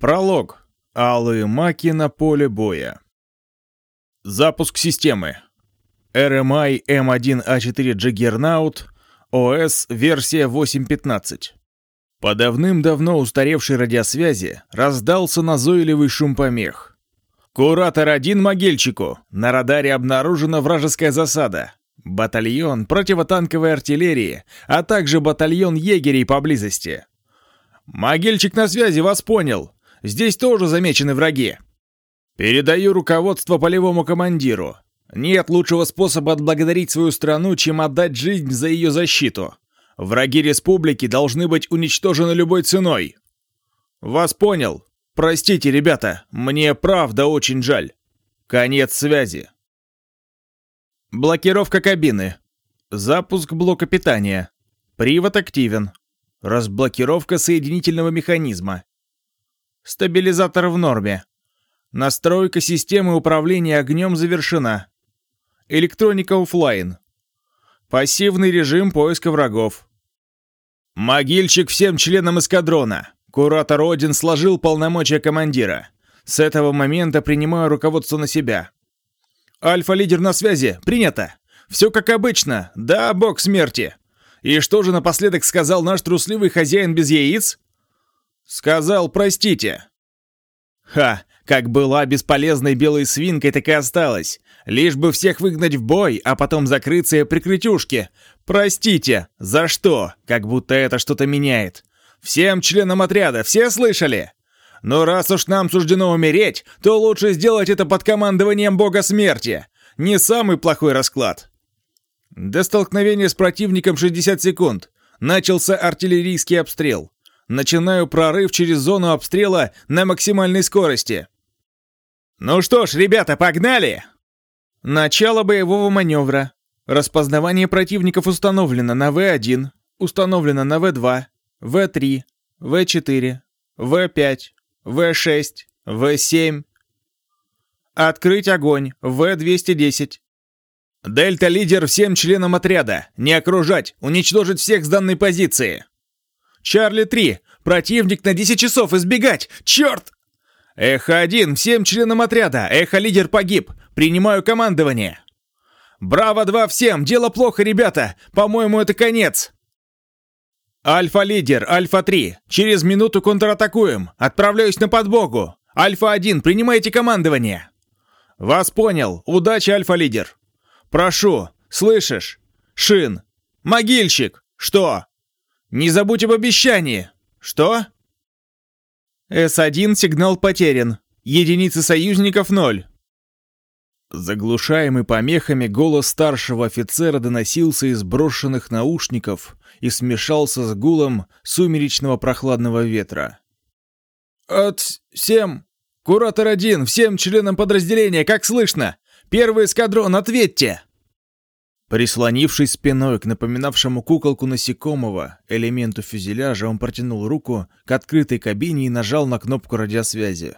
Пролог. Алые маки на поле боя. Запуск системы. RMI M1A4 а Juggernaut, OS версия 8.15. По давным-давно устаревшей радиосвязи раздался назойливый шум помех. «Куратор один могильчику! На радаре обнаружена вражеская засада. Батальон противотанковой артиллерии, а также батальон егерей поблизости. Могильчик на связи, вас понял!» Здесь тоже замечены враги. Передаю руководство полевому командиру. Нет лучшего способа отблагодарить свою страну, чем отдать жизнь за ее защиту. Враги республики должны быть уничтожены любой ценой. Вас понял. Простите, ребята, мне правда очень жаль. Конец связи. Блокировка кабины. Запуск блока питания. Привод активен. Разблокировка соединительного механизма. Стабилизатор в норме. Настройка системы управления огнем завершена. Электроника оффлайн. Пассивный режим поиска врагов. Могильщик всем членам эскадрона. Куратор Один сложил полномочия командира. С этого момента принимаю руководство на себя. Альфа-лидер на связи. Принято. Все как обычно. Да, бог смерти. И что же напоследок сказал наш трусливый хозяин без яиц? Сказал «простите». Ха, как была бесполезной белой свинкой, так и осталась. Лишь бы всех выгнать в бой, а потом закрыться и прикрытюшки. Простите, за что? Как будто это что-то меняет. Всем членам отряда, все слышали? Но раз уж нам суждено умереть, то лучше сделать это под командованием бога смерти. Не самый плохой расклад. До столкновения с противником 60 секунд. Начался артиллерийский обстрел. Начинаю прорыв через зону обстрела на максимальной скорости. «Ну что ж, ребята, погнали!» Начало боевого маневра. Распознавание противников установлено на В1, установлено на В2, В3, В4, В5, В6, В7. Открыть огонь. В-210. Дельта-лидер всем членам отряда. Не окружать, уничтожить всех с данной позиции. «Чарли-3! Противник на 10 часов! Избегать! Черт!» «Эхо-1! Всем членам отряда! Эхо-лидер погиб! Принимаю командование!» «Браво-2 всем! Дело плохо, ребята! По-моему, это конец!» «Альфа-лидер! Альфа-3! Через минуту контратакуем! Отправляюсь на подбогу! Альфа-1, принимайте командование!» «Вас понял! Удачи, Альфа-лидер!» «Прошу! Слышишь? Шин! Могильщик! Что? Не забудь об обещании!» «Что?» «С-1 сигнал потерян. Единицы союзников ноль». Заглушаемый помехами голос старшего офицера доносился из брошенных наушников и смешался с гулом сумеречного прохладного ветра. «От всем! Куратор один, всем членам подразделения, как слышно! Первый эскадрон, ответьте!» Прислонившись спиной к напоминавшему куколку насекомого, элементу фюзеляжа, он протянул руку к открытой кабине и нажал на кнопку радиосвязи.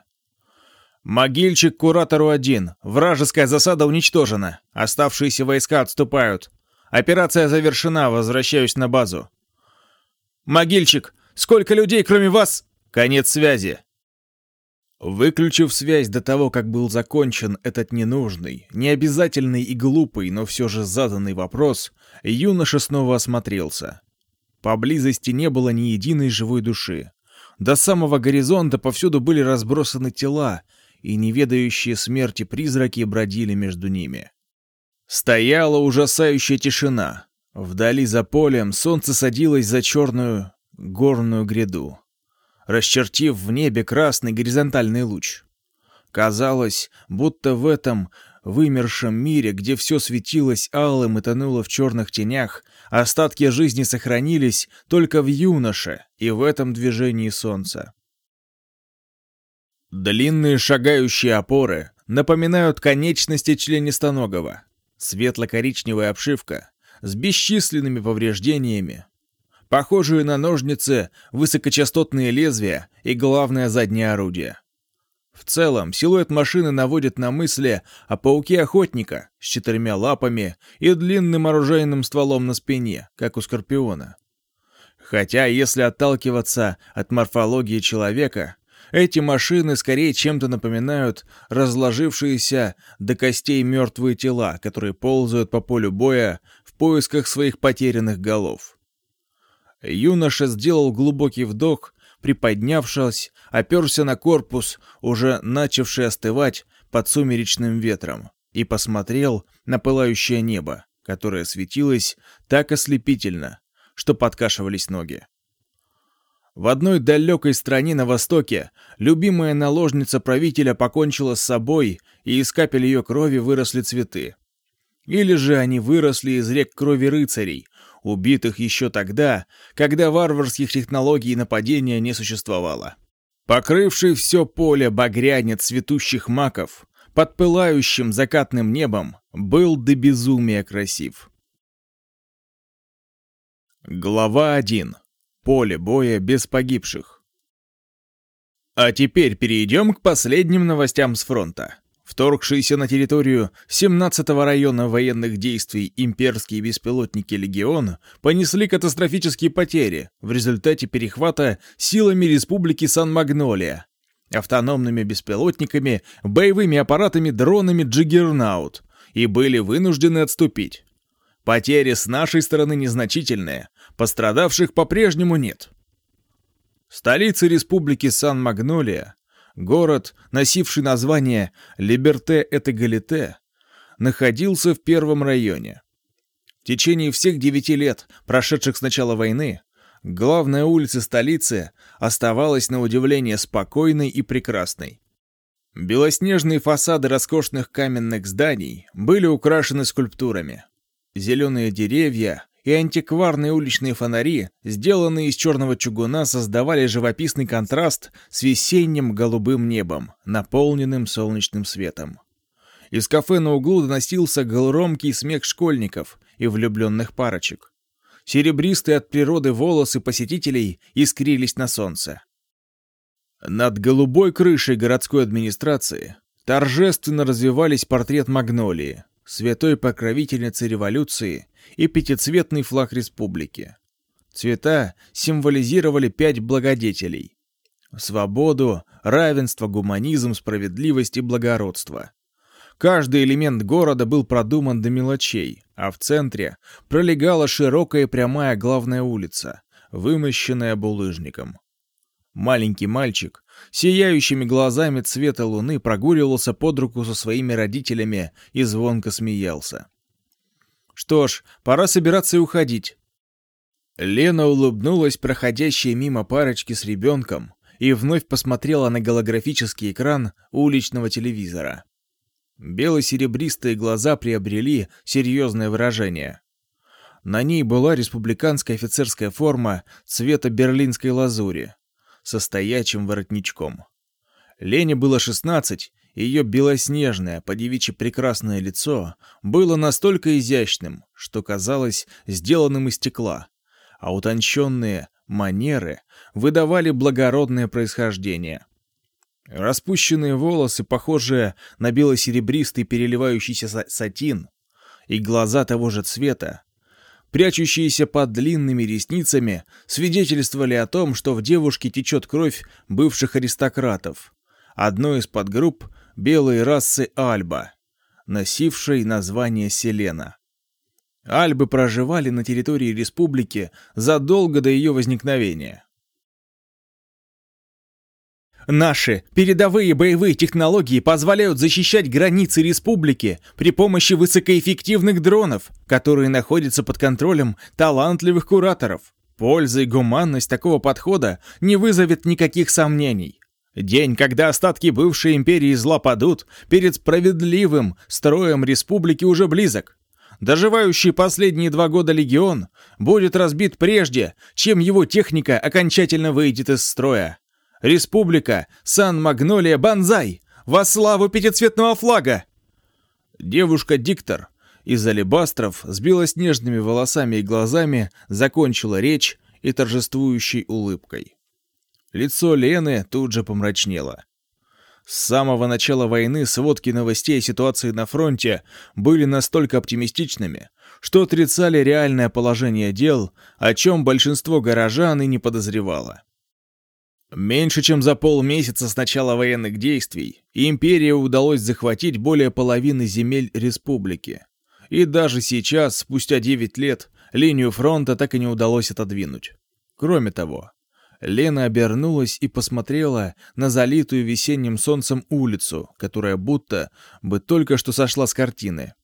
«Могильчик Куратору один. Вражеская засада уничтожена. Оставшиеся войска отступают. Операция завершена. Возвращаюсь на базу». «Могильчик, сколько людей, кроме вас?» «Конец связи». Выключив связь до того, как был закончен этот ненужный, необязательный и глупый, но все же заданный вопрос, юноша снова осмотрелся. Поблизости не было ни единой живой души. До самого горизонта повсюду были разбросаны тела, и неведающие смерти призраки бродили между ними. Стояла ужасающая тишина. Вдали за полем солнце садилось за черную горную гряду расчертив в небе красный горизонтальный луч. Казалось, будто в этом вымершем мире, где все светилось алым и тонуло в черных тенях, остатки жизни сохранились только в юноше и в этом движении солнца. Длинные шагающие опоры напоминают конечности членистоногого. Светло-коричневая обшивка с бесчисленными повреждениями похожую на ножницы, высокочастотные лезвия и, главное, заднее орудие. В целом, силуэт машины наводит на мысли о пауке охотника с четырьмя лапами и длинным оружейным стволом на спине, как у скорпиона. Хотя, если отталкиваться от морфологии человека, эти машины скорее чем-то напоминают разложившиеся до костей мертвые тела, которые ползают по полю боя в поисках своих потерянных голов. Юноша сделал глубокий вдох, приподнявшись, оперся на корпус, уже начавший остывать под сумеречным ветром, и посмотрел на пылающее небо, которое светилось так ослепительно, что подкашивались ноги. В одной далекой стране на Востоке любимая наложница правителя покончила с собой, и из капель ее крови выросли цветы. Или же они выросли из рек крови рыцарей, убитых еще тогда, когда варварских технологий нападения не существовало. Покрывший все поле багрянец цветущих маков под пылающим закатным небом был до безумия красив. Глава 1. Поле боя без погибших. А теперь перейдем к последним новостям с фронта. Вторгшиеся на территорию 17-го района военных действий имперские беспилотники «Легиона» понесли катастрофические потери в результате перехвата силами Республики Сан-Магнолия, автономными беспилотниками, боевыми аппаратами, дронами «Джиггернаут» и были вынуждены отступить. Потери с нашей стороны незначительные, пострадавших по-прежнему нет. В столице Республики Сан-Магнолия Город, носивший название Либерте-Этегалите, находился в первом районе. В течение всех девяти лет, прошедших с начала войны, главная улица столицы оставалась на удивление спокойной и прекрасной. Белоснежные фасады роскошных каменных зданий были украшены скульптурами. Зеленые деревья, и антикварные уличные фонари, сделанные из черного чугуна, создавали живописный контраст с весенним голубым небом, наполненным солнечным светом. Из кафе на углу доносился голромкий смех школьников и влюбленных парочек. Серебристые от природы волосы посетителей искрились на солнце. Над голубой крышей городской администрации торжественно развивались портрет Магнолии, святой покровительницы революции и пятицветный флаг республики. Цвета символизировали пять благодетелей. Свободу, равенство, гуманизм, справедливость и благородство. Каждый элемент города был продуман до мелочей, а в центре пролегала широкая прямая главная улица, вымощенная булыжником. Маленький мальчик сияющими глазами цвета луны прогуливался под руку со своими родителями и звонко смеялся. «Что ж, пора собираться и уходить». Лена улыбнулась проходящей мимо парочки с ребенком и вновь посмотрела на голографический экран уличного телевизора. Бело-серебристые глаза приобрели серьезное выражение. На ней была республиканская офицерская форма цвета берлинской лазури со стоячим воротничком. Лене было 16, и ее белоснежное, подевичье прекрасное лицо было настолько изящным, что казалось сделанным из стекла, а утонченные манеры выдавали благородное происхождение. Распущенные волосы, похожие на белосеребристый переливающийся сатин, и глаза того же цвета прячущиеся под длинными ресницами, свидетельствовали о том, что в девушке течет кровь бывших аристократов, одной из подгрупп белой расы Альба, носившей название Селена. Альбы проживали на территории республики задолго до ее возникновения. Наши передовые боевые технологии позволяют защищать границы республики при помощи высокоэффективных дронов, которые находятся под контролем талантливых кураторов. Польза и гуманность такого подхода не вызовет никаких сомнений. День, когда остатки бывшей империи зла падут, перед справедливым строем республики уже близок. Доживающий последние два года легион будет разбит прежде, чем его техника окончательно выйдет из строя. Республика! Сан-Магнолия! Банзай! Во славу пятицветного флага!» Девушка-диктор из алебастров с белоснежными волосами и глазами закончила речь и торжествующей улыбкой. Лицо Лены тут же помрачнело. С самого начала войны сводки новостей о ситуации на фронте были настолько оптимистичными, что отрицали реальное положение дел, о чем большинство горожан и не подозревало. Меньше чем за полмесяца с начала военных действий империи удалось захватить более половины земель республики. И даже сейчас, спустя 9 лет, линию фронта так и не удалось отодвинуть. Кроме того, Лена обернулась и посмотрела на залитую весенним солнцем улицу, которая будто бы только что сошла с картины.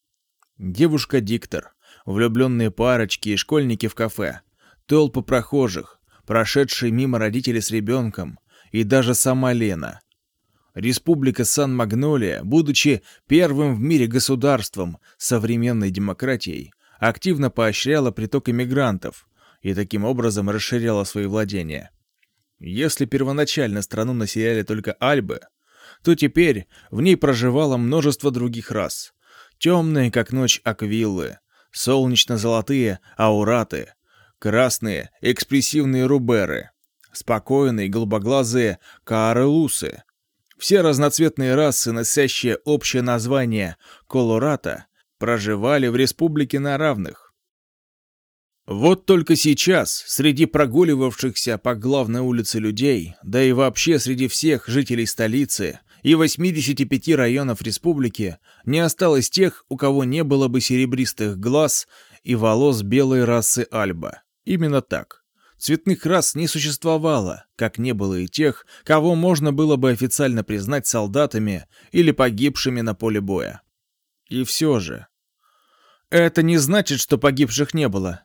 Девушка-диктор, влюбленные парочки и школьники в кафе, толпы прохожих, прошедшие мимо родители с ребенком и даже сама Лена. Республика Сан-Магнолия, будучи первым в мире государством современной демократией, активно поощряла приток иммигрантов и таким образом расширяла свои владения. Если первоначально страну населяли только Альбы, то теперь в ней проживало множество других рас. Темные, как ночь, аквиллы, солнечно-золотые аураты, красные экспрессивные руберы, спокойные голубоглазые каарелусы. Все разноцветные расы, носящие общее название колората, проживали в республике на равных. Вот только сейчас, среди прогуливавшихся по главной улице людей, да и вообще среди всех жителей столицы и 85 районов республики, не осталось тех, у кого не было бы серебристых глаз и волос белой расы Альба. Именно так. Цветных рас не существовало, как не было и тех, кого можно было бы официально признать солдатами или погибшими на поле боя. И все же... Это не значит, что погибших не было.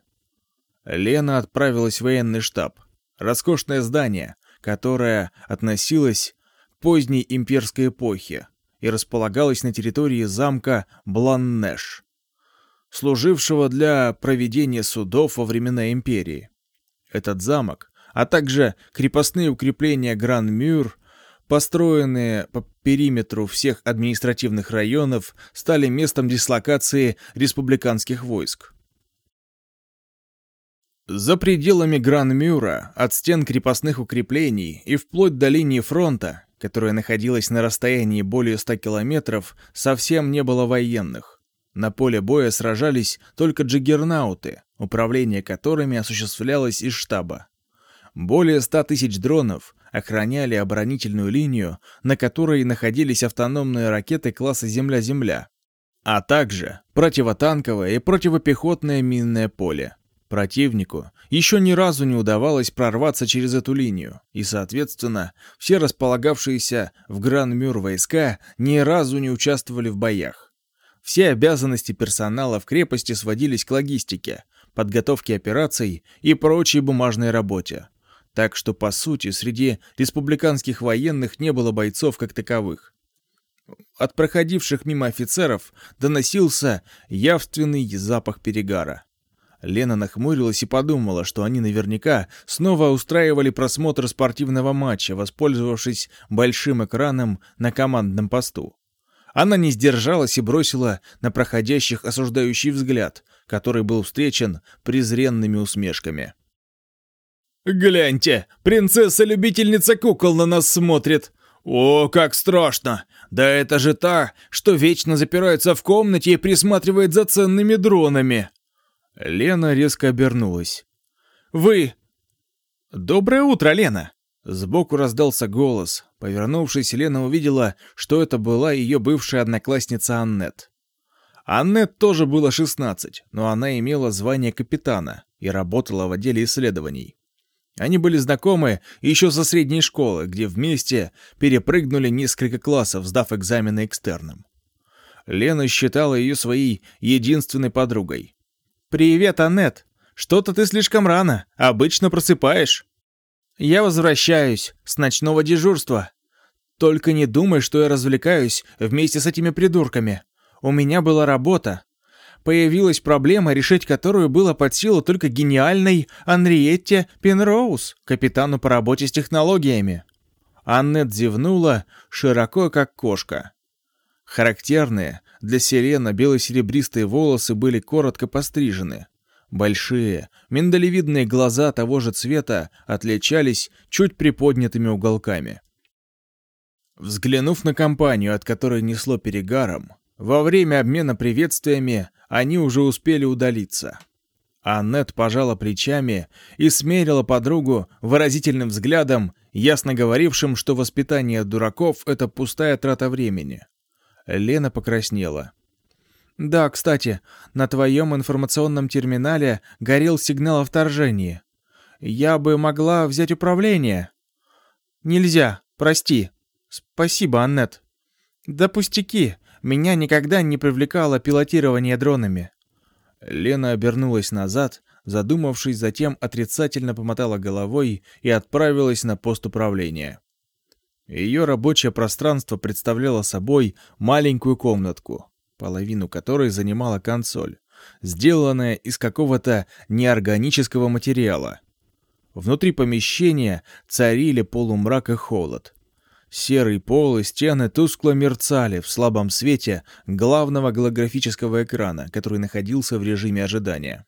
Лена отправилась в военный штаб. Роскошное здание, которое относилось к поздней имперской эпохе и располагалось на территории замка Бланнеш служившего для проведения судов во времена империи. Этот замок, а также крепостные укрепления Гран-Мюр, построенные по периметру всех административных районов, стали местом дислокации республиканских войск. За пределами Гран-Мюра, от стен крепостных укреплений и вплоть до линии фронта, которая находилась на расстоянии более 100 километров, совсем не было военных. На поле боя сражались только джиггернауты, управление которыми осуществлялось из штаба. Более 100 тысяч дронов охраняли оборонительную линию, на которой находились автономные ракеты класса «Земля-Земля», а также противотанковое и противопехотное минное поле. Противнику еще ни разу не удавалось прорваться через эту линию, и, соответственно, все располагавшиеся в Гран-Мюр войска ни разу не участвовали в боях. Все обязанности персонала в крепости сводились к логистике, подготовке операций и прочей бумажной работе. Так что, по сути, среди республиканских военных не было бойцов как таковых. От проходивших мимо офицеров доносился явственный запах перегара. Лена нахмурилась и подумала, что они наверняка снова устраивали просмотр спортивного матча, воспользовавшись большим экраном на командном посту. Она не сдержалась и бросила на проходящих осуждающий взгляд, который был встречен презренными усмешками. «Гляньте, принцесса-любительница кукол на нас смотрит! О, как страшно! Да это же та, что вечно запирается в комнате и присматривает за ценными дронами!» Лена резко обернулась. «Вы...» «Доброе утро, Лена!» Сбоку раздался голос. Повернувшись, Лена увидела, что это была ее бывшая одноклассница Аннет. Аннет тоже было 16, но она имела звание капитана и работала в отделе исследований. Они были знакомы еще со средней школы, где вместе перепрыгнули несколько классов, сдав экзамены экстерном. Лена считала ее своей единственной подругой. «Привет, Аннет! Что-то ты слишком рано, обычно просыпаешь!» Я возвращаюсь с ночного дежурства. Только не думай, что я развлекаюсь вместе с этими придурками. У меня была работа. Появилась проблема, решить которую было под силу только гениальной Анриетте Пенроуз, капитану по работе с технологиями. Аннет зевнула широко, как кошка. Характерные для Селена бело-серебристые волосы были коротко пострижены, Большие, миндалевидные глаза того же цвета отличались чуть приподнятыми уголками. Взглянув на компанию, от которой несло перегаром, во время обмена приветствиями они уже успели удалиться. Аннет пожала плечами и смерила подругу выразительным взглядом, ясно говорившим, что воспитание дураков — это пустая трата времени. Лена покраснела. «Да, кстати, на твоем информационном терминале горел сигнал о вторжении. Я бы могла взять управление». «Нельзя, прости». «Спасибо, Аннет». «Да пустяки, меня никогда не привлекало пилотирование дронами». Лена обернулась назад, задумавшись, затем отрицательно помотала головой и отправилась на пост управления. Ее рабочее пространство представляло собой маленькую комнатку — половину которой занимала консоль, сделанная из какого-то неорганического материала. Внутри помещения царили полумрак и холод. Серый пол и стены тускло мерцали в слабом свете главного голографического экрана, который находился в режиме ожидания.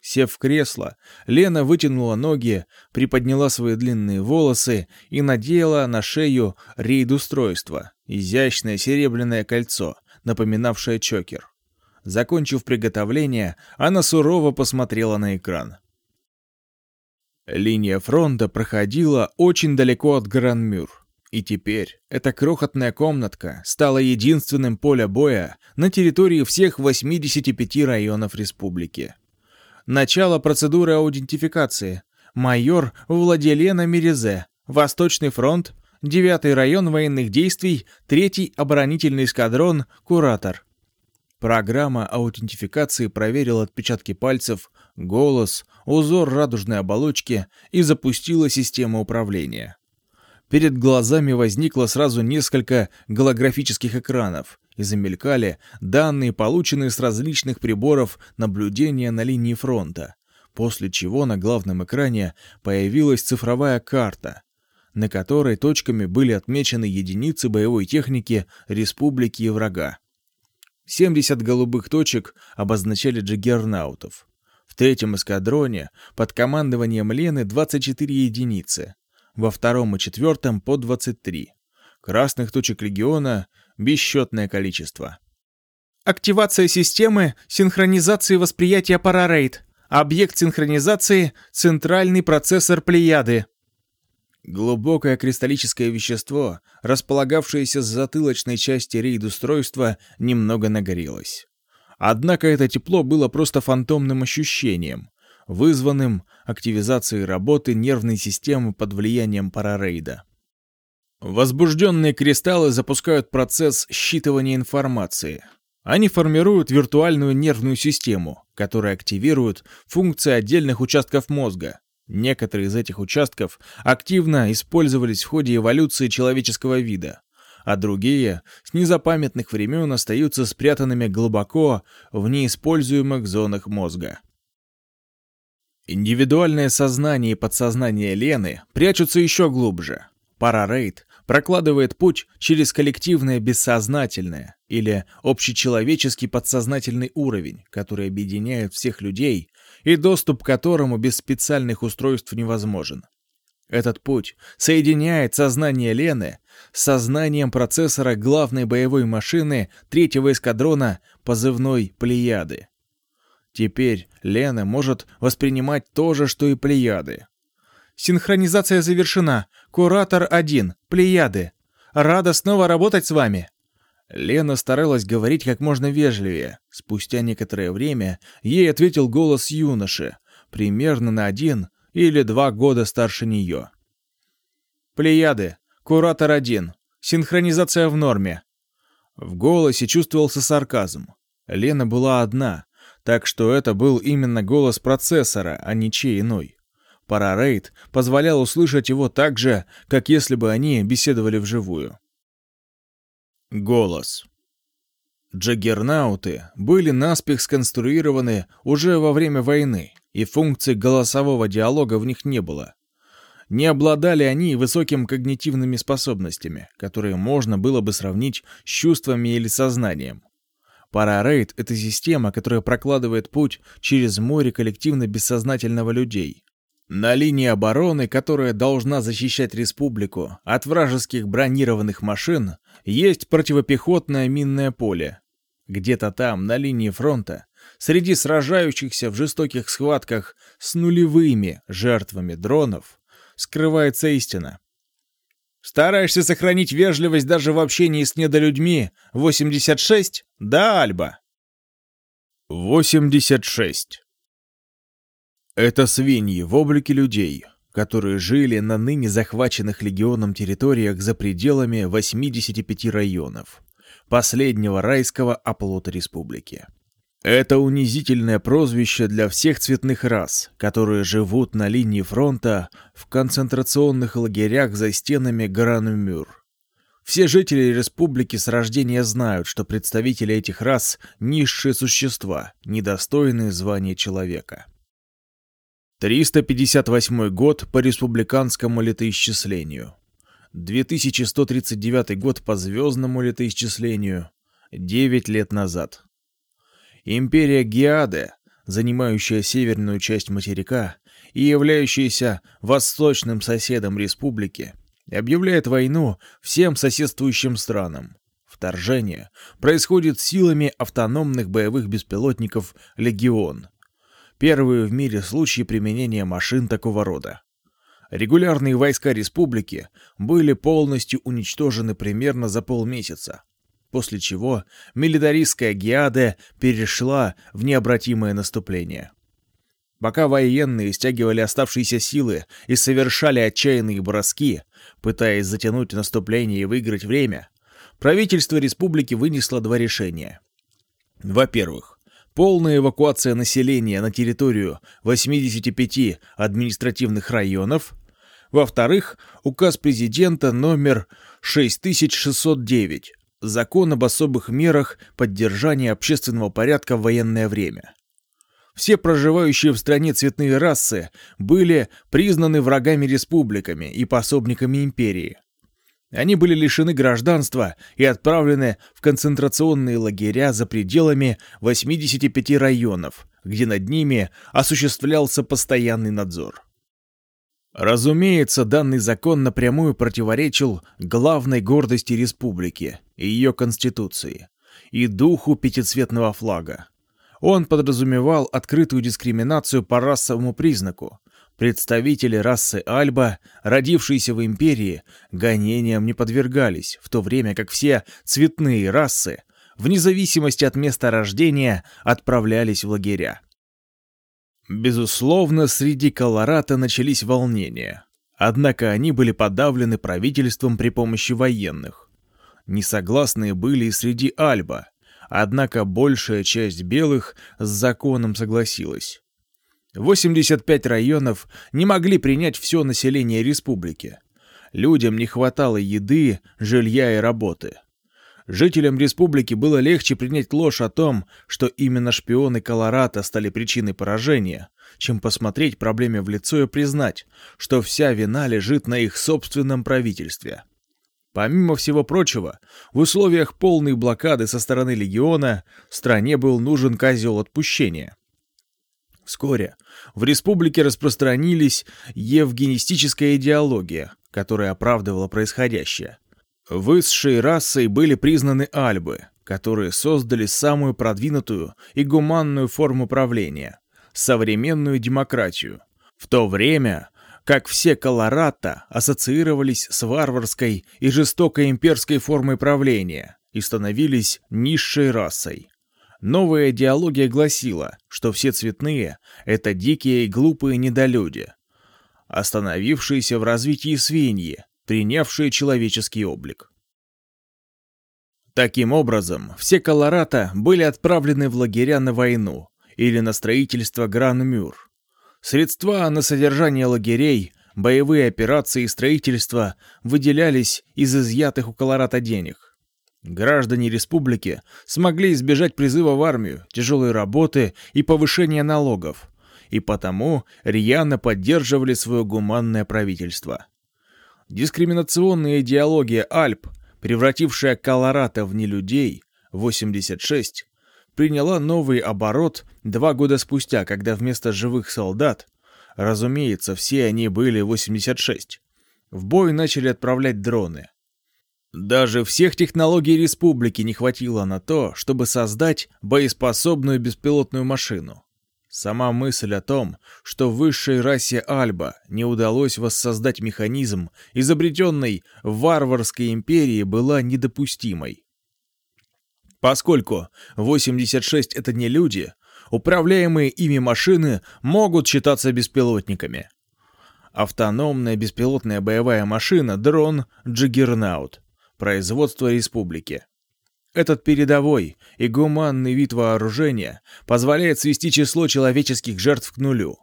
Сев в кресло, Лена вытянула ноги, приподняла свои длинные волосы и надела на шею рейд-устройство — изящное серебряное кольцо, напоминавшая чокер. Закончив приготовление, она сурово посмотрела на экран. Линия фронта проходила очень далеко от Гранмюр. И теперь эта крохотная комнатка стала единственным поле боя на территории всех 85 районов республики. Начало процедуры аудентификации. Майор Владилена Мерезе, Восточный фронт, 9-й район военных действий, 3 оборонительный эскадрон «Куратор». Программа аутентификации проверила отпечатки пальцев, голос, узор радужной оболочки и запустила систему управления. Перед глазами возникло сразу несколько голографических экранов и замелькали данные, полученные с различных приборов наблюдения на линии фронта, после чего на главном экране появилась цифровая карта, на которой точками были отмечены единицы боевой техники республики и врага. 70 голубых точек обозначали джиггернаутов. В третьем эскадроне под командованием Лены 24 единицы, во втором и четвертом по 23. Красных точек легиона — бесчетное количество. Активация системы синхронизации восприятия парарейд. Объект синхронизации — центральный процессор Плеяды. Глубокое кристаллическое вещество, располагавшееся с затылочной части рейд-устройства, немного нагорелось. Однако это тепло было просто фантомным ощущением, вызванным активизацией работы нервной системы под влиянием парарейда. Возбужденные кристаллы запускают процесс считывания информации. Они формируют виртуальную нервную систему, которая активирует функции отдельных участков мозга, Некоторые из этих участков активно использовались в ходе эволюции человеческого вида, а другие с незапамятных времен остаются спрятанными глубоко в неиспользуемых зонах мозга. Индивидуальное сознание и подсознание Лены прячутся еще глубже. Парарейд прокладывает путь через коллективное бессознательное или общечеловеческий подсознательный уровень, который объединяет всех людей и доступ к которому без специальных устройств невозможен. Этот путь соединяет сознание Лены с сознанием процессора главной боевой машины третьего эскадрона позывной «Плеяды». Теперь Лена может воспринимать то же, что и «Плеяды». «Синхронизация завершена. Куратор 1. Плеяды. Рада снова работать с вами!» Лена старалась говорить как можно вежливее. Спустя некоторое время ей ответил голос юноши, примерно на один или два года старше нее. «Плеяды. Куратор один. Синхронизация в норме». В голосе чувствовался сарказм. Лена была одна, так что это был именно голос процессора, а не чей иной. Парарейд позволял услышать его так же, как если бы они беседовали вживую. Голос. Джаггернауты были наспех сконструированы уже во время войны, и функции голосового диалога в них не было. Не обладали они высоким когнитивными способностями, которые можно было бы сравнить с чувствами или сознанием. Парарейд — это система, которая прокладывает путь через море коллективно бессознательного людей — на линии обороны, которая должна защищать республику от вражеских бронированных машин, есть противопехотное минное поле. Где-то там, на линии фронта, среди сражающихся в жестоких схватках с нулевыми жертвами дронов, скрывается истина. Стараешься сохранить вежливость даже в общении с недолюдьми. 86? Да, Альба. 86. Это свиньи в облике людей, которые жили на ныне захваченных легионом территориях за пределами 85 районов, последнего райского оплота республики. Это унизительное прозвище для всех цветных рас, которые живут на линии фронта в концентрационных лагерях за стенами Гранмюр. Все жители республики с рождения знают, что представители этих рас – низшие существа, недостойные звания человека. 358 год по республиканскому летоисчислению, 2139 год по звездному летоисчислению, 9 лет назад. Империя Геаде, занимающая северную часть материка и являющаяся восточным соседом республики, объявляет войну всем соседствующим странам. Вторжение происходит силами автономных боевых беспилотников «Легион», Первые в мире случаи применения машин такого рода. Регулярные войска республики были полностью уничтожены примерно за полмесяца, после чего милитаристская гиада перешла в необратимое наступление. Пока военные стягивали оставшиеся силы и совершали отчаянные броски, пытаясь затянуть наступление и выиграть время, правительство республики вынесло два решения. Во-первых, Полная эвакуация населения на территорию 85 административных районов. Во-вторых, указ президента номер 6609 «Закон об особых мерах поддержания общественного порядка в военное время». Все проживающие в стране цветные расы были признаны врагами республиками и пособниками империи. Они были лишены гражданства и отправлены в концентрационные лагеря за пределами 85 районов, где над ними осуществлялся постоянный надзор. Разумеется, данный закон напрямую противоречил главной гордости республики и ее конституции, и духу пятицветного флага. Он подразумевал открытую дискриминацию по расовому признаку, Представители расы Альба, родившиеся в Империи, гонениям не подвергались, в то время как все цветные расы, вне зависимости от места рождения, отправлялись в лагеря. Безусловно, среди Колората начались волнения. Однако они были подавлены правительством при помощи военных. Несогласные были и среди Альба, однако большая часть белых с законом согласилась. 85 районов не могли принять все население республики. Людям не хватало еды, жилья и работы. Жителям республики было легче принять ложь о том, что именно шпионы Колорадо стали причиной поражения, чем посмотреть проблеме в лицо и признать, что вся вина лежит на их собственном правительстве. Помимо всего прочего, в условиях полной блокады со стороны легиона стране был нужен козел отпущения – Вскоре в республике распространились евгенистическая идеология, которая оправдывала происходящее. Высшей расой были признаны альбы, которые создали самую продвинутую и гуманную форму правления — современную демократию, в то время как все колората ассоциировались с варварской и жестокой имперской формой правления и становились низшей расой. Новая идеология гласила, что все цветные — это дикие и глупые недолюди, остановившиеся в развитии свиньи, принявшие человеческий облик. Таким образом, все колората были отправлены в лагеря на войну или на строительство Гран-Мюр. Средства на содержание лагерей, боевые операции и строительство выделялись из изъятых у колората денег. Граждане республики смогли избежать призыва в армию, тяжелой работы и повышения налогов, и потому рьяно поддерживали свое гуманное правительство. Дискриминационная идеология Альп, превратившая Колорадо в нелюдей, 86, приняла новый оборот два года спустя, когда вместо живых солдат, разумеется, все они были 86, в бой начали отправлять дроны. Даже всех технологий республики не хватило на то, чтобы создать боеспособную беспилотную машину. Сама мысль о том, что высшей расе Альба не удалось воссоздать механизм, изобретенный в варварской империи, была недопустимой. Поскольку 86 — это не люди, управляемые ими машины могут считаться беспилотниками автономная беспилотная боевая машина «Дрон» «Джиггернаут» производства республики. Этот передовой и гуманный вид вооружения позволяет свести число человеческих жертв к нулю,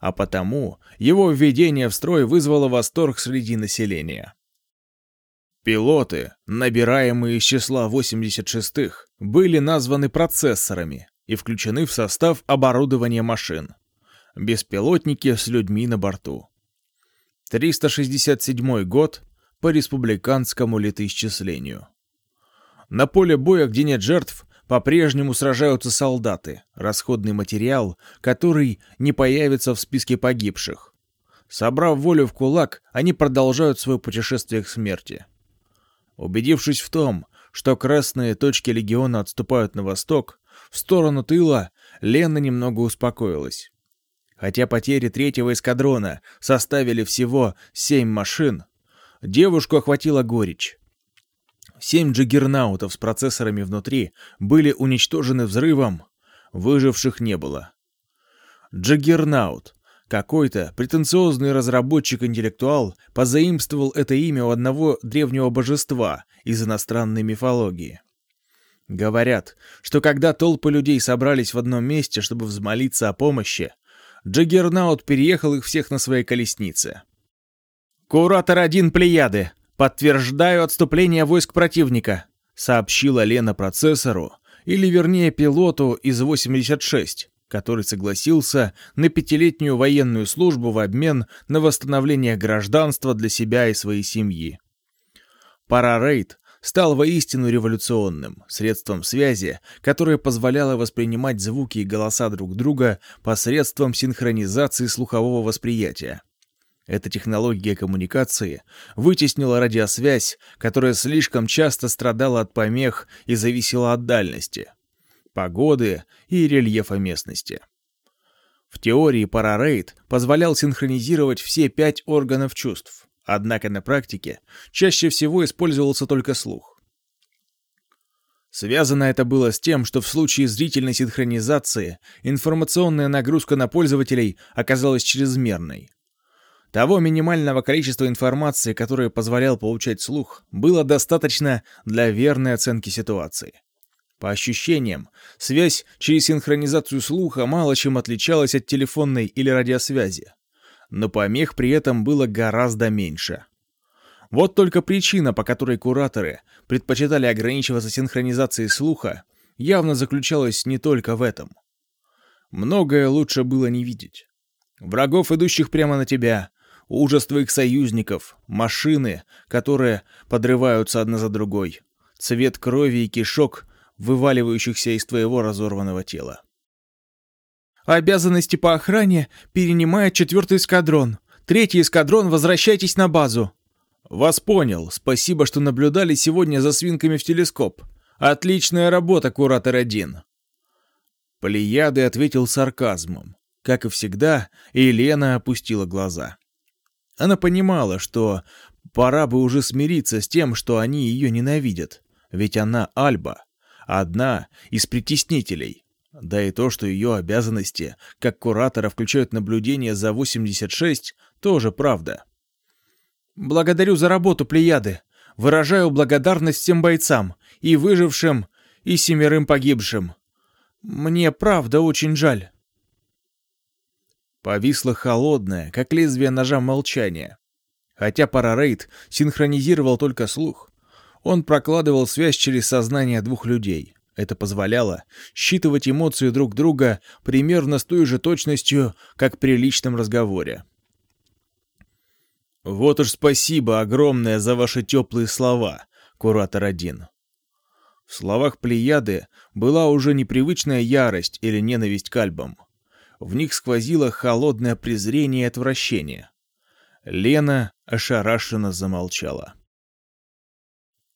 а потому его введение в строй вызвало восторг среди населения. Пилоты, набираемые из числа 86-х, были названы процессорами и включены в состав оборудования машин. Беспилотники с людьми на борту. 367 год по республиканскому летоисчислению. На поле боя, где нет жертв, по-прежнему сражаются солдаты, расходный материал, который не появится в списке погибших. Собрав волю в кулак, они продолжают свое путешествие к смерти. Убедившись в том, что красные точки легиона отступают на восток, в сторону тыла, Лена немного успокоилась. Хотя потери третьего эскадрона составили всего семь машин, Девушку охватила горечь. Семь джиггернаутов с процессорами внутри были уничтожены взрывом, выживших не было. Джаггернаут. Какой-то претенциозный разработчик-интеллектуал позаимствовал это имя у одного древнего божества из иностранной мифологии. Говорят, что когда толпы людей собрались в одном месте, чтобы взмолиться о помощи, Джаггернаут переехал их всех на своей колеснице. «Куратор один Плеяды! Подтверждаю отступление войск противника!» — сообщила Лена процессору, или вернее пилоту из 86, который согласился на пятилетнюю военную службу в обмен на восстановление гражданства для себя и своей семьи. Парарейд стал воистину революционным средством связи, которое позволяло воспринимать звуки и голоса друг друга посредством синхронизации слухового восприятия. Эта технология коммуникации вытеснила радиосвязь, которая слишком часто страдала от помех и зависела от дальности, погоды и рельефа местности. В теории парарейд позволял синхронизировать все пять органов чувств, однако на практике чаще всего использовался только слух. Связано это было с тем, что в случае зрительной синхронизации информационная нагрузка на пользователей оказалась чрезмерной. Того минимального количества информации, которое позволял получать слух, было достаточно для верной оценки ситуации. По ощущениям, связь через синхронизацию слуха мало чем отличалась от телефонной или радиосвязи. Но помех при этом было гораздо меньше. Вот только причина, по которой кураторы предпочитали ограничиваться синхронизацией слуха, явно заключалась не только в этом. Многое лучше было не видеть. Врагов, идущих прямо на тебя, Ужас твоих союзников, машины, которые подрываются одна за другой, цвет крови и кишок, вываливающихся из твоего разорванного тела. Обязанности по охране перенимает четвертый эскадрон. Третий эскадрон, возвращайтесь на базу. Вас понял. Спасибо, что наблюдали сегодня за свинками в телескоп. Отличная работа, куратор один. Плеяды ответил сарказмом. Как и всегда, Елена опустила глаза. Она понимала, что пора бы уже смириться с тем, что они ее ненавидят, ведь она Альба, одна из притеснителей. Да и то, что ее обязанности как куратора включают наблюдение за 86, тоже правда. «Благодарю за работу, Плеяды. Выражаю благодарность всем бойцам, и выжившим, и семерым погибшим. Мне правда очень жаль». Повисло холодное, как лезвие ножа молчания. Хотя парарейд синхронизировал только слух, он прокладывал связь через сознание двух людей. Это позволяло считывать эмоции друг друга примерно с той же точностью, как при личном разговоре. «Вот уж спасибо огромное за ваши теплые слова, куратор один». В словах Плеяды была уже непривычная ярость или ненависть к Альбому. — в них сквозило холодное презрение и отвращение. Лена ошарашенно замолчала.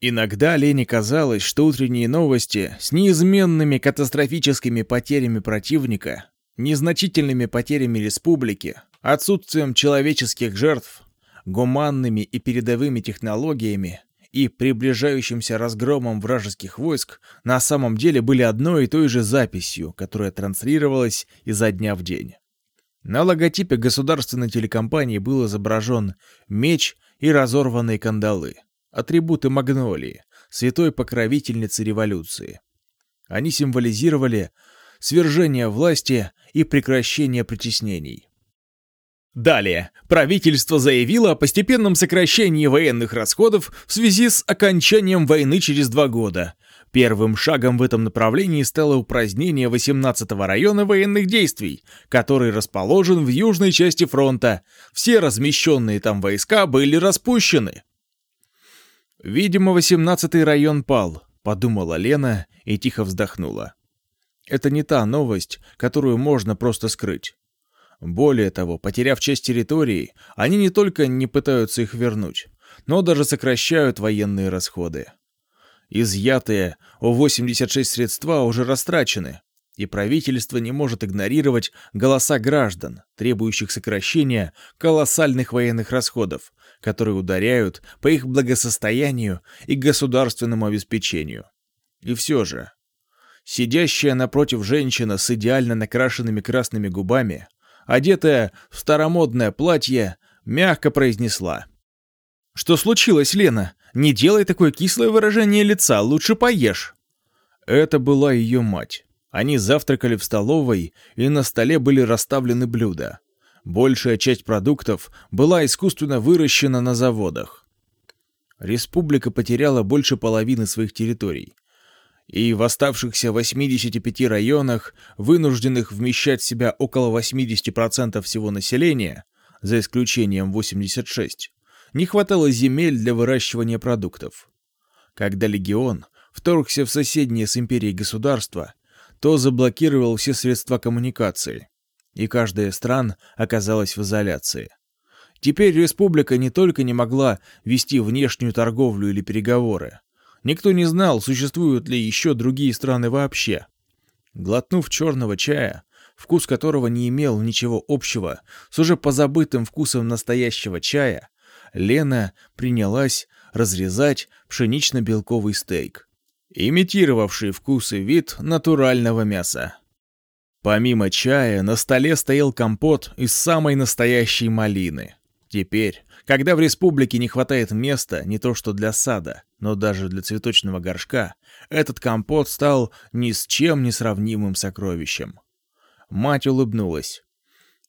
Иногда Лене казалось, что утренние новости с неизменными катастрофическими потерями противника, незначительными потерями республики, отсутствием человеческих жертв, гуманными и передовыми технологиями и приближающимся разгромом вражеских войск на самом деле были одной и той же записью, которая транслировалась изо дня в день. На логотипе государственной телекомпании был изображен меч и разорванные кандалы, атрибуты Магнолии, святой покровительницы революции. Они символизировали свержение власти и прекращение притеснений. Далее. Правительство заявило о постепенном сокращении военных расходов в связи с окончанием войны через два года. Первым шагом в этом направлении стало упразднение 18-го района военных действий, который расположен в южной части фронта. Все размещенные там войска были распущены. «Видимо, 18-й район пал», — подумала Лена и тихо вздохнула. «Это не та новость, которую можно просто скрыть. Более того, потеряв часть территории, они не только не пытаются их вернуть, но даже сокращают военные расходы. Изъятые О-86 средства уже растрачены, и правительство не может игнорировать голоса граждан, требующих сокращения колоссальных военных расходов, которые ударяют по их благосостоянию и государственному обеспечению. И все же, сидящая напротив женщина с идеально накрашенными красными губами одетая в старомодное платье, мягко произнесла. «Что случилось, Лена? Не делай такое кислое выражение лица, лучше поешь». Это была ее мать. Они завтракали в столовой, и на столе были расставлены блюда. Большая часть продуктов была искусственно выращена на заводах. Республика потеряла больше половины своих территорий и в оставшихся 85 районах, вынужденных вмещать в себя около 80% всего населения, за исключением 86, не хватало земель для выращивания продуктов. Когда легион вторгся в соседнее с империей государство, то заблокировал все средства коммуникации, и каждая из стран оказалась в изоляции. Теперь республика не только не могла вести внешнюю торговлю или переговоры, Никто не знал, существуют ли еще другие страны вообще. Глотнув черного чая, вкус которого не имел ничего общего с уже позабытым вкусом настоящего чая, Лена принялась разрезать пшенично-белковый стейк, имитировавший вкус и вид натурального мяса. Помимо чая на столе стоял компот из самой настоящей малины. Теперь когда в республике не хватает места не то что для сада, но даже для цветочного горшка, этот компот стал ни с чем не сравнимым сокровищем. Мать улыбнулась.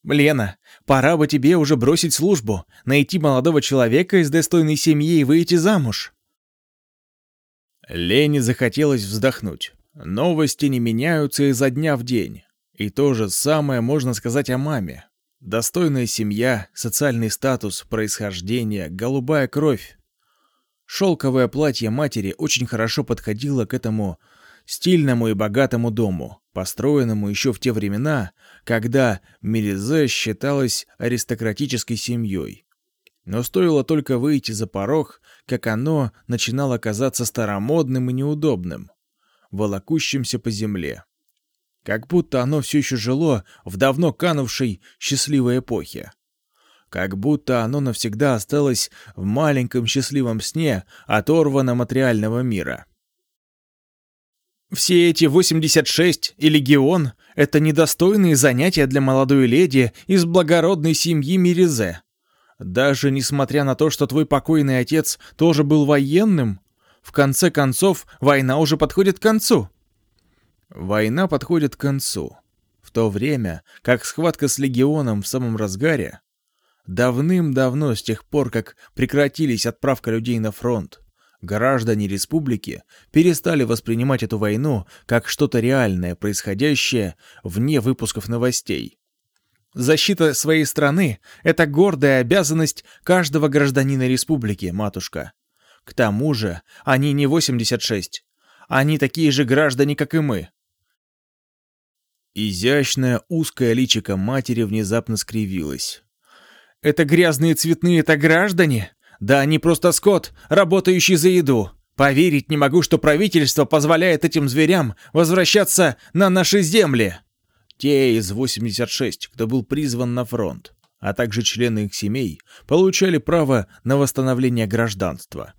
«Лена, пора бы тебе уже бросить службу, найти молодого человека из достойной семьи и выйти замуж». Лене захотелось вздохнуть. Новости не меняются изо дня в день. И то же самое можно сказать о маме. Достойная семья, социальный статус, происхождение, голубая кровь. Шелковое платье матери очень хорошо подходило к этому стильному и богатому дому, построенному еще в те времена, когда Мелизе считалась аристократической семьей. Но стоило только выйти за порог, как оно начинало казаться старомодным и неудобным, волокущимся по земле. Как будто оно все еще жило в давно канувшей счастливой эпохе. Как будто оно навсегда осталось в маленьком счастливом сне, оторванном от реального мира. Все эти 86 и легион — это недостойные занятия для молодой леди из благородной семьи Миризе. Даже несмотря на то, что твой покойный отец тоже был военным, в конце концов война уже подходит к концу. Война подходит к концу. В то время, как схватка с легионом в самом разгаре, давным-давно, с тех пор, как прекратились отправка людей на фронт, граждане республики перестали воспринимать эту войну как что-то реальное, происходящее вне выпусков новостей. Защита своей страны — это гордая обязанность каждого гражданина республики, матушка. К тому же они не 86. Они такие же граждане, как и мы изящная узкая личико матери внезапно скривилась. «Это грязные цветные, это граждане? Да они просто скот, работающий за еду. Поверить не могу, что правительство позволяет этим зверям возвращаться на наши земли!» Те из 86, кто был призван на фронт, а также члены их семей, получали право на восстановление гражданства.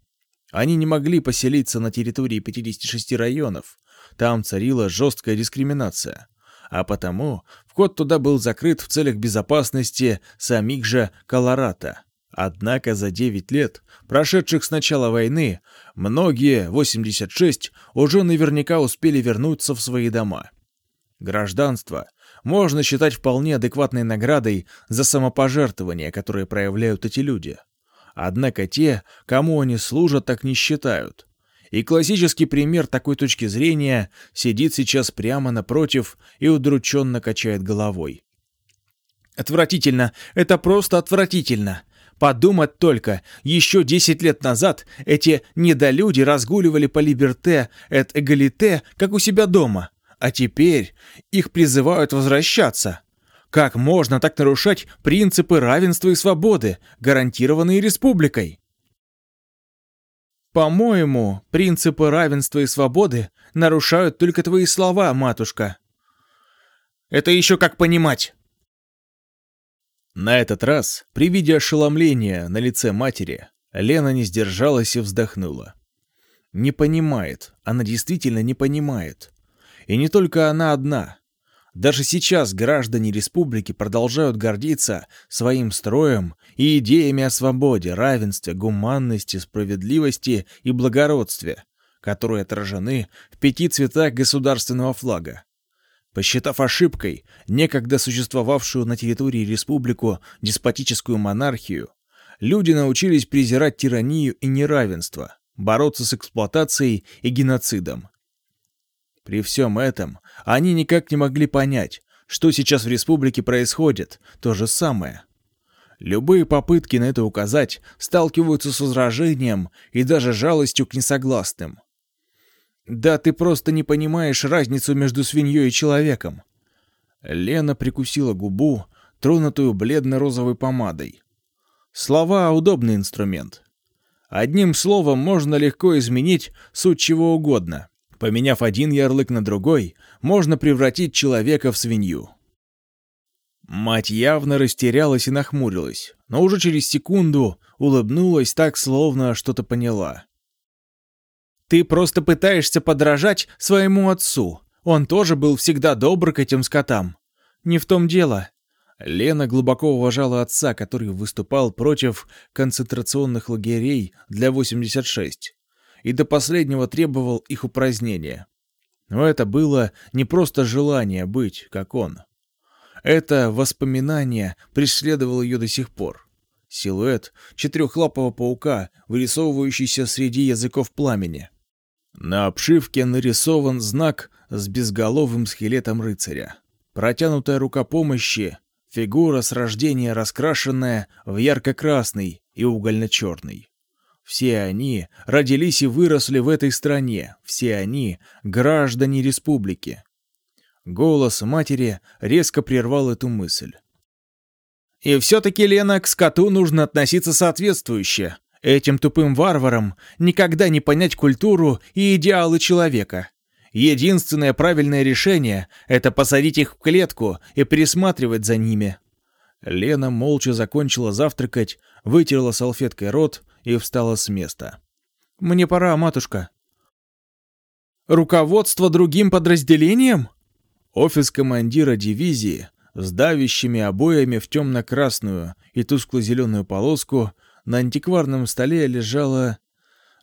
Они не могли поселиться на территории 56 районов. Там царила жесткая дискриминация а потому вход туда был закрыт в целях безопасности самих же Колората. Однако за 9 лет, прошедших с начала войны, многие, 86, уже наверняка успели вернуться в свои дома. Гражданство можно считать вполне адекватной наградой за самопожертвования, которое проявляют эти люди. Однако те, кому они служат, так не считают. И классический пример такой точки зрения сидит сейчас прямо напротив и удрученно качает головой. «Отвратительно! Это просто отвратительно!» Подумать только, еще 10 лет назад эти недолюди разгуливали по либерте эт эгалите, как у себя дома, а теперь их призывают возвращаться. Как можно так нарушать принципы равенства и свободы, гарантированные республикой? «По-моему, принципы равенства и свободы нарушают только твои слова, матушка». «Это еще как понимать!» На этот раз, при виде ошеломления на лице матери, Лена не сдержалась и вздохнула. Не понимает, она действительно не понимает. И не только она одна. Даже сейчас граждане республики продолжают гордиться своим строем и идеями о свободе, равенстве, гуманности, справедливости и благородстве, которые отражены в пяти цветах государственного флага. Посчитав ошибкой некогда существовавшую на территории республику деспотическую монархию, люди научились презирать тиранию и неравенство, бороться с эксплуатацией и геноцидом. При всем этом они никак не могли понять, что сейчас в республике происходит, то же самое. Любые попытки на это указать сталкиваются с возражением и даже жалостью к несогласным. «Да ты просто не понимаешь разницу между свиньей и человеком». Лена прикусила губу, тронутую бледно-розовой помадой. Слова — удобный инструмент. Одним словом можно легко изменить суть чего угодно. Поменяв один ярлык на другой, можно превратить человека в свинью. Мать явно растерялась и нахмурилась, но уже через секунду улыбнулась так, словно что-то поняла. «Ты просто пытаешься подражать своему отцу. Он тоже был всегда добр к этим скотам. Не в том дело». Лена глубоко уважала отца, который выступал против концентрационных лагерей для 86 и до последнего требовал их упразднения. Но это было не просто желание быть, как он. Это воспоминание преследовало ее до сих пор. Силуэт четырехлапого паука, вырисовывающийся среди языков пламени. На обшивке нарисован знак с безголовым скелетом рыцаря. Протянутая рука помощи, фигура с рождения раскрашенная в ярко-красный и угольно-черный. Все они родились и выросли в этой стране, все они — граждане республики. Голос матери резко прервал эту мысль. «И все-таки, Лена, к скоту нужно относиться соответствующе. Этим тупым варварам никогда не понять культуру и идеалы человека. Единственное правильное решение — это посадить их в клетку и присматривать за ними». Лена молча закончила завтракать, вытерла салфеткой рот, и встала с места. «Мне пора, матушка». «Руководство другим подразделением?» Офис командира дивизии с давящими обоями в темно-красную и тускло-зеленую полоску на антикварном столе лежало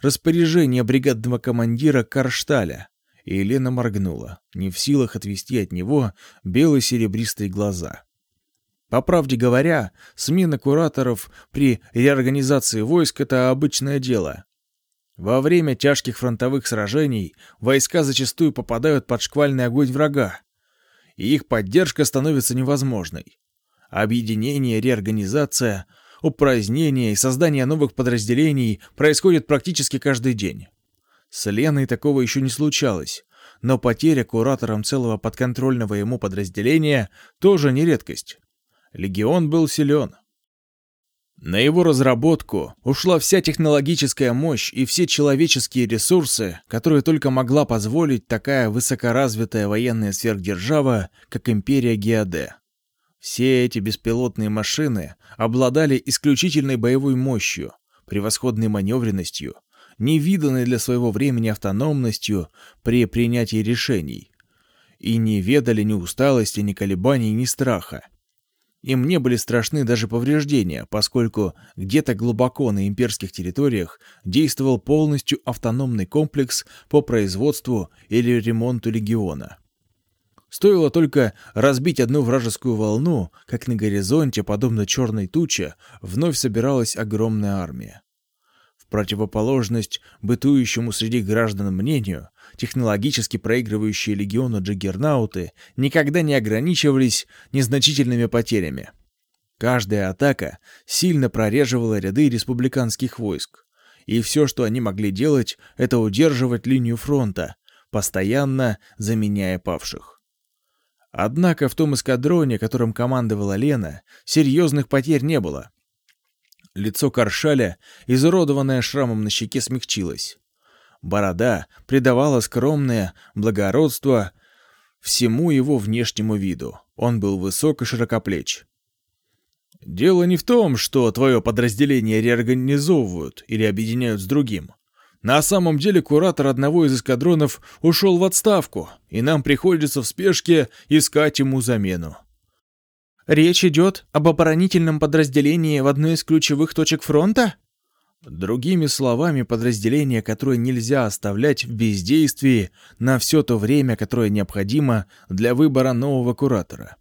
распоряжение бригадного командира Каршталя, и Елена моргнула, не в силах отвести от него бело-серебристые глаза. По правде говоря, смена кураторов при реорганизации войск — это обычное дело. Во время тяжких фронтовых сражений войска зачастую попадают под шквальный огонь врага, и их поддержка становится невозможной. Объединение, реорганизация, упразднение и создание новых подразделений происходит практически каждый день. С Леной такого еще не случалось, но потеря куратором целого подконтрольного ему подразделения тоже не редкость. Легион был силен. На его разработку ушла вся технологическая мощь и все человеческие ресурсы, которые только могла позволить такая высокоразвитая военная сверхдержава, как Империя Геоде. Все эти беспилотные машины обладали исключительной боевой мощью, превосходной маневренностью, невиданной для своего времени автономностью при принятии решений. И не ведали ни усталости, ни колебаний, ни страха – им не были страшны даже повреждения, поскольку где-то глубоко на имперских территориях действовал полностью автономный комплекс по производству или ремонту легиона. Стоило только разбить одну вражескую волну, как на горизонте, подобно черной туче, вновь собиралась огромная армия. В противоположность бытующему среди граждан мнению, технологически проигрывающие легиону джаггернауты никогда не ограничивались незначительными потерями. Каждая атака сильно прореживала ряды республиканских войск, и все, что они могли делать, это удерживать линию фронта, постоянно заменяя павших. Однако в том эскадроне, которым командовала Лена, серьезных потерь не было. Лицо Каршаля, изуродованное шрамом на щеке, смягчилось борода придавала скромное благородство всему его внешнему виду. Он был высок и широкоплеч. «Дело не в том, что твое подразделение реорганизовывают или объединяют с другим. На самом деле куратор одного из эскадронов ушел в отставку, и нам приходится в спешке искать ему замену». «Речь идет об оборонительном подразделении в одной из ключевых точек фронта?» Другими словами, подразделение, которое нельзя оставлять в бездействии на все то время, которое необходимо для выбора нового куратора.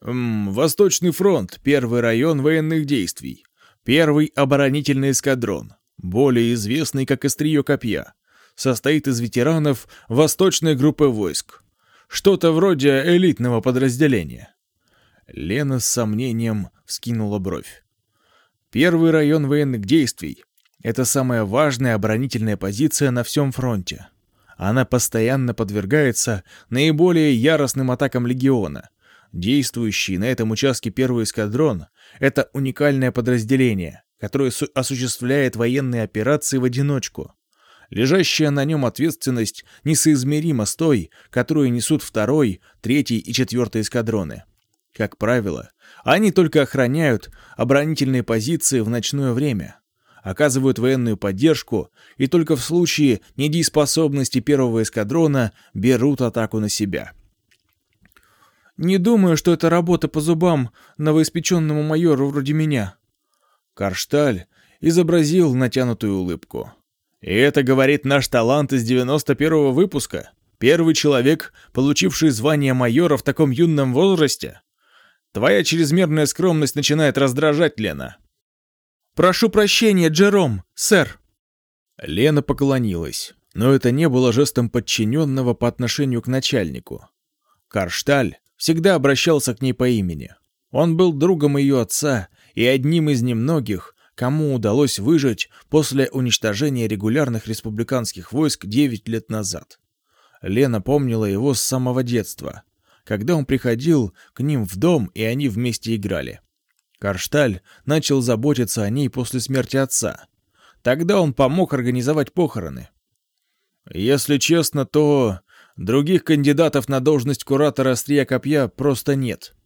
М -м, Восточный фронт, первый район военных действий, первый оборонительный эскадрон, более известный как «Острие копья», состоит из ветеранов восточной группы войск. Что-то вроде элитного подразделения. Лена с сомнением вскинула бровь. Первый район военных действий — это самая важная оборонительная позиция на всем фронте. Она постоянно подвергается наиболее яростным атакам легиона. Действующий на этом участке первый эскадрон — это уникальное подразделение, которое осуществляет военные операции в одиночку. Лежащая на нем ответственность несоизмерима с той, которую несут второй, третий и четвертый эскадроны. Как правило, они только охраняют оборонительные позиции в ночное время, оказывают военную поддержку и только в случае недееспособности первого эскадрона берут атаку на себя. «Не думаю, что это работа по зубам новоиспеченному майору вроде меня». Каршталь изобразил натянутую улыбку. «И это, говорит, наш талант из 91-го выпуска? Первый человек, получивший звание майора в таком юном возрасте?» Твоя чрезмерная скромность начинает раздражать Лена. Прошу прощения, Джером, сэр. Лена поклонилась, но это не было жестом подчиненного по отношению к начальнику. Каршталь всегда обращался к ней по имени. Он был другом ее отца и одним из немногих, кому удалось выжить после уничтожения регулярных республиканских войск 9 лет назад. Лена помнила его с самого детства, когда он приходил к ним в дом, и они вместе играли. Каршталь начал заботиться о ней после смерти отца. Тогда он помог организовать похороны. Если честно, то других кандидатов на должность куратора «Острия копья» просто нет.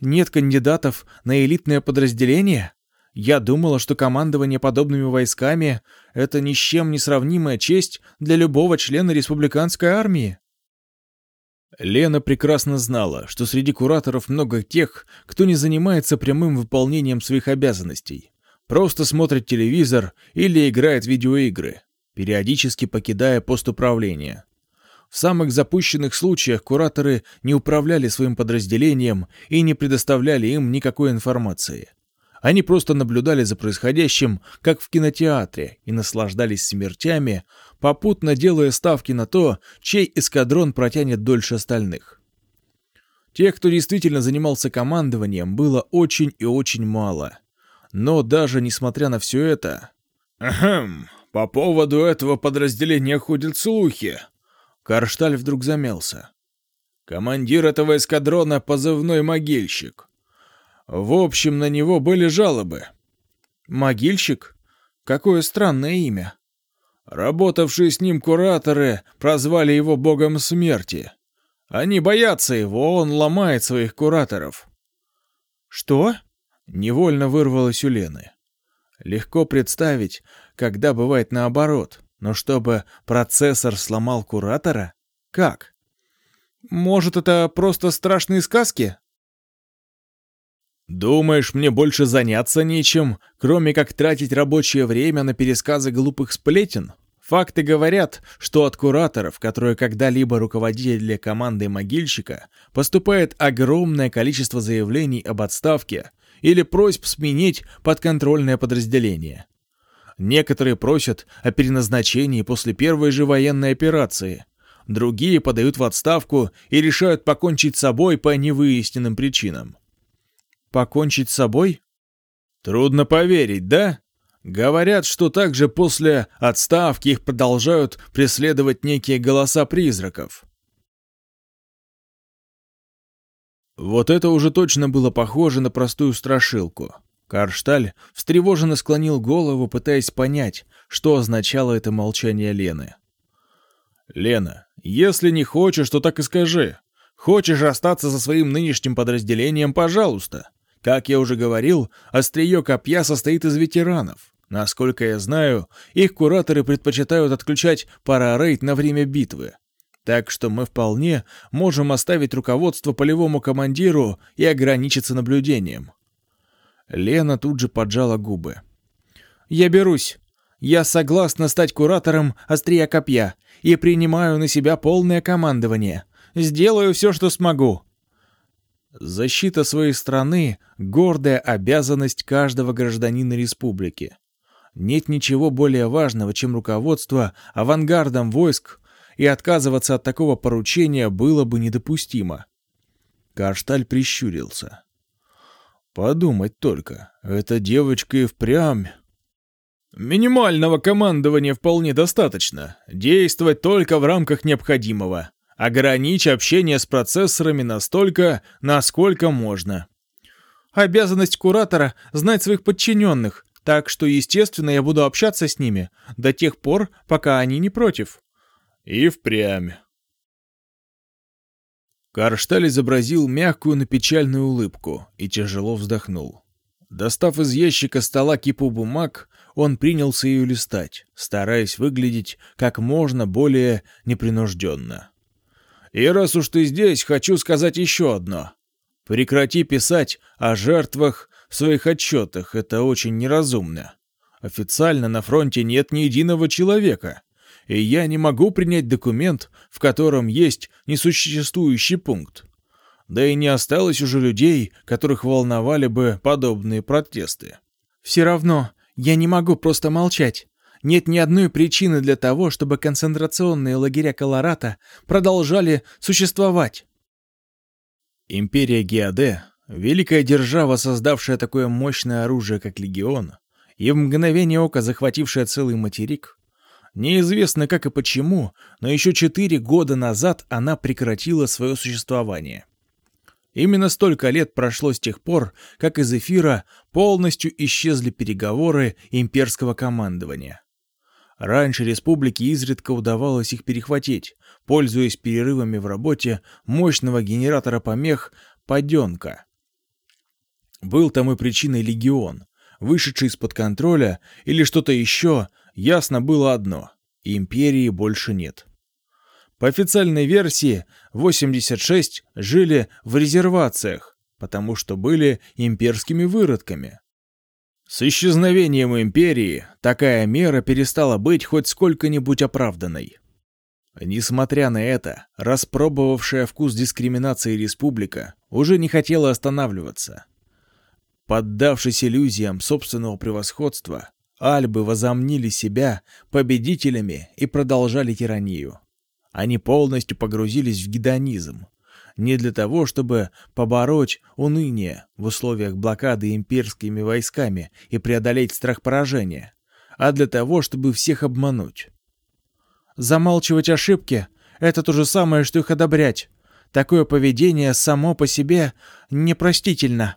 Нет кандидатов на элитное подразделение? Я думала, что командование подобными войсками — это ни с чем не сравнимая честь для любого члена республиканской армии. Лена прекрасно знала, что среди кураторов много тех, кто не занимается прямым выполнением своих обязанностей, просто смотрит телевизор или играет в видеоигры, периодически покидая пост управления. В самых запущенных случаях кураторы не управляли своим подразделением и не предоставляли им никакой информации. Они просто наблюдали за происходящим, как в кинотеатре, и наслаждались смертями, попутно делая ставки на то, чей эскадрон протянет дольше остальных. Тех, кто действительно занимался командованием, было очень и очень мало. Но даже несмотря на все это... «Ахм, по поводу этого подразделения ходят слухи». Каршталь вдруг замялся. «Командир этого эскадрона — позывной могильщик. В общем, на него были жалобы». «Могильщик? Какое странное имя». Работавшие с ним кураторы прозвали его богом смерти. Они боятся его, он ломает своих кураторов. Что? Невольно вырвалось у Лены. Легко представить, когда бывает наоборот. Но чтобы процессор сломал куратора? Как? Может, это просто страшные сказки? «Думаешь, мне больше заняться нечем, кроме как тратить рабочее время на пересказы глупых сплетен?» Факты говорят, что от кураторов, которые когда-либо руководили для команды могильщика, поступает огромное количество заявлений об отставке или просьб сменить подконтрольное подразделение. Некоторые просят о переназначении после первой же военной операции, другие подают в отставку и решают покончить с собой по невыясненным причинам. Покончить с собой? Трудно поверить, да? Говорят, что также после отставки их продолжают преследовать некие голоса призраков. Вот это уже точно было похоже на простую страшилку. Каршталь встревоженно склонил голову, пытаясь понять, что означало это молчание Лены. «Лена, если не хочешь, то так и скажи. Хочешь остаться со своим нынешним подразделением, пожалуйста. Как я уже говорил, острие копья состоит из ветеранов. Насколько я знаю, их кураторы предпочитают отключать парарейд на время битвы. Так что мы вполне можем оставить руководство полевому командиру и ограничиться наблюдением. Лена тут же поджала губы. «Я берусь. Я согласна стать куратором «Острия копья» и принимаю на себя полное командование. Сделаю все, что смогу. Защита своей страны — гордая обязанность каждого гражданина республики. Нет ничего более важного, чем руководство авангардом войск, и отказываться от такого поручения было бы недопустимо. Каршталь прищурился. «Подумать только, эта девочка и впрямь...» «Минимального командования вполне достаточно. Действовать только в рамках необходимого», Ограничь общение с процессорами настолько, насколько можно. Обязанность куратора — знать своих подчиненных, так что, естественно, я буду общаться с ними до тех пор, пока они не против. И впрямь. Каршталь изобразил мягкую, но печальную улыбку и тяжело вздохнул. Достав из ящика стола кипу бумаг, он принялся ее листать, стараясь выглядеть как можно более непринужденно. И раз уж ты здесь, хочу сказать еще одно. Прекрати писать о жертвах в своих отчетах, это очень неразумно. Официально на фронте нет ни единого человека, и я не могу принять документ, в котором есть несуществующий пункт. Да и не осталось уже людей, которых волновали бы подобные протесты. «Все равно, я не могу просто молчать. Нет ни одной причины для того, чтобы концентрационные лагеря Колората продолжали существовать. Империя Геоде, великая держава, создавшая такое мощное оружие, как Легион, и в мгновение ока захватившая целый материк, неизвестно как и почему, но еще четыре года назад она прекратила свое существование. Именно столько лет прошло с тех пор, как из эфира полностью исчезли переговоры имперского командования. Раньше республике изредка удавалось их перехватить, пользуясь перерывами в работе мощного генератора помех «Паденка». Был там и причиной легион, вышедший из-под контроля или что-то еще, ясно было одно — империи больше нет. По официальной версии, 86 жили в резервациях, потому что были имперскими выродками. С исчезновением империи такая мера перестала быть хоть сколько-нибудь оправданной. Несмотря на это, распробовавшая вкус дискриминации республика уже не хотела останавливаться. Поддавшись иллюзиям собственного превосходства, Альбы возомнили себя победителями и продолжали тиранию. Они полностью погрузились в гедонизм, не для того, чтобы побороть уныние в условиях блокады имперскими войсками и преодолеть страх поражения, а для того, чтобы всех обмануть. Замалчивать ошибки — это то же самое, что их одобрять. Такое поведение само по себе непростительно.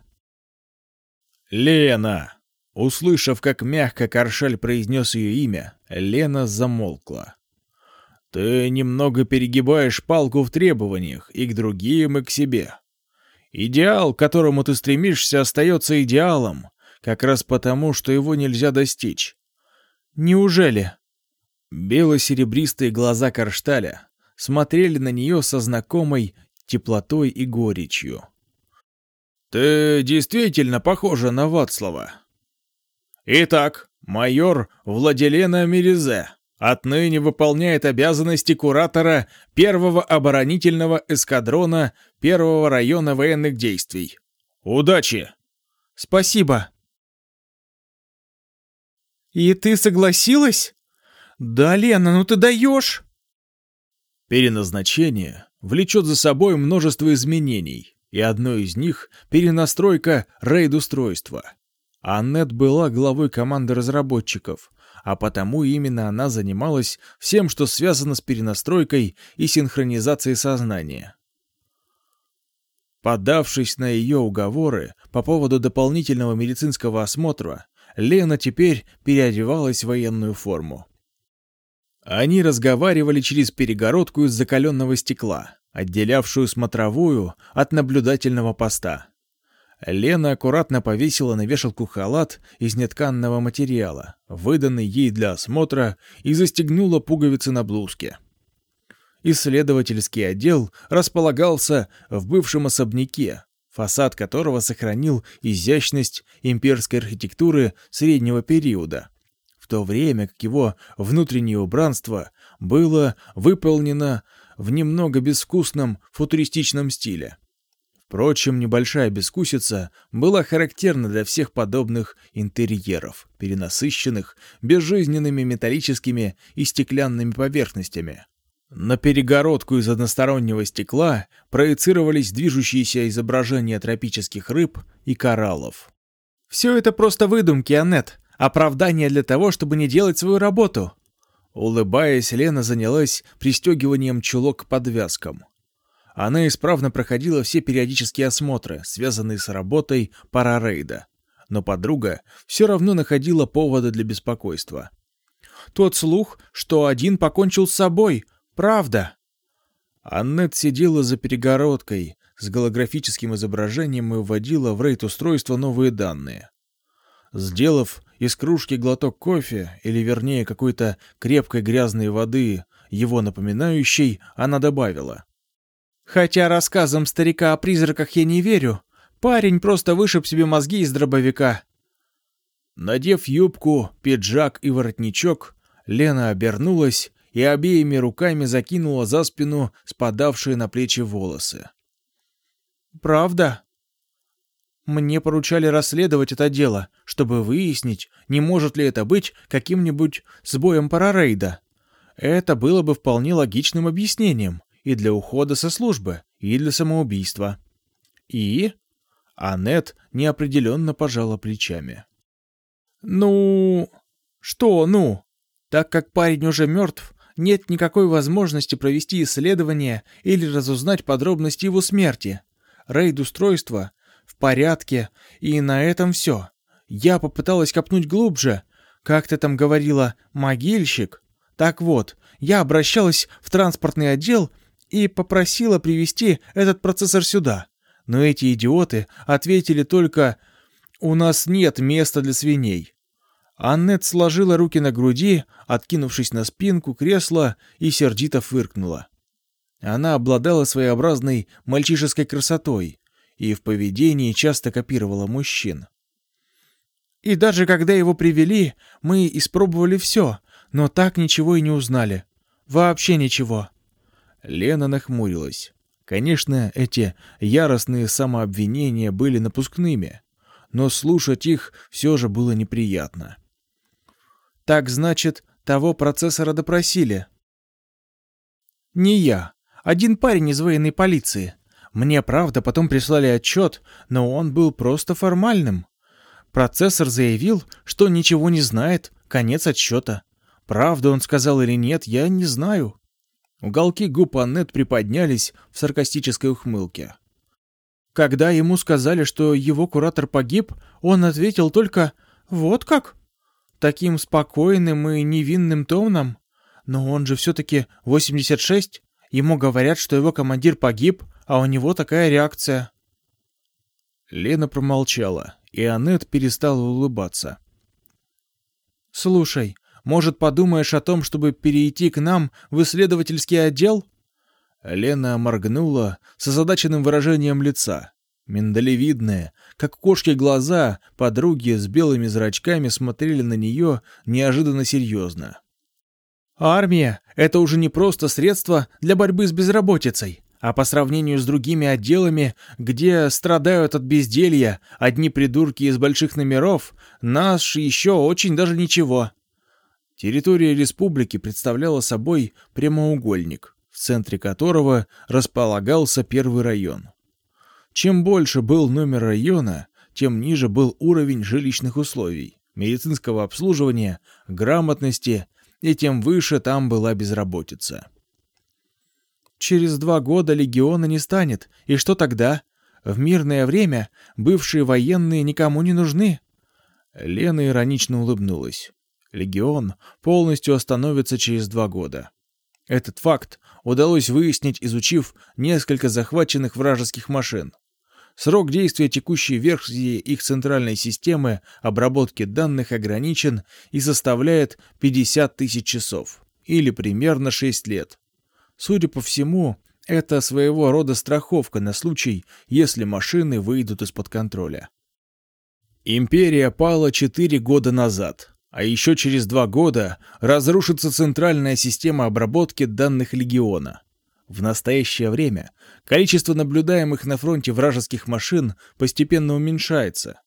«Лена!» Услышав, как мягко Каршаль произнес ее имя, Лена замолкла. Ты немного перегибаешь палку в требованиях и к другим, и к себе. Идеал, к которому ты стремишься, остается идеалом, как раз потому, что его нельзя достичь. Неужели? Бело-серебристые глаза Каршталя смотрели на нее со знакомой теплотой и горечью. «Ты действительно похожа на Вацлава». «Итак, майор Владелена Мерезе», Отныне выполняет обязанности куратора первого оборонительного эскадрона первого района военных действий. Удачи! Спасибо. И ты согласилась? Да, Лена, ну ты даешь! Переназначение влечет за собой множество изменений, и одно из них — перенастройка рейд-устройства. Аннет была главой команды разработчиков, а потому именно она занималась всем, что связано с перенастройкой и синхронизацией сознания. Поддавшись на ее уговоры по поводу дополнительного медицинского осмотра, Лена теперь переодевалась в военную форму. Они разговаривали через перегородку из закаленного стекла, отделявшую смотровую от наблюдательного поста. Лена аккуратно повесила на вешалку халат из нетканного материала, выданный ей для осмотра, и застегнула пуговицы на блузке. Исследовательский отдел располагался в бывшем особняке, фасад которого сохранил изящность имперской архитектуры среднего периода, в то время как его внутреннее убранство было выполнено в немного безвкусном футуристичном стиле. Впрочем, небольшая бескусица была характерна для всех подобных интерьеров, перенасыщенных безжизненными металлическими и стеклянными поверхностями. На перегородку из одностороннего стекла проецировались движущиеся изображения тропических рыб и кораллов. «Все это просто выдумки, Аннет. Оправдание для того, чтобы не делать свою работу». Улыбаясь, Лена занялась пристегиванием чулок к подвязкам. Она исправно проходила все периодические осмотры, связанные с работой парарейда. Но подруга все равно находила повода для беспокойства. «Тот слух, что один покончил с собой, правда!» Аннет сидела за перегородкой с голографическим изображением и вводила в рейд устройство новые данные. Сделав из кружки глоток кофе, или вернее какой-то крепкой грязной воды, его напоминающей, она добавила. Хотя рассказам старика о призраках я не верю, парень просто вышиб себе мозги из дробовика. Надев юбку, пиджак и воротничок, Лена обернулась и обеими руками закинула за спину спадавшие на плечи волосы. «Правда?» Мне поручали расследовать это дело, чтобы выяснить, не может ли это быть каким-нибудь сбоем парарейда. Это было бы вполне логичным объяснением и для ухода со службы, и для самоубийства. И... Аннет неопределенно пожала плечами. «Ну... что «ну»? Так как парень уже мертв, нет никакой возможности провести исследование или разузнать подробности его смерти. Рейд устройства в порядке, и на этом все. Я попыталась копнуть глубже. Как ты там говорила, могильщик? Так вот, я обращалась в транспортный отдел и попросила привести этот процессор сюда. Но эти идиоты ответили только «У нас нет места для свиней». Аннет сложила руки на груди, откинувшись на спинку кресла и сердито фыркнула. Она обладала своеобразной мальчишеской красотой и в поведении часто копировала мужчин. «И даже когда его привели, мы испробовали все, но так ничего и не узнали. Вообще ничего. Лена нахмурилась. Конечно, эти яростные самообвинения были напускными, но слушать их все же было неприятно. «Так, значит, того процессора допросили?» «Не я. Один парень из военной полиции. Мне, правда, потом прислали отчет, но он был просто формальным. Процессор заявил, что ничего не знает, конец отчета. Правда он сказал или нет, я не знаю. Уголки губ Аннет приподнялись в саркастической ухмылке. Когда ему сказали, что его куратор погиб, он ответил только «Вот как?» Таким спокойным и невинным тоном. Но он же все-таки 86. Ему говорят, что его командир погиб, а у него такая реакция. Лена промолчала, и Аннет перестала улыбаться. «Слушай, может, подумаешь о том, чтобы перейти к нам в исследовательский отдел?» Лена моргнула с озадаченным выражением лица. Миндалевидные, как кошки глаза, подруги с белыми зрачками смотрели на нее неожиданно серьезно. «Армия — это уже не просто средство для борьбы с безработицей», а по сравнению с другими отделами, где страдают от безделья одни придурки из больших номеров, наш еще очень даже ничего. Территория республики представляла собой прямоугольник, в центре которого располагался первый район. Чем больше был номер района, тем ниже был уровень жилищных условий, медицинского обслуживания, грамотности, и тем выше там была безработица. Через два года легиона не станет, и что тогда? В мирное время бывшие военные никому не нужны. Лена иронично улыбнулась. Легион полностью остановится через два года. Этот факт удалось выяснить, изучив несколько захваченных вражеских машин. Срок действия текущей версии их центральной системы обработки данных ограничен и составляет 50 тысяч часов, или примерно 6 лет. Судя по всему, это своего рода страховка на случай, если машины выйдут из-под контроля. Империя пала 4 года назад. А еще через два года разрушится центральная система обработки данных легиона. В настоящее время количество наблюдаемых на фронте вражеских машин постепенно уменьшается.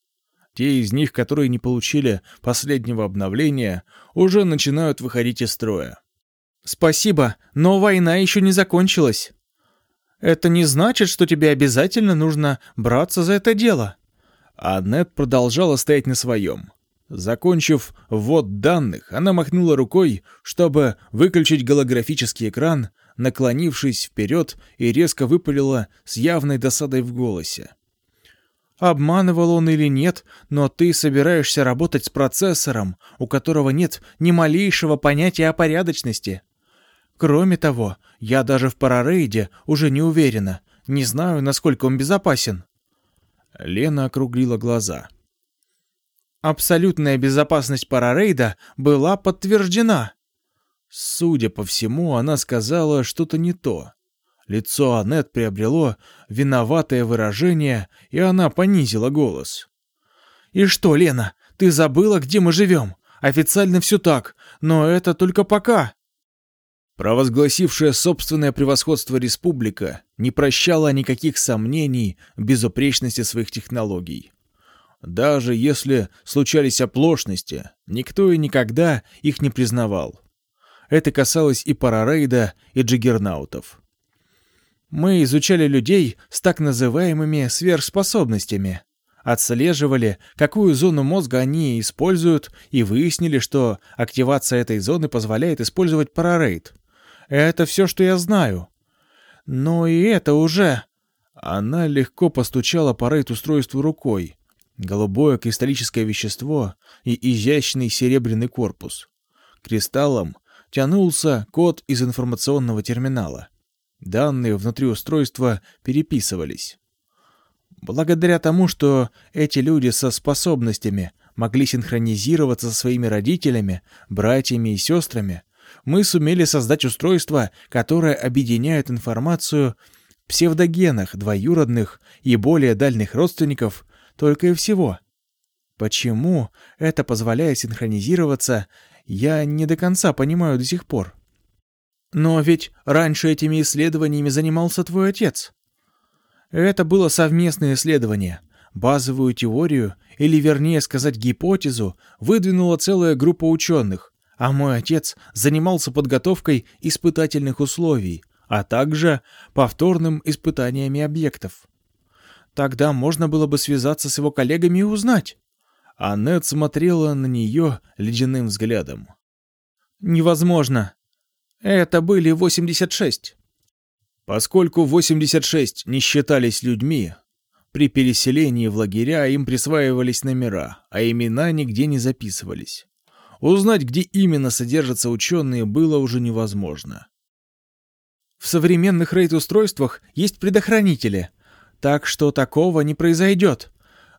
Те из них, которые не получили последнего обновления, уже начинают выходить из строя. «Спасибо, но война еще не закончилась». «Это не значит, что тебе обязательно нужно браться за это дело». Аннет продолжала стоять на своем. Закончив ввод данных, она махнула рукой, чтобы выключить голографический экран, наклонившись вперед и резко выпалила с явной досадой в голосе. «Обманывал он или нет, но ты собираешься работать с процессором, у которого нет ни малейшего понятия о порядочности. Кроме того, я даже в парарейде уже не уверена, не знаю, насколько он безопасен». Лена округлила глаза. «Обманывал Абсолютная безопасность парарейда была подтверждена. Судя по всему, она сказала что-то не то. Лицо Аннет приобрело виноватое выражение, и она понизила голос. «И что, Лена, ты забыла, где мы живем? Официально все так, но это только пока». Провозгласившая собственное превосходство республика не прощала никаких сомнений в безупречности своих технологий. Даже если случались оплошности, никто и никогда их не признавал. Это касалось и Парарейда, и Джиггернаутов. Мы изучали людей с так называемыми сверхспособностями, отслеживали, какую зону мозга они используют, и выяснили, что активация этой зоны позволяет использовать парарейд. Это все, что я знаю. Но и это уже... Она легко постучала по рейд-устройству рукой, голубое кристаллическое вещество и изящный серебряный корпус. Кристаллом тянулся код из информационного терминала. Данные внутри устройства переписывались. Благодаря тому, что эти люди со способностями могли синхронизироваться со своими родителями, братьями и сестрами, мы сумели создать устройство, которое объединяет информацию псевдогенах двоюродных и более дальних родственников только и всего. Почему это позволяет синхронизироваться, я не до конца понимаю до сих пор. Но ведь раньше этими исследованиями занимался твой отец. Это было совместное исследование. Базовую теорию, или вернее сказать гипотезу, выдвинула целая группа ученых, а мой отец занимался подготовкой испытательных условий, а также повторным испытаниями объектов. Тогда можно было бы связаться с его коллегами и узнать. Аннет смотрела на нее ледяным взглядом. «Невозможно. Это были 86». Поскольку 86 не считались людьми, при переселении в лагеря им присваивались номера, а имена нигде не записывались. Узнать, где именно содержатся ученые, было уже невозможно. В современных рейд-устройствах есть предохранители — так что такого не произойдет.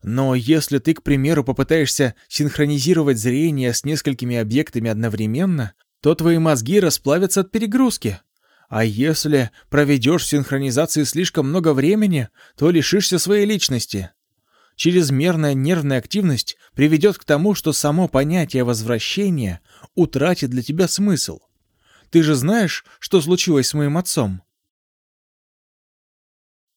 Но если ты, к примеру, попытаешься синхронизировать зрение с несколькими объектами одновременно, то твои мозги расплавятся от перегрузки. А если проведешь в синхронизации слишком много времени, то лишишься своей личности. Чрезмерная нервная активность приведет к тому, что само понятие возвращения утратит для тебя смысл. Ты же знаешь, что случилось с моим отцом?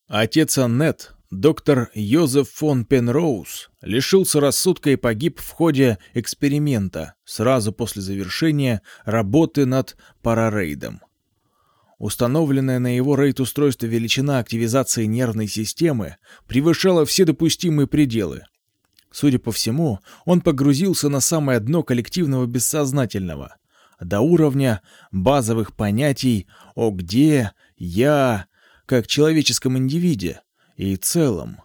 Отец Аннет, доктор Йозеф фон Пенроуз, лишился рассудка и погиб в ходе эксперимента сразу после завершения работы над парарейдом. Установленная на его рейд-устройство величина активизации нервной системы превышала все допустимые пределы. Судя по всему, он погрузился на самое дно коллективного бессознательного, до уровня базовых понятий «о где», «я», как человеческом индивиде и целом.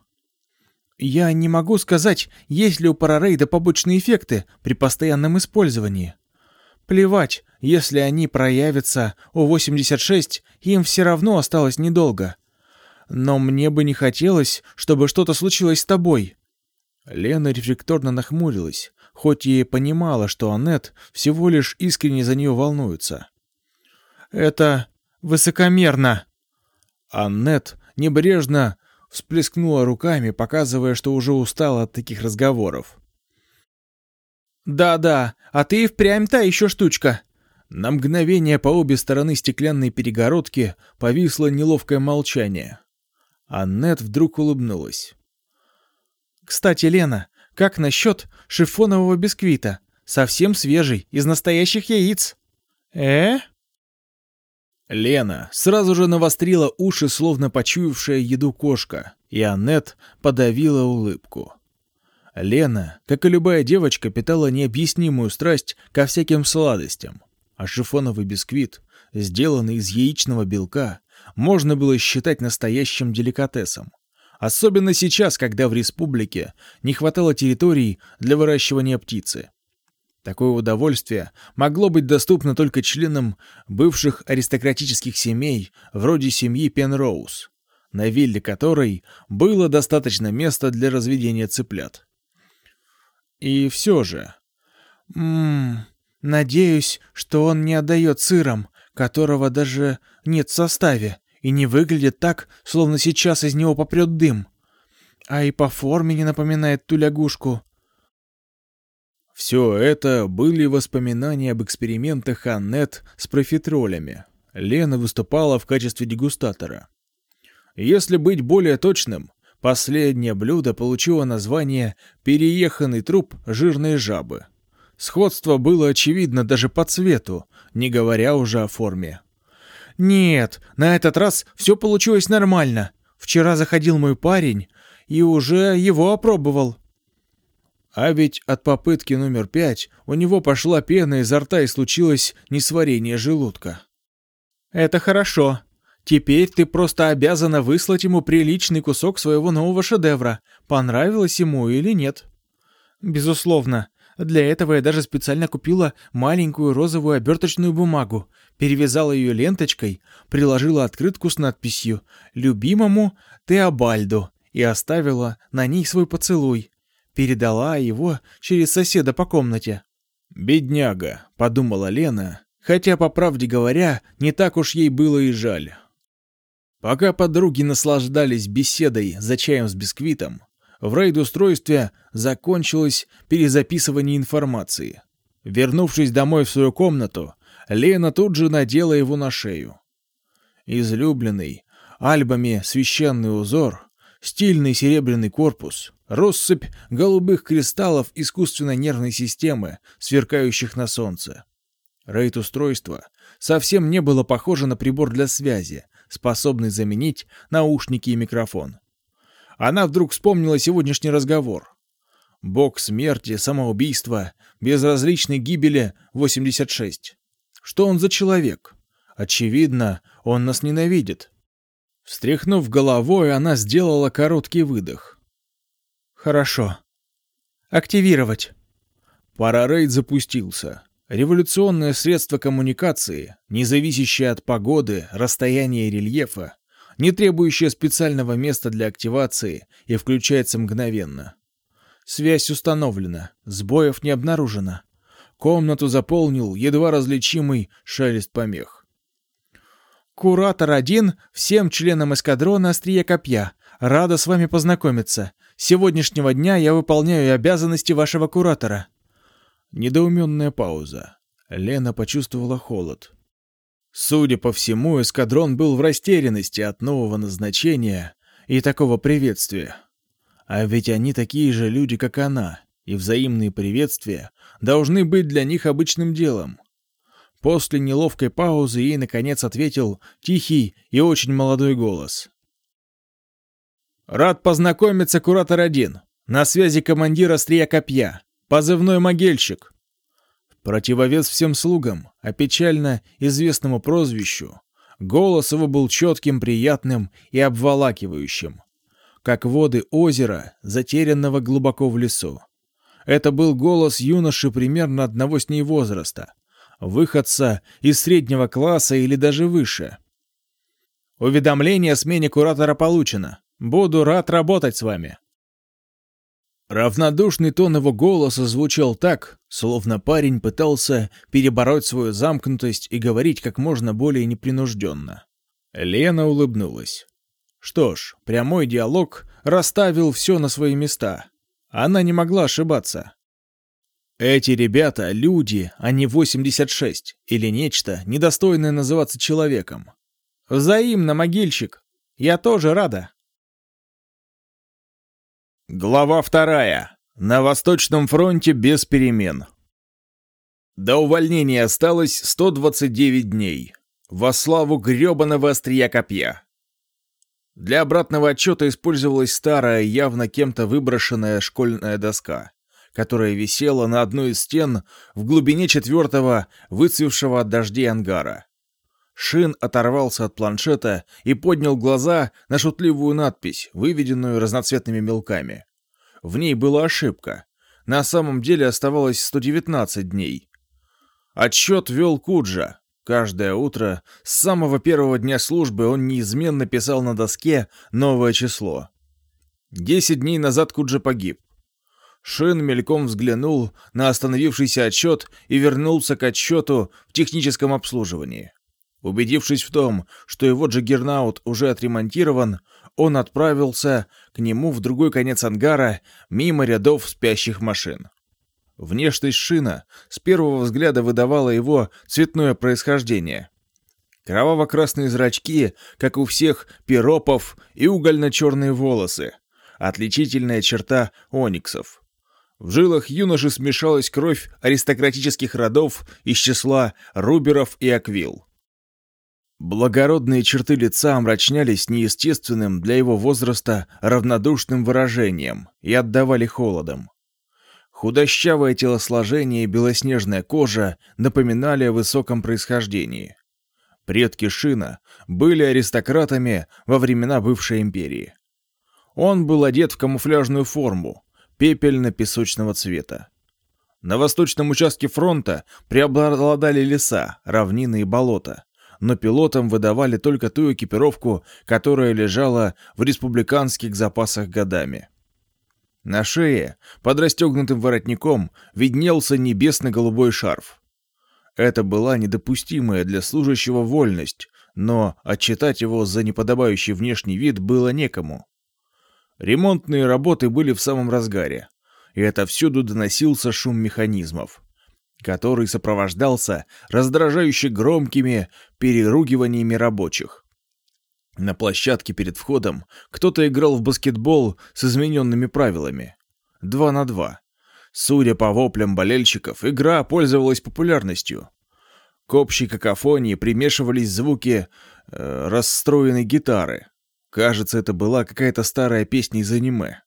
Я не могу сказать, есть ли у парарейда побочные эффекты при постоянном использовании. Плевать, если они проявятся у 86, им все равно осталось недолго. Но мне бы не хотелось, чтобы что-то случилось с тобой. Лена рефлекторно нахмурилась, хоть и понимала, что Аннет всего лишь искренне за нее волнуется. «Это высокомерно!» Аннет небрежно всплескнула руками, показывая, что уже устала от таких разговоров. «Да-да, а ты и впрямь та еще штучка!» На мгновение по обе стороны стеклянной перегородки повисло неловкое молчание. Аннет вдруг улыбнулась. «Кстати, Лена, как насчет шифонового бисквита? Совсем свежий, из настоящих яиц!» «Э?» Лена сразу же навострила уши, словно почуявшая еду кошка, и Аннет подавила улыбку. Лена, как и любая девочка, питала необъяснимую страсть ко всяким сладостям, а шифоновый бисквит, сделанный из яичного белка, можно было считать настоящим деликатесом. Особенно сейчас, когда в республике не хватало территорий для выращивания птицы. Такое удовольствие могло быть доступно только членам бывших аристократических семей, вроде семьи Пенроуз, на вилле которой было достаточно места для разведения цыплят. И все же... «Ммм... Надеюсь, что он не отдает сыром, которого даже нет в составе, и не выглядит так, словно сейчас из него попрет дым. А и по форме не напоминает ту лягушку. Все это были воспоминания об экспериментах Аннет с профитролями. Лена выступала в качестве дегустатора. Если быть более точным, последнее блюдо получило название «Перееханный труп жирной жабы». Сходство было очевидно даже по цвету, не говоря уже о форме. «Нет, на этот раз все получилось нормально. Вчера заходил мой парень и уже его опробовал. А ведь от попытки номер пять у него пошла пена изо рта и случилось несварение желудка. «Это хорошо. Теперь ты просто обязана выслать ему приличный кусок своего нового шедевра, понравилось ему или нет». «Безусловно. Для этого я даже специально купила маленькую розовую оберточную бумагу, перевязала ее ленточкой, приложила открытку с надписью «Любимому Теобальду» и оставила на ней свой поцелуй, передала его через соседа по комнате. «Бедняга», — подумала Лена, хотя, по правде говоря, не так уж ей было и жаль. Пока подруги наслаждались беседой за чаем с бисквитом, в рейд-устройстве закончилось перезаписывание информации. Вернувшись домой в свою комнату, Лена тут же надела его на шею. Излюбленный, альбами священный узор, стильный серебряный корпус, Россыпь голубых кристаллов искусственной нервной системы, сверкающих на солнце. Рейд-устройство совсем не было похоже на прибор для связи, способный заменить наушники и микрофон. Она вдруг вспомнила сегодняшний разговор. Бог смерти, самоубийства, безразличной гибели 86. Что он за человек? Очевидно, он нас ненавидит. Встряхнув головой, она сделала короткий выдох. Хорошо. Активировать. Парарейд запустился. Революционное средство коммуникации, не зависящее от погоды, расстояния и рельефа, не требующее специального места для активации и включается мгновенно. Связь установлена, сбоев не обнаружено. Комнату заполнил едва различимый шелест помех. «Куратор один, всем членам эскадрона острия копья». Рада с вами познакомиться. С сегодняшнего дня я выполняю обязанности вашего куратора». Недоуменная пауза. Лена почувствовала холод. Судя по всему, эскадрон был в растерянности от нового назначения и такого приветствия. А ведь они такие же люди, как она, и взаимные приветствия должны быть для них обычным делом. После неловкой паузы ей, наконец, ответил тихий и очень молодой голос. «Рад познакомиться, куратор один. На связи командир острия копья. Позывной могильщик». Противовес всем слугам, а печально известному прозвищу, голос его был четким, приятным и обволакивающим, как воды озера, затерянного глубоко в лесу. Это был голос юноши примерно одного с ней возраста — выходца из среднего класса или даже выше. Уведомление о смене куратора получено. Буду рад работать с вами. Равнодушный тон его голоса звучал так, словно парень пытался перебороть свою замкнутость и говорить как можно более непринужденно. Лена улыбнулась. Что ж, прямой диалог расставил все на свои места. Она не могла ошибаться. Эти ребята — люди, а не 86, или нечто, недостойное называться человеком. Взаимно, могильщик. Я тоже рада. Глава вторая. На Восточном фронте без перемен. До увольнения осталось 129 дней. Во славу грёбаного острия копья. Для обратного отчета использовалась старая, явно кем-то выброшенная школьная доска которая висела на одной из стен в глубине четвертого, выцвевшего от дождей ангара. Шин оторвался от планшета и поднял глаза на шутливую надпись, выведенную разноцветными мелками. В ней была ошибка. На самом деле оставалось 119 дней. Отсчет вел Куджа. Каждое утро с самого первого дня службы он неизменно писал на доске новое число. Десять дней назад Куджа погиб. Шин мельком взглянул на остановившийся отчет и вернулся к отчету в техническом обслуживании. Убедившись в том, что его джиггернаут уже отремонтирован, он отправился к нему в другой конец ангара, мимо рядов спящих машин. Внешность Шина с первого взгляда выдавала его цветное происхождение. Кроваво-красные зрачки, как у всех пиропов, и угольно-черные волосы — отличительная черта ониксов — в жилах юноши смешалась кровь аристократических родов из числа Руберов и Аквил. Благородные черты лица омрачнялись неестественным для его возраста равнодушным выражением и отдавали холодом. Худощавое телосложение и белоснежная кожа напоминали о высоком происхождении. Предки Шина были аристократами во времена бывшей империи. Он был одет в камуфляжную форму, пепельно-песочного цвета. На восточном участке фронта преобладали леса, равнины и болота, но пилотам выдавали только ту экипировку, которая лежала в республиканских запасах годами. На шее, под расстегнутым воротником, виднелся небесно-голубой шарф. Это была недопустимая для служащего вольность, но отчитать его за неподобающий внешний вид было некому. Ремонтные работы были в самом разгаре, и отовсюду доносился шум механизмов, который сопровождался раздражающе громкими переругиваниями рабочих. На площадке перед входом кто-то играл в баскетбол с измененными правилами. Два на два. Судя по воплям болельщиков, игра пользовалась популярностью. К общей какофонии примешивались звуки э, расстроенной гитары — Кажется, это была какая-то старая песня из аниме.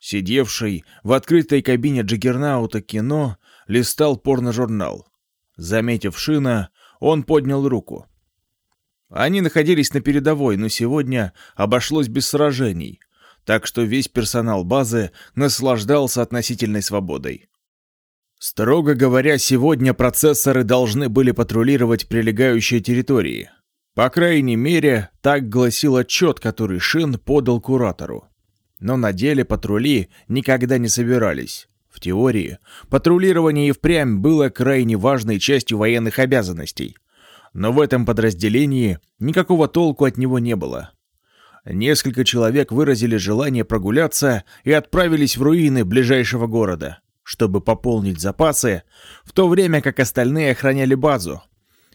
Сидевший в открытой кабине Джиггернаута кино листал порножурнал. Заметив Шина, он поднял руку. Они находились на передовой, но сегодня обошлось без сражений, так что весь персонал базы наслаждался относительной свободой. Строго говоря, сегодня процессоры должны были патрулировать прилегающие территории, по крайней мере, так гласил отчет, который Шин подал куратору. Но на деле патрули никогда не собирались. В теории, патрулирование и впрямь было крайне важной частью военных обязанностей. Но в этом подразделении никакого толку от него не было. Несколько человек выразили желание прогуляться и отправились в руины ближайшего города, чтобы пополнить запасы, в то время как остальные охраняли базу,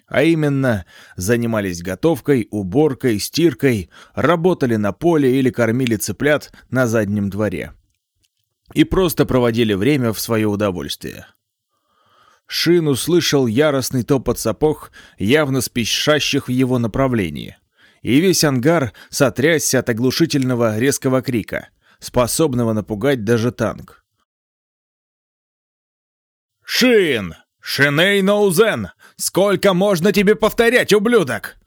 а именно занимались готовкой, уборкой, стиркой, работали на поле или кормили цыплят на заднем дворе. И просто проводили время в свое удовольствие. Шин услышал яростный топот сапог, явно спешащих в его направлении. И весь ангар сотрясся от оглушительного резкого крика, способного напугать даже танк. «Шин! Шиней Ноузен! Сколько можно тебе повторять, ублюдок?»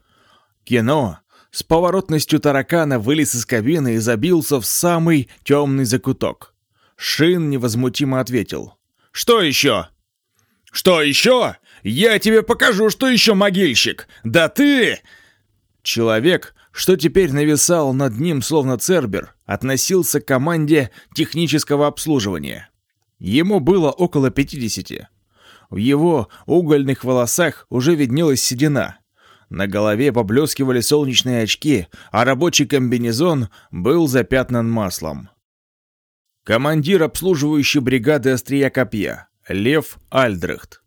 Кино с поворотностью таракана вылез из кабины и забился в самый темный закуток. Шин невозмутимо ответил. «Что еще?» «Что еще? Я тебе покажу, что еще, могильщик! Да ты...» Человек, что теперь нависал над ним словно цербер, относился к команде технического обслуживания. Ему было около 50. В его угольных волосах уже виднелась седина. На голове поблескивали солнечные очки, а рабочий комбинезон был запятнан маслом. Командир обслуживающей бригады «Острия копья» Лев Альдрехт.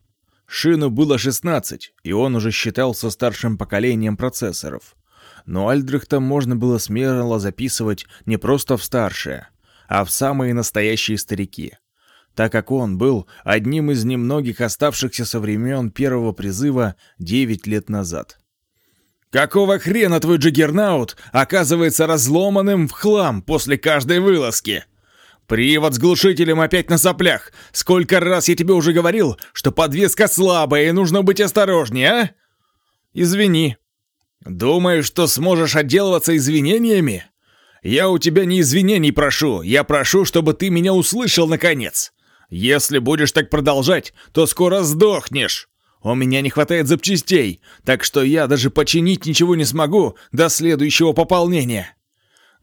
Шину было 16, и он уже считался старшим поколением процессоров. Но Альдрехта можно было смело записывать не просто в старшие, а в самые настоящие старики так как он был одним из немногих оставшихся со времен первого призыва 9 лет назад. «Какого хрена твой джиггернаут оказывается разломанным в хлам после каждой вылазки?» «Привод с глушителем опять на соплях! Сколько раз я тебе уже говорил, что подвеска слабая и нужно быть осторожнее, а?» «Извини». «Думаешь, что сможешь отделываться извинениями?» Я у тебя не извинений прошу, я прошу, чтобы ты меня услышал наконец. Если будешь так продолжать, то скоро сдохнешь. У меня не хватает запчастей, так что я даже починить ничего не смогу до следующего пополнения.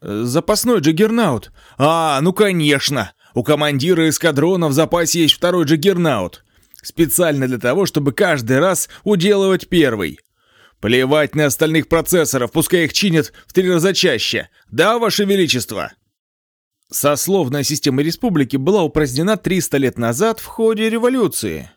Запасной джиггернаут? А, ну конечно. У командира эскадрона в запасе есть второй джиггернаут. Специально для того, чтобы каждый раз уделывать первый. Плевать на остальных процессоров, пускай их чинят в три раза чаще. Да, ваше величество? Сословная система республики была упразднена 300 лет назад в ходе революции.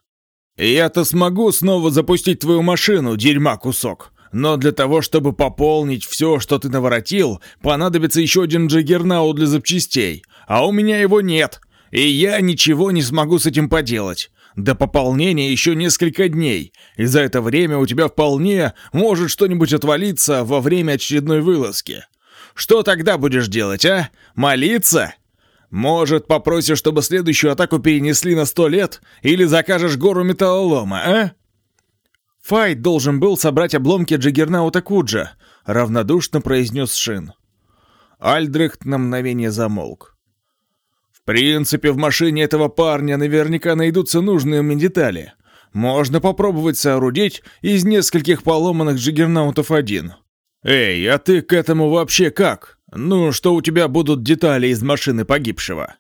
Я-то смогу снова запустить твою машину, дерьма кусок. Но для того, чтобы пополнить все, что ты наворотил, понадобится еще один джаггернау для запчастей. А у меня его нет, и я ничего не смогу с этим поделать. До пополнения еще несколько дней, и за это время у тебя вполне может что-нибудь отвалиться во время очередной вылазки. Что тогда будешь делать, а? Молиться? Может, попросишь, чтобы следующую атаку перенесли на сто лет? Или закажешь гору металлолома, а? Файт должен был собрать обломки Джиггернаута Куджа, равнодушно произнес Шин. Альдрехт на мгновение замолк. В принципе, в машине этого парня наверняка найдутся нужные мне детали. Можно попробовать соорудить из нескольких поломанных джиггернаутов один. «Эй, а ты к этому вообще как? Ну, что у тебя будут детали из машины погибшего?»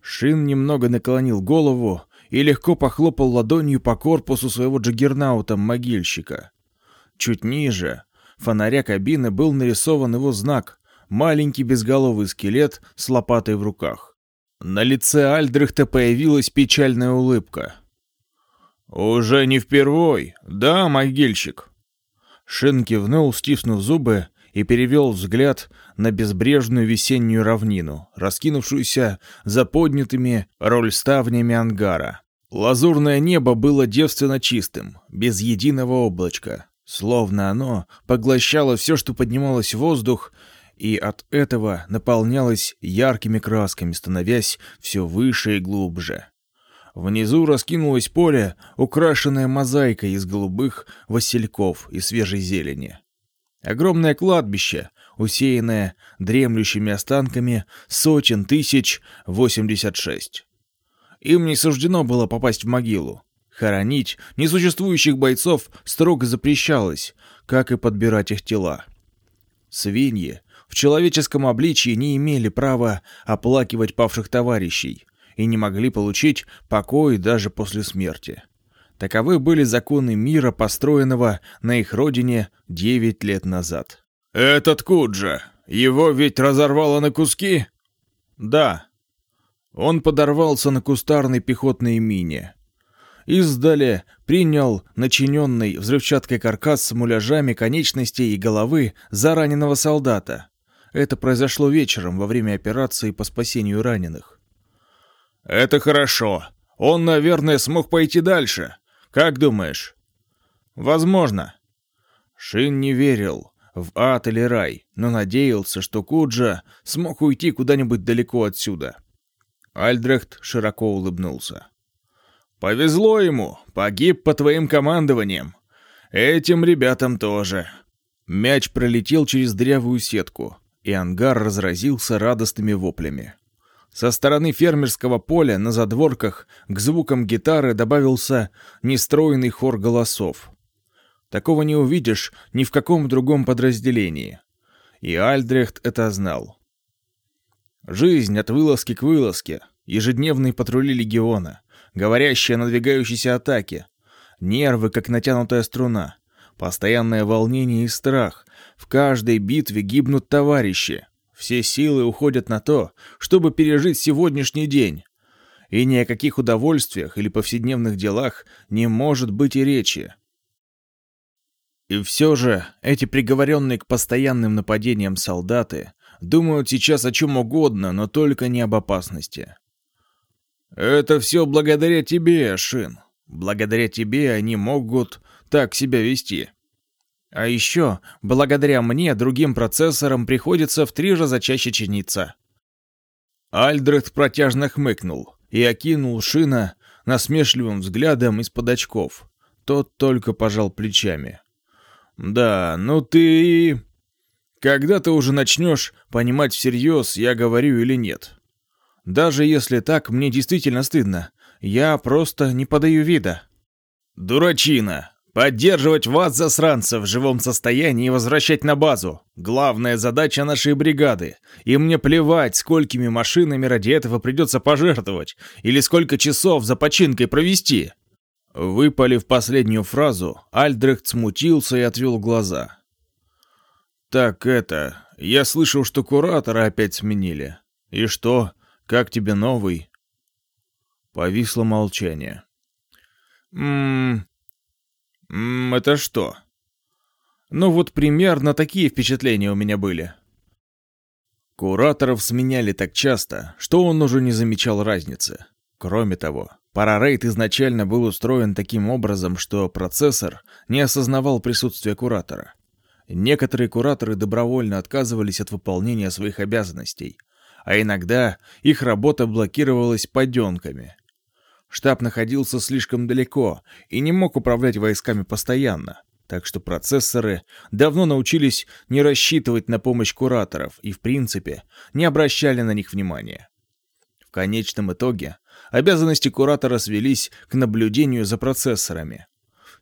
Шин немного наклонил голову и легко похлопал ладонью по корпусу своего джаггернаута-могильщика. Чуть ниже фонаря кабины был нарисован его знак — маленький безголовый скелет с лопатой в руках. На лице Альдрихта появилась печальная улыбка. «Уже не впервой, да, могильщик?» Шин кивнул, стиснув зубы, и перевел взгляд на безбрежную весеннюю равнину, раскинувшуюся за поднятыми рольставнями ангара. Лазурное небо было девственно чистым, без единого облачка, словно оно поглощало все, что поднималось в воздух, и от этого наполнялось яркими красками, становясь все выше и глубже. Внизу раскинулось поле, украшенное мозаикой из голубых васильков и свежей зелени. Огромное кладбище, усеянное дремлющими останками сотен тысяч восемьдесят шесть. Им не суждено было попасть в могилу. Хоронить несуществующих бойцов строго запрещалось, как и подбирать их тела. Свиньи в человеческом обличии не имели права оплакивать павших товарищей, и не могли получить покой даже после смерти. Таковы были законы мира, построенного на их родине 9 лет назад. «Этот Куджа, его ведь разорвало на куски?» «Да». Он подорвался на кустарной пехотной мине. Издали принял начиненный взрывчаткой каркас с муляжами конечностей и головы за раненого солдата. Это произошло вечером во время операции по спасению раненых. «Это хорошо. Он, наверное, смог пойти дальше. Как думаешь?» «Возможно». Шин не верил в ад или рай, но надеялся, что Куджа смог уйти куда-нибудь далеко отсюда. Альдрехт широко улыбнулся. «Повезло ему. Погиб по твоим командованиям. Этим ребятам тоже». Мяч пролетел через дрявую сетку, и ангар разразился радостными воплями. Со стороны фермерского поля на задворках к звукам гитары добавился нестроенный хор голосов. Такого не увидишь ни в каком другом подразделении. И Альдрехт это знал. Жизнь от вылазки к вылазке, ежедневные патрули легиона, говорящие о надвигающейся атаке, нервы, как натянутая струна, постоянное волнение и страх. В каждой битве гибнут товарищи, все силы уходят на то, чтобы пережить сегодняшний день. И ни о каких удовольствиях или повседневных делах не может быть и речи. И все же эти приговоренные к постоянным нападениям солдаты думают сейчас о чем угодно, но только не об опасности. «Это все благодаря тебе, Шин. Благодаря тебе они могут так себя вести», а еще, благодаря мне, другим процессорам приходится в три раза чаще чиниться. Альдрехт протяжно хмыкнул и окинул Шина насмешливым взглядом из-под очков. Тот только пожал плечами. «Да, ну ты...» «Когда ты уже начнешь понимать всерьез, я говорю или нет?» «Даже если так, мне действительно стыдно. Я просто не подаю вида». «Дурачина!» Поддерживать вас, засранцев, в живом состоянии и возвращать на базу. Главная задача нашей бригады. И мне плевать, сколькими машинами ради этого придется пожертвовать, или сколько часов за починкой провести». Выпалив последнюю фразу, Альдрехт смутился и отвел глаза. «Так это... Я слышал, что куратора опять сменили. И что? Как тебе новый?» Повисло молчание. «Ммм... Ммм, это что? Ну вот примерно такие впечатления у меня были. Кураторов сменяли так часто, что он уже не замечал разницы. Кроме того, парарейд изначально был устроен таким образом, что процессор не осознавал присутствие куратора. Некоторые кураторы добровольно отказывались от выполнения своих обязанностей, а иногда их работа блокировалась паденками — Штаб находился слишком далеко и не мог управлять войсками постоянно, так что процессоры давно научились не рассчитывать на помощь кураторов и, в принципе, не обращали на них внимания. В конечном итоге обязанности куратора свелись к наблюдению за процессорами.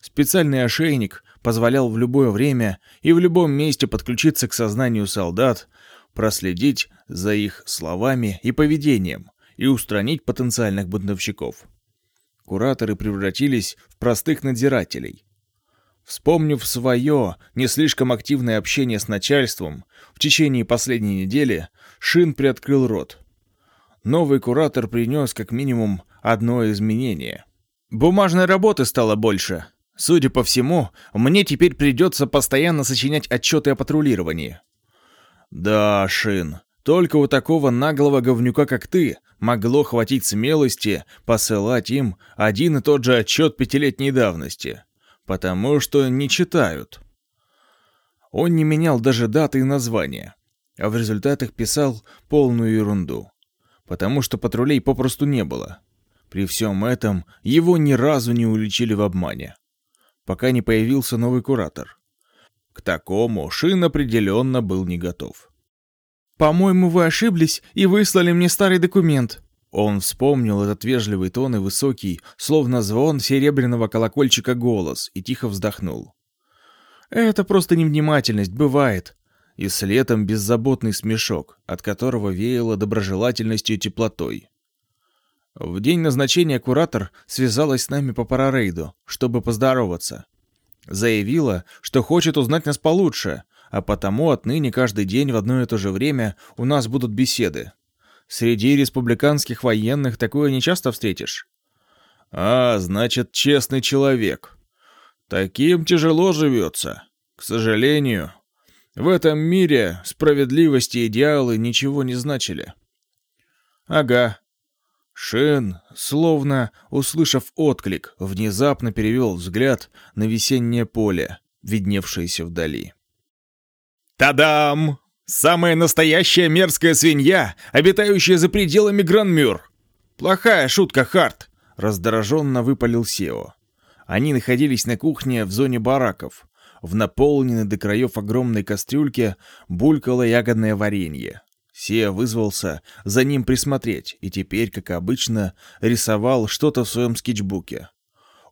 Специальный ошейник позволял в любое время и в любом месте подключиться к сознанию солдат, проследить за их словами и поведением и устранить потенциальных бунтовщиков. Кураторы превратились в простых надзирателей. Вспомнив свое, не слишком активное общение с начальством, в течение последней недели Шин приоткрыл рот. Новый куратор принес как минимум одно изменение. Бумажной работы стало больше. Судя по всему, мне теперь придется постоянно сочинять отчеты о патрулировании. Да, Шин, только у такого наглого говнюка, как ты, могло хватить смелости посылать им один и тот же отчет пятилетней давности, потому что не читают. Он не менял даже даты и названия, а в результатах писал полную ерунду, потому что патрулей попросту не было. При всем этом его ни разу не уличили в обмане, пока не появился новый куратор. К такому Шин определенно был не готов. «По-моему, вы ошиблись и выслали мне старый документ». Он вспомнил этот вежливый тон и высокий, словно звон серебряного колокольчика голос, и тихо вздохнул. «Это просто невнимательность, бывает». И с летом беззаботный смешок, от которого веяло доброжелательностью и теплотой. В день назначения куратор связалась с нами по парарейду, чтобы поздороваться. Заявила, что хочет узнать нас получше, а потому отныне каждый день в одно и то же время у нас будут беседы. Среди республиканских военных такое не часто встретишь. А, значит, честный человек. Таким тяжело живется. К сожалению, в этом мире справедливости и идеалы ничего не значили. Ага. Шин, словно услышав отклик, внезапно перевел взгляд на весеннее поле, видневшееся вдали. Тадам! Самая настоящая мерзкая свинья, обитающая за пределами Гранмюр. Плохая шутка, Харт, раздраженно выпалил Сео. Они находились на кухне в зоне бараков. В наполненной до краев огромной кастрюльке булькало ягодное варенье. Сео вызвался за ним присмотреть и теперь, как обычно, рисовал что-то в своем скетчбуке.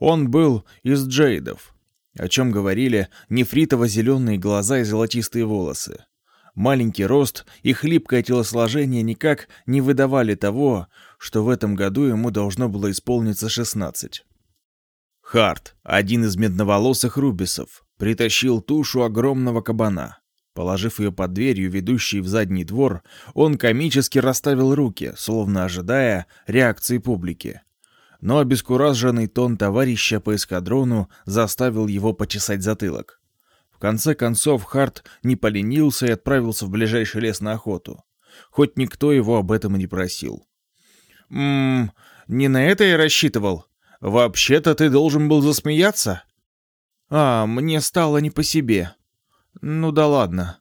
Он был из джейдов, о чем говорили нефритово-зеленые глаза и золотистые волосы. Маленький рост и хлипкое телосложение никак не выдавали того, что в этом году ему должно было исполниться 16. Харт, один из медноволосых рубисов, притащил тушу огромного кабана. Положив ее под дверью, ведущей в задний двор, он комически расставил руки, словно ожидая реакции публики но обескураженный тон товарища по эскадрону заставил его почесать затылок. В конце концов, Харт не поленился и отправился в ближайший лес на охоту. Хоть никто его об этом и не просил. «Ммм, не на это я рассчитывал. Вообще-то ты должен был засмеяться». «А, мне стало не по себе. Ну да ладно».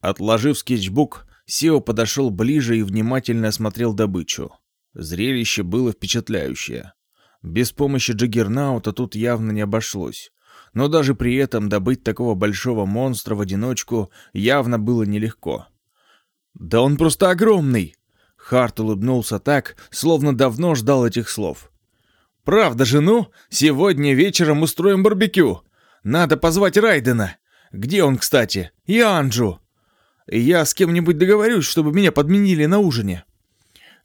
Отложив скетчбук, Сио подошел ближе и внимательно осмотрел добычу. Зрелище было впечатляющее. Без помощи Джаггернаута тут явно не обошлось. Но даже при этом добыть такого большого монстра в одиночку явно было нелегко. «Да он просто огромный!» Харт улыбнулся так, словно давно ждал этих слов. «Правда же, ну? Сегодня вечером устроим барбекю! Надо позвать Райдена! Где он, кстати? И Анджу! Я с кем-нибудь договорюсь, чтобы меня подменили на ужине!»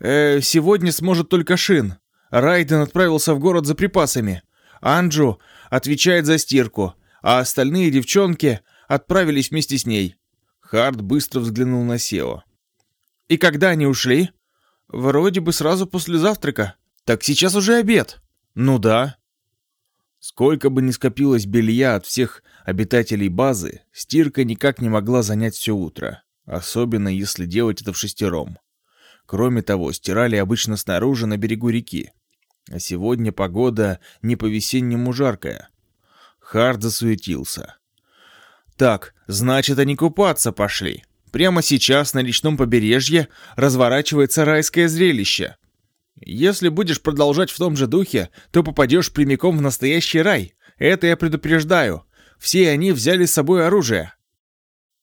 Э, сегодня сможет только Шин. Райден отправился в город за припасами. Анджу отвечает за стирку, а остальные девчонки отправились вместе с ней. Харт быстро взглянул на Сео. «И когда они ушли?» «Вроде бы сразу после завтрака. Так сейчас уже обед». «Ну да». Сколько бы ни скопилось белья от всех обитателей базы, стирка никак не могла занять все утро, особенно если делать это в шестером. Кроме того, стирали обычно снаружи на берегу реки. А сегодня погода не по-весеннему жаркая. Хард засуетился. «Так, значит, они купаться пошли. Прямо сейчас на речном побережье разворачивается райское зрелище. Если будешь продолжать в том же духе, то попадешь прямиком в настоящий рай. Это я предупреждаю. Все они взяли с собой оружие».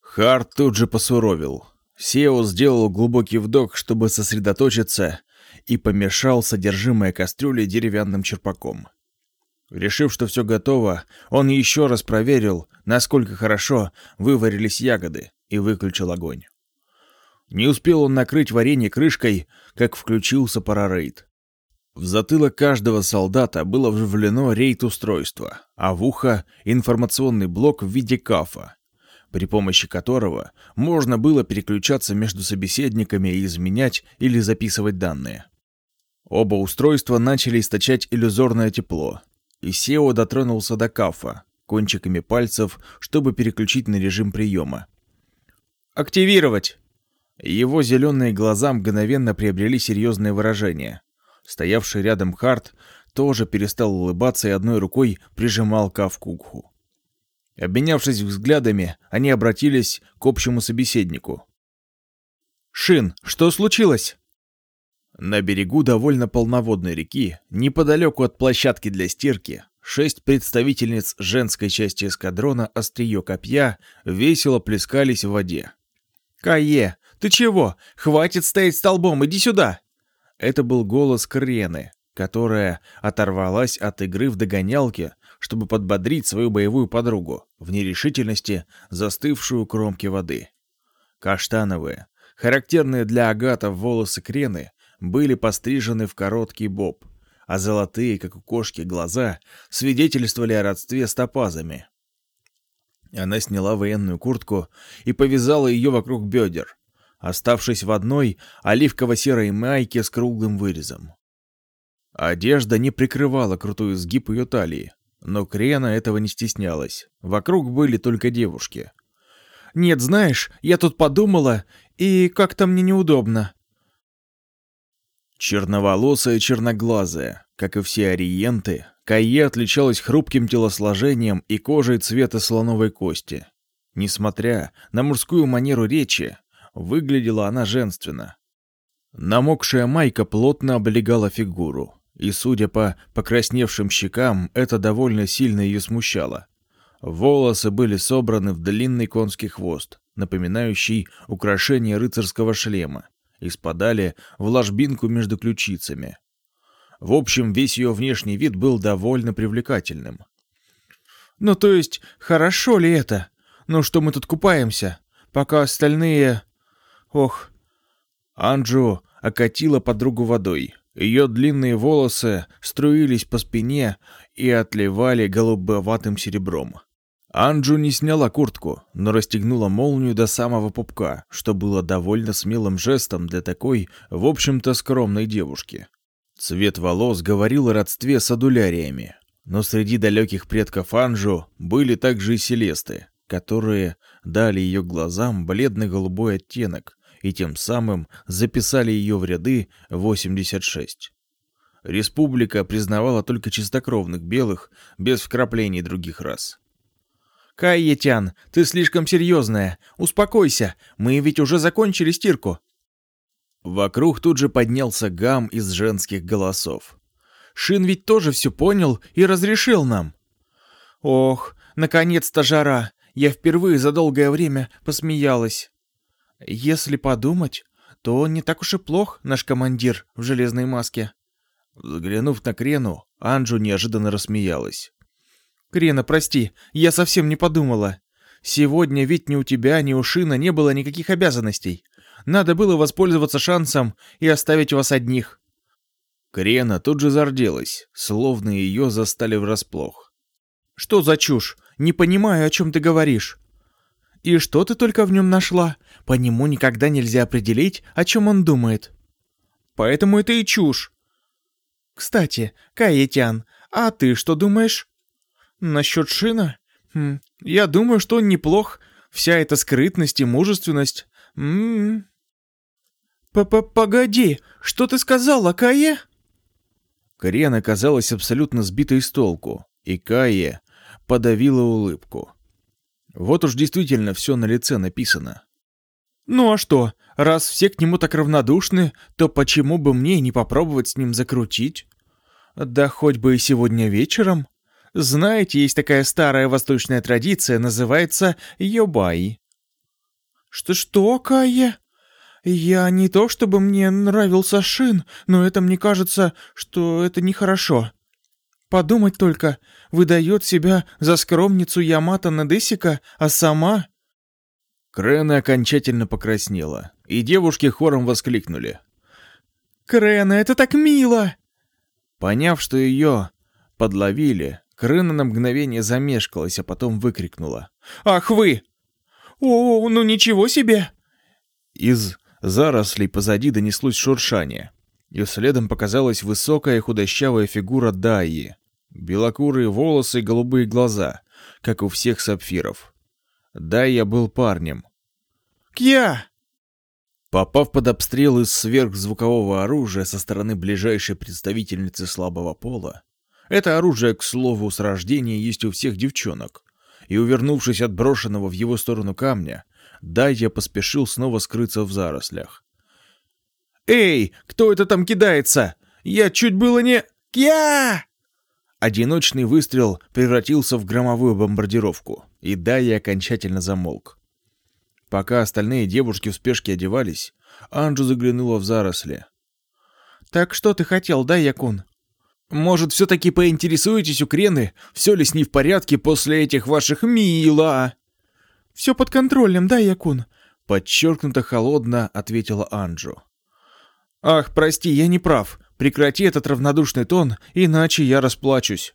Хард тут же посуровил. Сео сделал глубокий вдох, чтобы сосредоточиться, и помешал содержимое кастрюли деревянным черпаком. Решив, что все готово, он еще раз проверил, насколько хорошо выварились ягоды, и выключил огонь. Не успел он накрыть варенье крышкой, как включился парарейд. В затылок каждого солдата было вживлено рейд-устройство, а в ухо — информационный блок в виде кафа, при помощи которого можно было переключаться между собеседниками и изменять или записывать данные. Оба устройства начали источать иллюзорное тепло, и Сео дотронулся до кафа кончиками пальцев, чтобы переключить на режим приема. «Активировать!» Его зеленые глаза мгновенно приобрели серьезное выражение. Стоявший рядом Харт тоже перестал улыбаться и одной рукой прижимал Кав к уху. Обменявшись взглядами, они обратились к общему собеседнику. «Шин, что случилось?» На берегу довольно полноводной реки, неподалеку от площадки для стирки, шесть представительниц женской части эскадрона «Острие копья» весело плескались в воде. «Кае, ты чего? Хватит стоять столбом, иди сюда!» Это был голос Крены, которая оторвалась от игры в догонялке чтобы подбодрить свою боевую подругу, в нерешительности застывшую кромки воды. Каштановые, характерные для агатов волосы крены, были пострижены в короткий боб, а золотые, как у кошки, глаза свидетельствовали о родстве с топазами. Она сняла военную куртку и повязала ее вокруг бедер, оставшись в одной оливково-серой майке с круглым вырезом. Одежда не прикрывала крутой сгиб ее талии, но Крена этого не стеснялась. Вокруг были только девушки. «Нет, знаешь, я тут подумала, и как-то мне неудобно». Черноволосая черноглазая, как и все ориенты, Кайе отличалась хрупким телосложением и кожей цвета слоновой кости. Несмотря на мужскую манеру речи, выглядела она женственно. Намокшая майка плотно облегала фигуру. И, судя по покрасневшим щекам, это довольно сильно ее смущало. Волосы были собраны в длинный конский хвост, напоминающий украшение рыцарского шлема, и спадали в ложбинку между ключицами. В общем, весь ее внешний вид был довольно привлекательным. «Ну то есть, хорошо ли это? Ну что мы тут купаемся, пока остальные... Ох...» Анджу окатила подругу водой. Ее длинные волосы струились по спине и отливали голубоватым серебром. Анджу не сняла куртку, но расстегнула молнию до самого пупка, что было довольно смелым жестом для такой, в общем-то, скромной девушки. Цвет волос говорил о родстве с адуляриями, но среди далеких предков Анжу были также и селесты, которые дали ее глазам бледный голубой оттенок, и тем самым записали ее в ряды 86. Республика признавала только чистокровных белых, без вкраплений других рас. «Кайетян, ты слишком серьезная. Успокойся, мы ведь уже закончили стирку». Вокруг тут же поднялся гам из женских голосов. «Шин ведь тоже все понял и разрешил нам». «Ох, наконец-то жара! Я впервые за долгое время посмеялась». Если подумать, то он не так уж и плох, наш командир в железной маске. Взглянув на Крену, Анджу неожиданно рассмеялась. «Крена, прости, я совсем не подумала. Сегодня ведь ни у тебя, ни у Шина не было никаких обязанностей. Надо было воспользоваться шансом и оставить вас одних». Крена тут же зарделась, словно ее застали врасплох. «Что за чушь? Не понимаю, о чем ты говоришь». «И что ты только в нем нашла? По нему никогда нельзя определить, о чем он думает. Поэтому это и чушь. Кстати, Каэтян, а ты что думаешь? Насчет Шина? Хм, я думаю, что он неплох. Вся эта скрытность и мужественность. М -м -м. П -п Погоди, что ты сказала, Кае? Кориан оказалась абсолютно сбитой с толку, и Кае подавила улыбку. Вот уж действительно все на лице написано. «Ну а что, раз все к нему так равнодушны, то почему бы мне не попробовать с ним закрутить?» «Да хоть бы и сегодня вечером. Знаете, есть такая старая восточная традиция, называется йобай». «Что-что, Кая?» «Я не то, чтобы мне нравился Шин, но это мне кажется, что это нехорошо. Подумать только, выдает себя за скромницу Ямато Надесика, а сама...» Крена окончательно покраснела, и девушки хором воскликнули. «Крена, это так мило!» Поняв, что ее подловили, Крена на мгновение замешкалась, а потом выкрикнула. «Ах вы! О, ну ничего себе!» Из зарослей позади донеслось шуршание, и следом показалась высокая худощавая фигура Дайи. Белокурые волосы и голубые глаза, как у всех сапфиров. Дайя был парнем, я!» Попав под обстрел из сверхзвукового оружия со стороны ближайшей представительницы слабого пола, это оружие, к слову, с рождения есть у всех девчонок, и, увернувшись от брошенного в его сторону камня, Дайя поспешил снова скрыться в зарослях. «Эй, кто это там кидается? Я чуть было не... Кья!» Одиночный выстрел превратился в громовую бомбардировку, и Дайя окончательно замолк. Пока остальные девушки в спешке одевались, Анджу заглянула в заросли. «Так что ты хотел, да, Якун?» «Может, все-таки поинтересуетесь у Крены, все ли с ней в порядке после этих ваших мила?» «Все под контролем, да, Якун?» Подчеркнуто холодно ответила Анджу. «Ах, прости, я не прав. Прекрати этот равнодушный тон, иначе я расплачусь».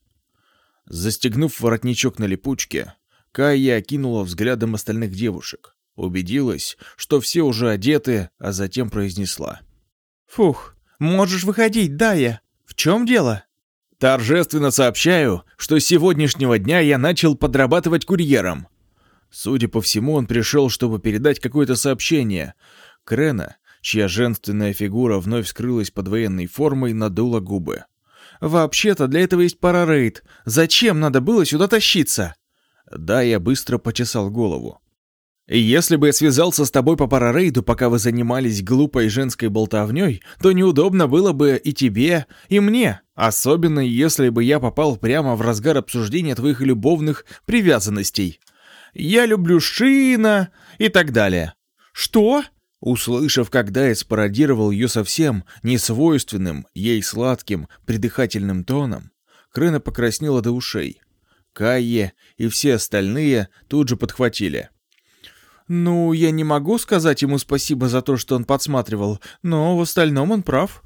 Застегнув воротничок на липучке, Кая окинула взглядом остальных девушек. Убедилась, что все уже одеты, а затем произнесла. «Фух, можешь выходить, Дая. В чем дело?» «Торжественно сообщаю, что с сегодняшнего дня я начал подрабатывать курьером». Судя по всему, он пришел, чтобы передать какое-то сообщение. Крена, чья женственная фигура вновь скрылась под военной формой, надула губы. «Вообще-то для этого есть пара рейд. Зачем надо было сюда тащиться?» Да, я быстро почесал голову. И Если бы я связался с тобой по парарейду, пока вы занимались глупой женской болтовнёй, то неудобно было бы и тебе, и мне, особенно если бы я попал прямо в разгар обсуждения твоих любовных привязанностей. Я люблю Шина и так далее. Что? Услышав, когда я спародировал её совсем несвойственным, ей сладким, предыхательным тоном, Крына покраснела до ушей. Кайе и все остальные тут же подхватили. Ну, я не могу сказать ему спасибо за то, что он подсматривал, но в остальном он прав.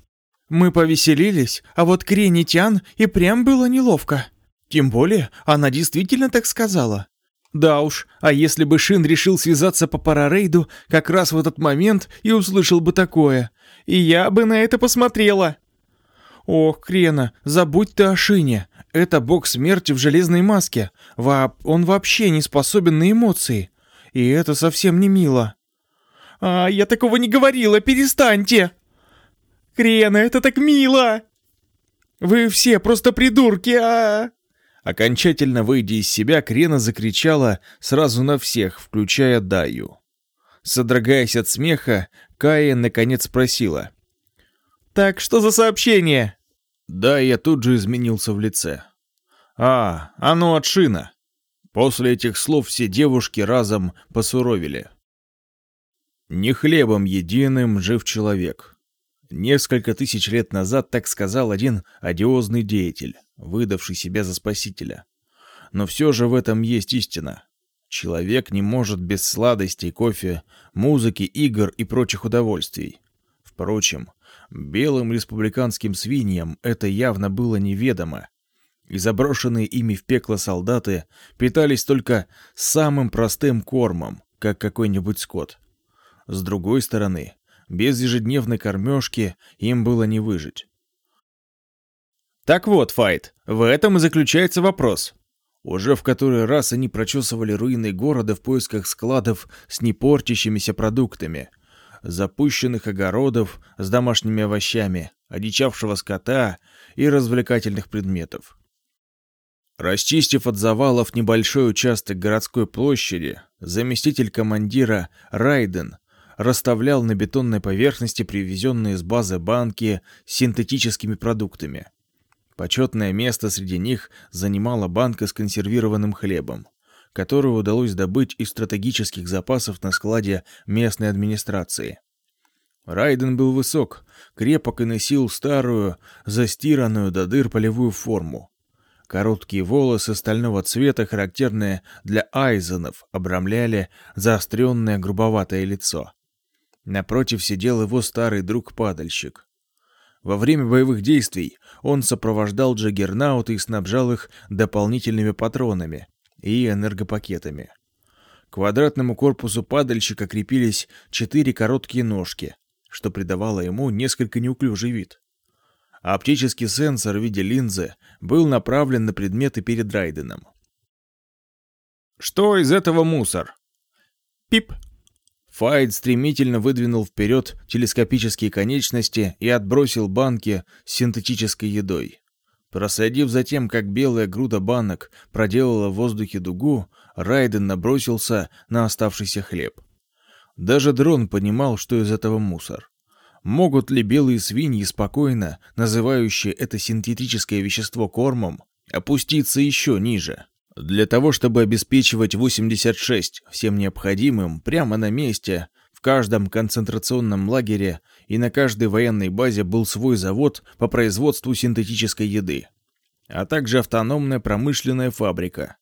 Мы повеселились, а вот Крени Кренитян и прям было неловко. Тем более, она действительно так сказала. Да уж, а если бы Шин решил связаться по парарейду как раз в этот момент и услышал бы такое. И я бы на это посмотрела. Ох, Крена, забудь ты о Шине. Это бог смерти в железной маске. Во... Он вообще не способен на эмоции и это совсем не мило. «А, я такого не говорила, перестаньте!» «Крена, это так мило!» «Вы все просто придурки, а!» Окончательно выйдя из себя, Крена закричала сразу на всех, включая Даю. Содрогаясь от смеха, Кая наконец спросила. «Так что за сообщение?» Да, я тут же изменился в лице. «А, оно от Шина. После этих слов все девушки разом посуровили. «Не хлебом единым жив человек». Несколько тысяч лет назад так сказал один одиозный деятель, выдавший себя за спасителя. Но все же в этом есть истина. Человек не может без сладостей, кофе, музыки, игр и прочих удовольствий. Впрочем, белым республиканским свиньям это явно было неведомо, и заброшенные ими в пекло солдаты питались только самым простым кормом, как какой-нибудь скот. С другой стороны, без ежедневной кормежки им было не выжить. Так вот, Файт, в этом и заключается вопрос. Уже в который раз они прочесывали руины города в поисках складов с непортящимися продуктами, запущенных огородов с домашними овощами, одичавшего скота и развлекательных предметов. Расчистив от завалов небольшой участок городской площади, заместитель командира Райден расставлял на бетонной поверхности привезенные с базы банки с синтетическими продуктами. Почетное место среди них занимала банка с консервированным хлебом, которую удалось добыть из стратегических запасов на складе местной администрации. Райден был высок, крепок и носил старую, застиранную до дыр полевую форму. Короткие волосы стального цвета, характерные для айзенов, обрамляли заостренное грубоватое лицо. Напротив сидел его старый друг-падальщик. Во время боевых действий он сопровождал джаггернауты и снабжал их дополнительными патронами и энергопакетами. К квадратному корпусу падальщика крепились четыре короткие ножки, что придавало ему несколько неуклюжий вид оптический сенсор в виде линзы был направлен на предметы перед Райденом. «Что из этого мусор?» «Пип!» Файд стремительно выдвинул вперед телескопические конечности и отбросил банки с синтетической едой. Проследив за тем, как белая груда банок проделала в воздухе дугу, Райден набросился на оставшийся хлеб. Даже дрон понимал, что из этого мусор. Могут ли белые свиньи спокойно, называющие это синтетическое вещество кормом, опуститься еще ниже? Для того, чтобы обеспечивать 86 всем необходимым прямо на месте, в каждом концентрационном лагере и на каждой военной базе был свой завод по производству синтетической еды, а также автономная промышленная фабрика.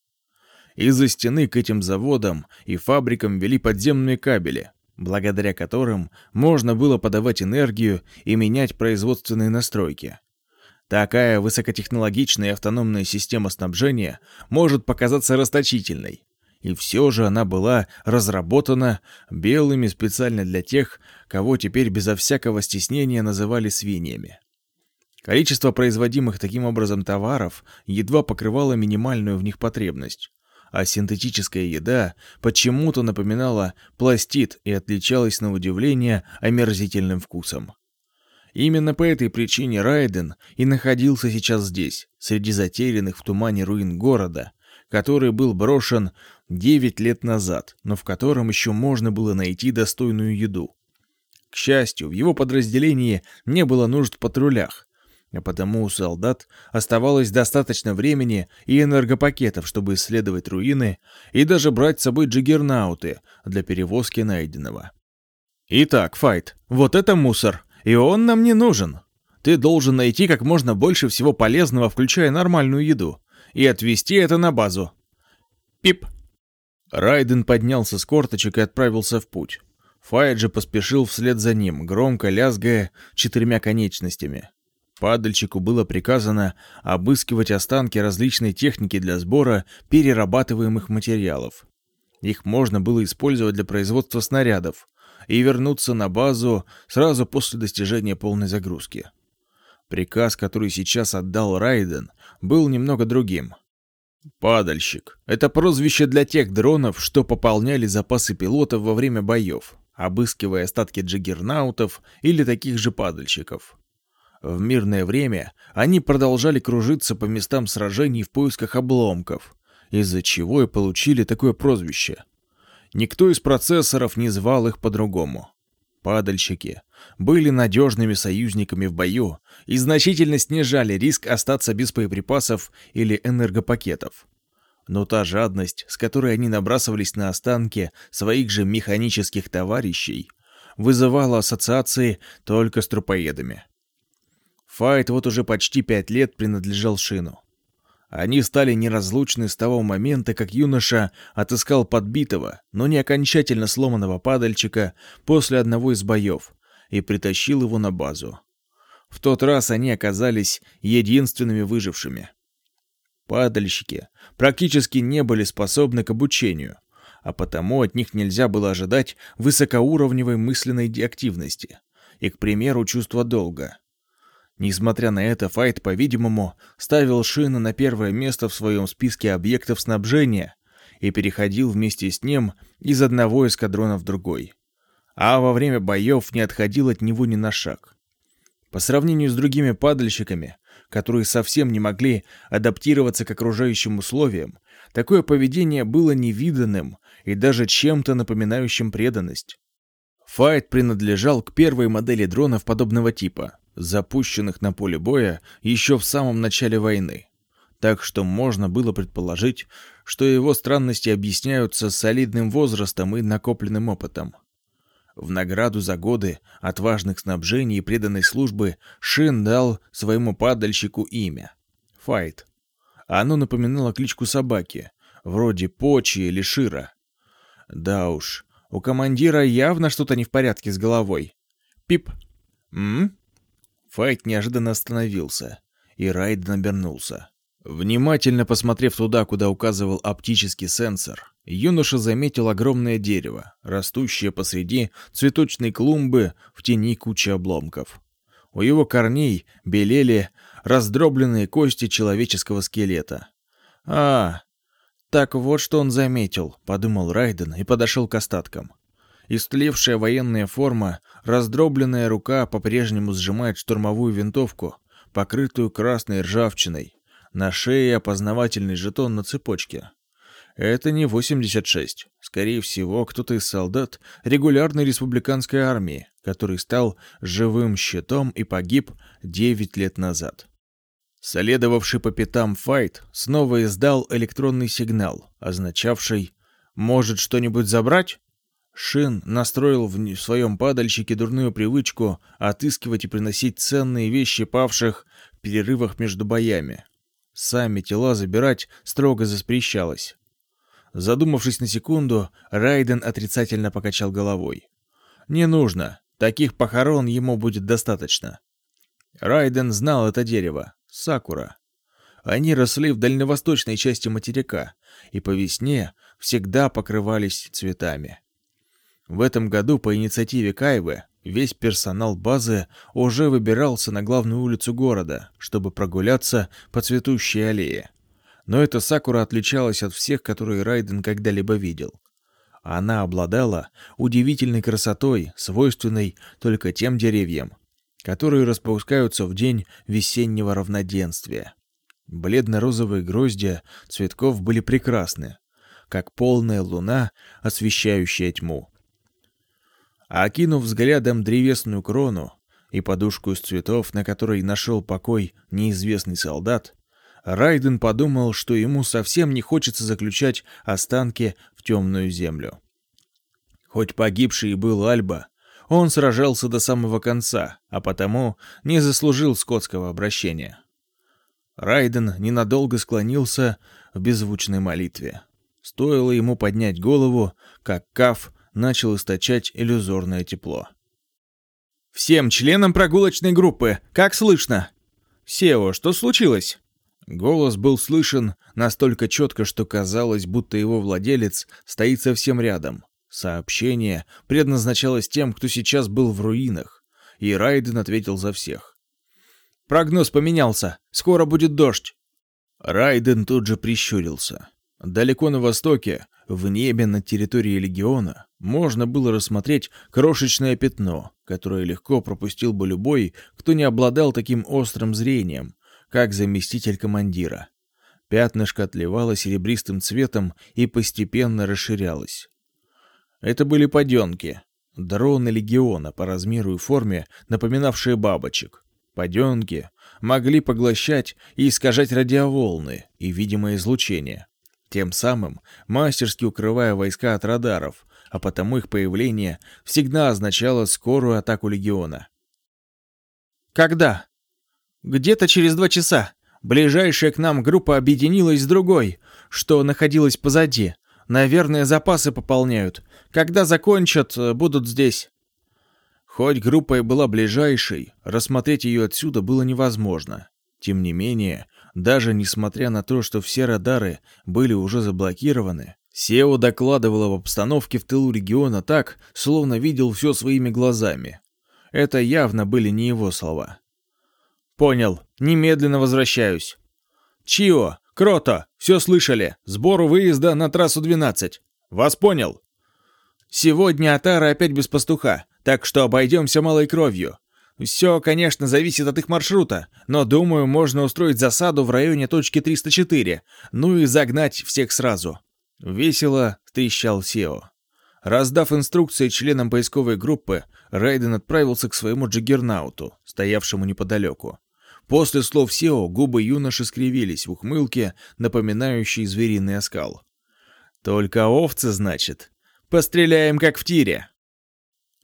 Из-за стены к этим заводам и фабрикам вели подземные кабели, благодаря которым можно было подавать энергию и менять производственные настройки. Такая высокотехнологичная автономная система снабжения может показаться расточительной, и все же она была разработана белыми специально для тех, кого теперь безо всякого стеснения называли свиньями. Количество производимых таким образом товаров едва покрывало минимальную в них потребность, а синтетическая еда почему-то напоминала пластид и отличалась на удивление омерзительным вкусом. Именно по этой причине Райден и находился сейчас здесь, среди затерянных в тумане руин города, который был брошен 9 лет назад, но в котором еще можно было найти достойную еду. К счастью, в его подразделении не было нужд в патрулях, а потому у солдат оставалось достаточно времени и энергопакетов, чтобы исследовать руины и даже брать с собой джиггернауты для перевозки найденного. «Итак, Файт, вот это мусор, и он нам не нужен. Ты должен найти как можно больше всего полезного, включая нормальную еду, и отвезти это на базу». «Пип». Райден поднялся с корточек и отправился в путь. Файт же поспешил вслед за ним, громко лязгая четырьмя конечностями. Падальщику было приказано обыскивать останки различной техники для сбора перерабатываемых материалов. Их можно было использовать для производства снарядов и вернуться на базу сразу после достижения полной загрузки. Приказ, который сейчас отдал Райден, был немного другим. «Падальщик» — это прозвище для тех дронов, что пополняли запасы пилотов во время боев, обыскивая остатки джиггернаутов или таких же падальщиков. В мирное время они продолжали кружиться по местам сражений в поисках обломков, из-за чего и получили такое прозвище. Никто из процессоров не звал их по-другому. Падальщики были надежными союзниками в бою и значительно снижали риск остаться без боеприпасов или энергопакетов. Но та жадность, с которой они набрасывались на останки своих же механических товарищей, вызывала ассоциации только с трупоедами. Файт вот уже почти пять лет принадлежал Шину. Они стали неразлучны с того момента, как юноша отыскал подбитого, но не окончательно сломанного падальчика после одного из боев и притащил его на базу. В тот раз они оказались единственными выжившими. Падальщики практически не были способны к обучению, а потому от них нельзя было ожидать высокоуровневой мысленной активности и, к примеру, чувства долга — Несмотря на это, Файт, по-видимому, ставил шины на первое место в своем списке объектов снабжения и переходил вместе с ним из одного эскадрона в другой. А во время боев не отходил от него ни на шаг. По сравнению с другими падальщиками, которые совсем не могли адаптироваться к окружающим условиям, такое поведение было невиданным и даже чем-то напоминающим преданность. Файт принадлежал к первой модели дронов подобного типа — запущенных на поле боя еще в самом начале войны. Так что можно было предположить, что его странности объясняются солидным возрастом и накопленным опытом. В награду за годы отважных снабжений и преданной службы Шин дал своему падальщику имя — Файт. Оно напоминало кличку собаки, вроде Почи или Шира. Да уж, у командира явно что-то не в порядке с головой. Пип. М? Файт неожиданно остановился, и Райден обернулся. Внимательно посмотрев туда, куда указывал оптический сенсор, юноша заметил огромное дерево, растущее посреди цветочной клумбы в тени кучи обломков. У его корней белели раздробленные кости человеческого скелета. «А, так вот что он заметил», — подумал Райден и подошел к остаткам. Истлевшая военная форма, раздробленная рука по-прежнему сжимает штурмовую винтовку, покрытую красной ржавчиной. На шее опознавательный жетон на цепочке. Это не 86. Скорее всего, кто-то из солдат регулярной республиканской армии, который стал живым щитом и погиб 9 лет назад. Соледовавший по пятам Файт снова издал электронный сигнал, означавший «Может что-нибудь забрать?» Шин настроил в своем падальщике дурную привычку отыскивать и приносить ценные вещи павших в перерывах между боями. Сами тела забирать строго запрещалось. Задумавшись на секунду, Райден отрицательно покачал головой. «Не нужно. Таких похорон ему будет достаточно». Райден знал это дерево — сакура. Они росли в дальневосточной части материка и по весне всегда покрывались цветами. В этом году по инициативе Кайвы весь персонал базы уже выбирался на главную улицу города, чтобы прогуляться по цветущей аллее. Но эта Сакура отличалась от всех, которые Райден когда-либо видел. Она обладала удивительной красотой, свойственной только тем деревьям, которые распускаются в день весеннего равноденствия. Бледно-розовые гроздья цветков были прекрасны, как полная луна, освещающая тьму. А окинув взглядом древесную крону и подушку из цветов, на которой нашел покой неизвестный солдат, Райден подумал, что ему совсем не хочется заключать останки в темную землю. Хоть погибший и был Альба, он сражался до самого конца, а потому не заслужил скотского обращения. Райден ненадолго склонился в беззвучной молитве. Стоило ему поднять голову, как Каф начал источать иллюзорное тепло. «Всем членам прогулочной группы! Как слышно?» «Сео, что случилось?» Голос был слышен настолько четко, что казалось, будто его владелец стоит совсем рядом. Сообщение предназначалось тем, кто сейчас был в руинах, и Райден ответил за всех. «Прогноз поменялся. Скоро будет дождь». Райден тут же прищурился. Далеко на востоке в небе на территории легиона можно было рассмотреть крошечное пятно, которое легко пропустил бы любой, кто не обладал таким острым зрением, как заместитель командира. Пятнышко отливало серебристым цветом и постепенно расширялось. Это были подёнки, дроны легиона по размеру и форме, напоминавшие бабочек. Подёнки могли поглощать и искажать радиоволны и видимое излучение. Тем самым мастерски укрывая войска от радаров, а потому их появление всегда означало скорую атаку легиона. «Когда?» «Где-то через два часа. Ближайшая к нам группа объединилась с другой, что находилась позади. Наверное, запасы пополняют. Когда закончат, э, будут здесь». Хоть группа и была ближайшей, рассмотреть ее отсюда было невозможно. Тем не менее, даже несмотря на то, что все радары были уже заблокированы, Сео докладывал об обстановке в тылу региона так, словно видел все своими глазами. Это явно были не его слова. «Понял. Немедленно возвращаюсь». «Чио! Крото! Все слышали! Сбору выезда на трассу 12! Вас понял!» «Сегодня Атара опять без пастуха, так что обойдемся малой кровью. Все, конечно, зависит от их маршрута, но, думаю, можно устроить засаду в районе точки 304, ну и загнать всех сразу». Весело трещал Сео. Раздав инструкции членам поисковой группы, Райден отправился к своему джиггернауту, стоявшему неподалеку. После слов Сео губы юноши скривились в ухмылке, напоминающей звериный оскал. «Только овцы, значит? Постреляем, как в тире!»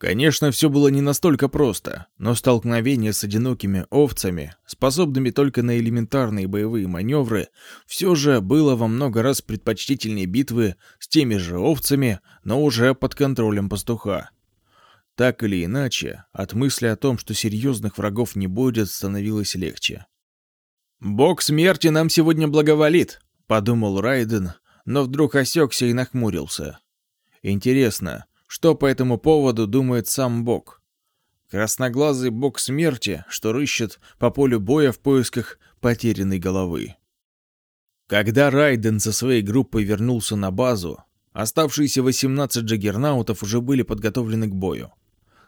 Конечно, все было не настолько просто, но столкновение с одинокими овцами, способными только на элементарные боевые маневры, все же было во много раз предпочтительнее битвы с теми же овцами, но уже под контролем пастуха. Так или иначе, от мысли о том, что серьезных врагов не будет, становилось легче. «Бог смерти нам сегодня благоволит», — подумал Райден, но вдруг осекся и нахмурился. «Интересно, что по этому поводу думает сам Бог? Красноглазый Бог смерти, что рыщет по полю боя в поисках потерянной головы. Когда Райден со своей группой вернулся на базу, оставшиеся 18 джаггернаутов уже были подготовлены к бою.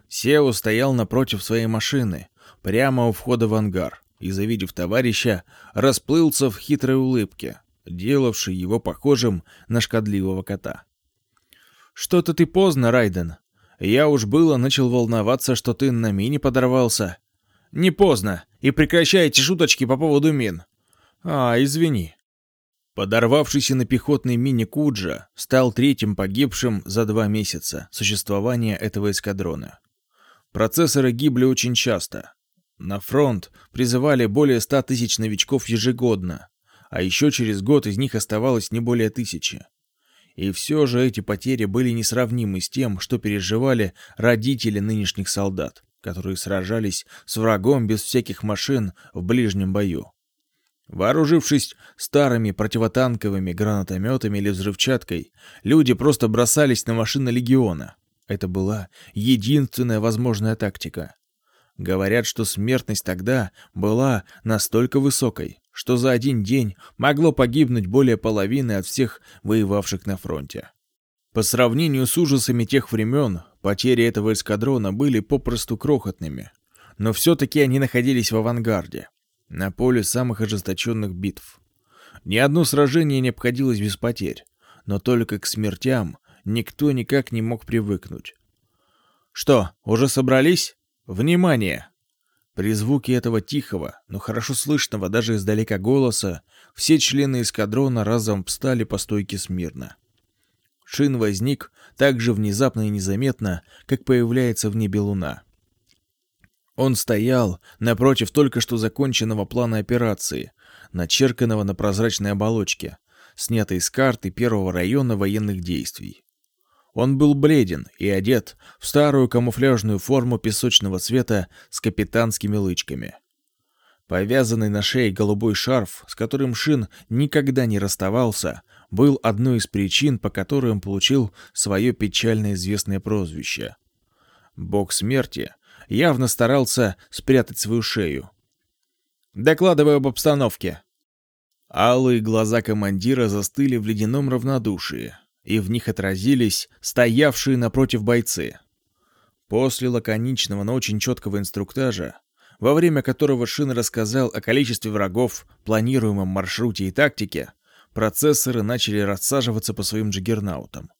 Сео стоял напротив своей машины, прямо у входа в ангар, и, завидев товарища, расплылся в хитрой улыбке, делавшей его похожим на шкодливого кота. «Что-то ты поздно, Райден. Я уж было начал волноваться, что ты на мине подорвался». «Не поздно. И прекращайте шуточки по поводу мин». «А, извини». Подорвавшийся на пехотной мине Куджа стал третьим погибшим за два месяца существования этого эскадрона. Процессоры гибли очень часто. На фронт призывали более ста тысяч новичков ежегодно, а еще через год из них оставалось не более тысячи. И все же эти потери были несравнимы с тем, что переживали родители нынешних солдат, которые сражались с врагом без всяких машин в ближнем бою. Вооружившись старыми противотанковыми гранатометами или взрывчаткой, люди просто бросались на машины легиона. Это была единственная возможная тактика. Говорят, что смертность тогда была настолько высокой, что за один день могло погибнуть более половины от всех воевавших на фронте. По сравнению с ужасами тех времен, потери этого эскадрона были попросту крохотными, но все-таки они находились в авангарде, на поле самых ожесточенных битв. Ни одно сражение не обходилось без потерь, но только к смертям никто никак не мог привыкнуть. «Что, уже собрались? Внимание!» При звуке этого тихого, но хорошо слышного даже издалека голоса, все члены эскадрона разом встали по стойке смирно. Шин возник так же внезапно и незаметно, как появляется в небе луна. Он стоял напротив только что законченного плана операции, начерканного на прозрачной оболочке, снятой с карты первого района военных действий. Он был бледен и одет в старую камуфляжную форму песочного цвета с капитанскими лычками. Повязанный на шее голубой шарф, с которым Шин никогда не расставался, был одной из причин, по которой он получил свое печально известное прозвище. Бог смерти явно старался спрятать свою шею. «Докладываю об обстановке». Алые глаза командира застыли в ледяном равнодушии — и в них отразились стоявшие напротив бойцы. После лаконичного, но очень четкого инструктажа, во время которого Шин рассказал о количестве врагов, планируемом маршруте и тактике, процессоры начали рассаживаться по своим джиггернаутам.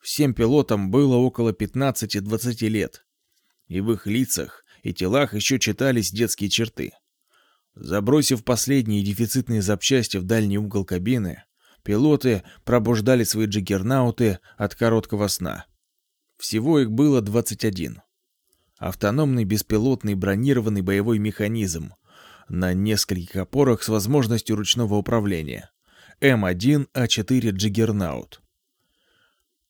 Всем пилотам было около 15-20 лет, и в их лицах и телах еще читались детские черты. Забросив последние дефицитные запчасти в дальний угол кабины, Пилоты пробуждали свои джиггернауты от короткого сна. Всего их было 21. Автономный беспилотный бронированный боевой механизм на нескольких опорах с возможностью ручного управления. М1А4 Джиггернаут.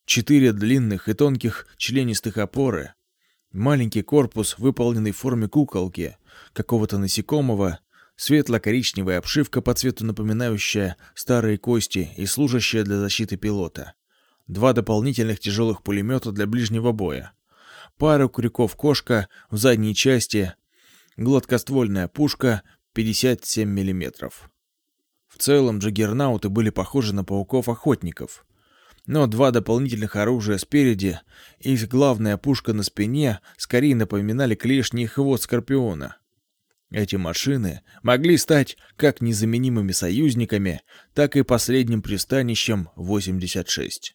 Четыре длинных и тонких членистых опоры, маленький корпус, выполненный в форме куколки, какого-то насекомого светло-коричневая обшивка по цвету напоминающая старые кости и служащая для защиты пилота, два дополнительных тяжелых пулемета для ближнего боя, пара крюков кошка в задней части, гладкоствольная пушка 57 мм. В целом джаггернауты были похожи на пауков-охотников, но два дополнительных оружия спереди и главная пушка на спине скорее напоминали клешни и хвост скорпиона — эти машины могли стать как незаменимыми союзниками, так и последним пристанищем 86.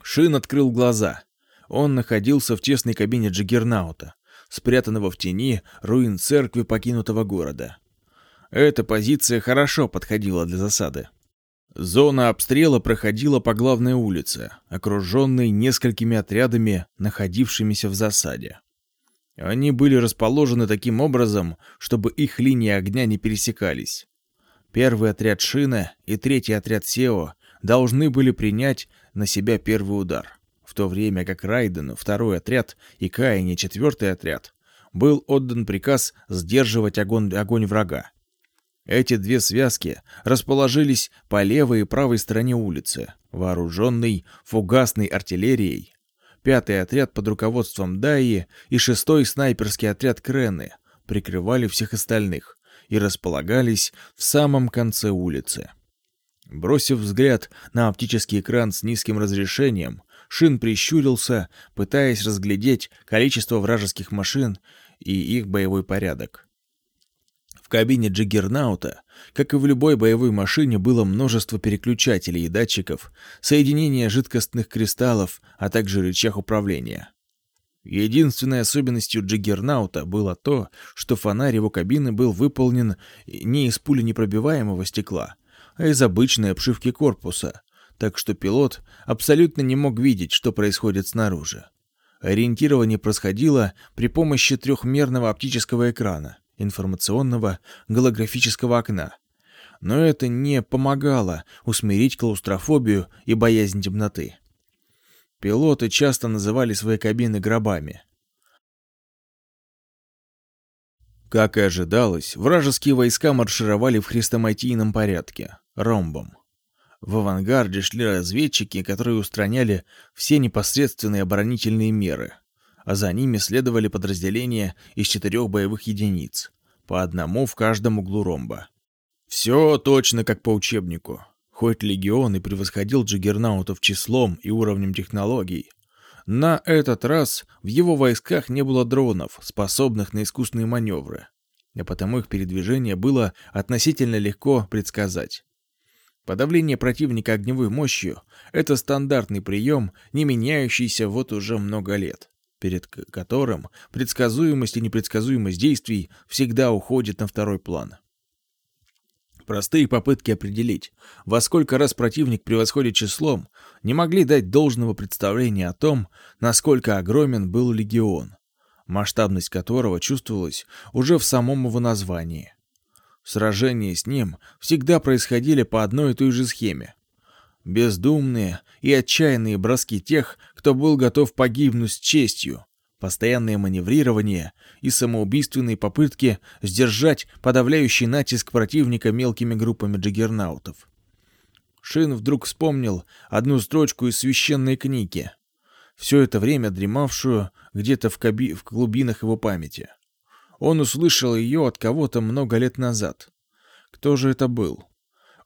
Шин открыл глаза. Он находился в тесной кабине Джиггернаута, спрятанного в тени руин церкви покинутого города. Эта позиция хорошо подходила для засады. Зона обстрела проходила по главной улице, окруженной несколькими отрядами, находившимися в засаде. Они были расположены таким образом, чтобы их линии огня не пересекались. Первый отряд Шина и третий отряд Сео должны были принять на себя первый удар, в то время как Райдену второй отряд и Каине четвертый отряд был отдан приказ сдерживать огонь, огонь врага. Эти две связки расположились по левой и правой стороне улицы, вооруженной фугасной артиллерией Пятый отряд под руководством Дайи и шестой снайперский отряд Крены прикрывали всех остальных и располагались в самом конце улицы. Бросив взгляд на оптический экран с низким разрешением, Шин прищурился, пытаясь разглядеть количество вражеских машин и их боевой порядок кабине джиггернаута, как и в любой боевой машине, было множество переключателей и датчиков, соединения жидкостных кристаллов, а также рычаг управления. Единственной особенностью джиггернаута было то, что фонарь его кабины был выполнен не из пули непробиваемого стекла, а из обычной обшивки корпуса, так что пилот абсолютно не мог видеть, что происходит снаружи. Ориентирование происходило при помощи трехмерного оптического экрана, информационного голографического окна. Но это не помогало усмирить клаустрофобию и боязнь темноты. Пилоты часто называли свои кабины гробами. Как и ожидалось, вражеские войска маршировали в хрестоматийном порядке, ромбом. В авангарде шли разведчики, которые устраняли все непосредственные оборонительные меры — а за ними следовали подразделения из четырех боевых единиц, по одному в каждом углу ромба. Все точно как по учебнику. Хоть Легион и превосходил джиггернаутов числом и уровнем технологий, на этот раз в его войсках не было дронов, способных на искусные маневры, а потому их передвижение было относительно легко предсказать. Подавление противника огневой мощью — это стандартный прием, не меняющийся вот уже много лет перед которым предсказуемость и непредсказуемость действий всегда уходит на второй план. Простые попытки определить, во сколько раз противник превосходит числом, не могли дать должного представления о том, насколько огромен был легион, масштабность которого чувствовалась уже в самом его названии. Сражения с ним всегда происходили по одной и той же схеме. Бездумные и отчаянные броски тех, кто был готов погибнуть с честью, постоянное маневрирование и самоубийственные попытки сдержать подавляющий натиск противника мелкими группами джиггернаутов. Шин вдруг вспомнил одну строчку из священной книги, все это время дремавшую где-то в, каби... в глубинах его памяти. Он услышал ее от кого-то много лет назад. Кто же это был?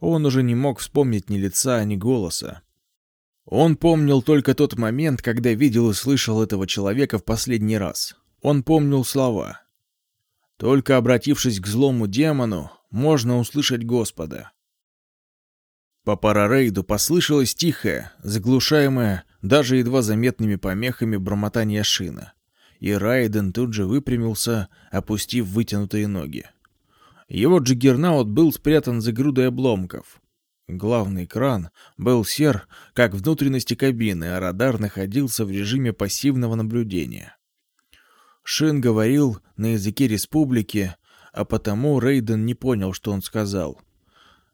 Он уже не мог вспомнить ни лица, ни голоса. Он помнил только тот момент, когда видел и слышал этого человека в последний раз. Он помнил слова. «Только обратившись к злому демону, можно услышать Господа». По парарейду послышалось тихое, заглушаемое даже едва заметными помехами бормотание шина. И Райден тут же выпрямился, опустив вытянутые ноги. Его джиггернаут был спрятан за грудой обломков. Главный кран был сер, как внутренности кабины, а радар находился в режиме пассивного наблюдения. Шин говорил на языке республики, а потому Рейден не понял, что он сказал.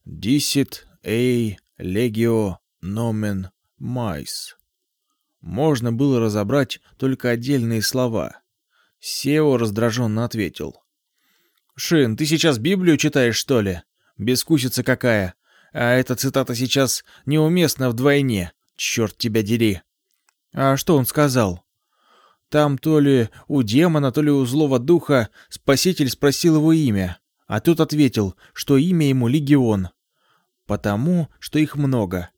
«Дисит эй легио номен майс». Можно было разобрать только отдельные слова. Сео раздраженно ответил. «Шин, ты сейчас Библию читаешь, что ли? Бескусица какая! А эта цитата сейчас неуместна вдвойне. Черт тебя дери!» «А что он сказал?» Там то ли у демона, то ли у злого духа спаситель спросил его имя, а тот ответил, что имя ему Легион, потому что их много.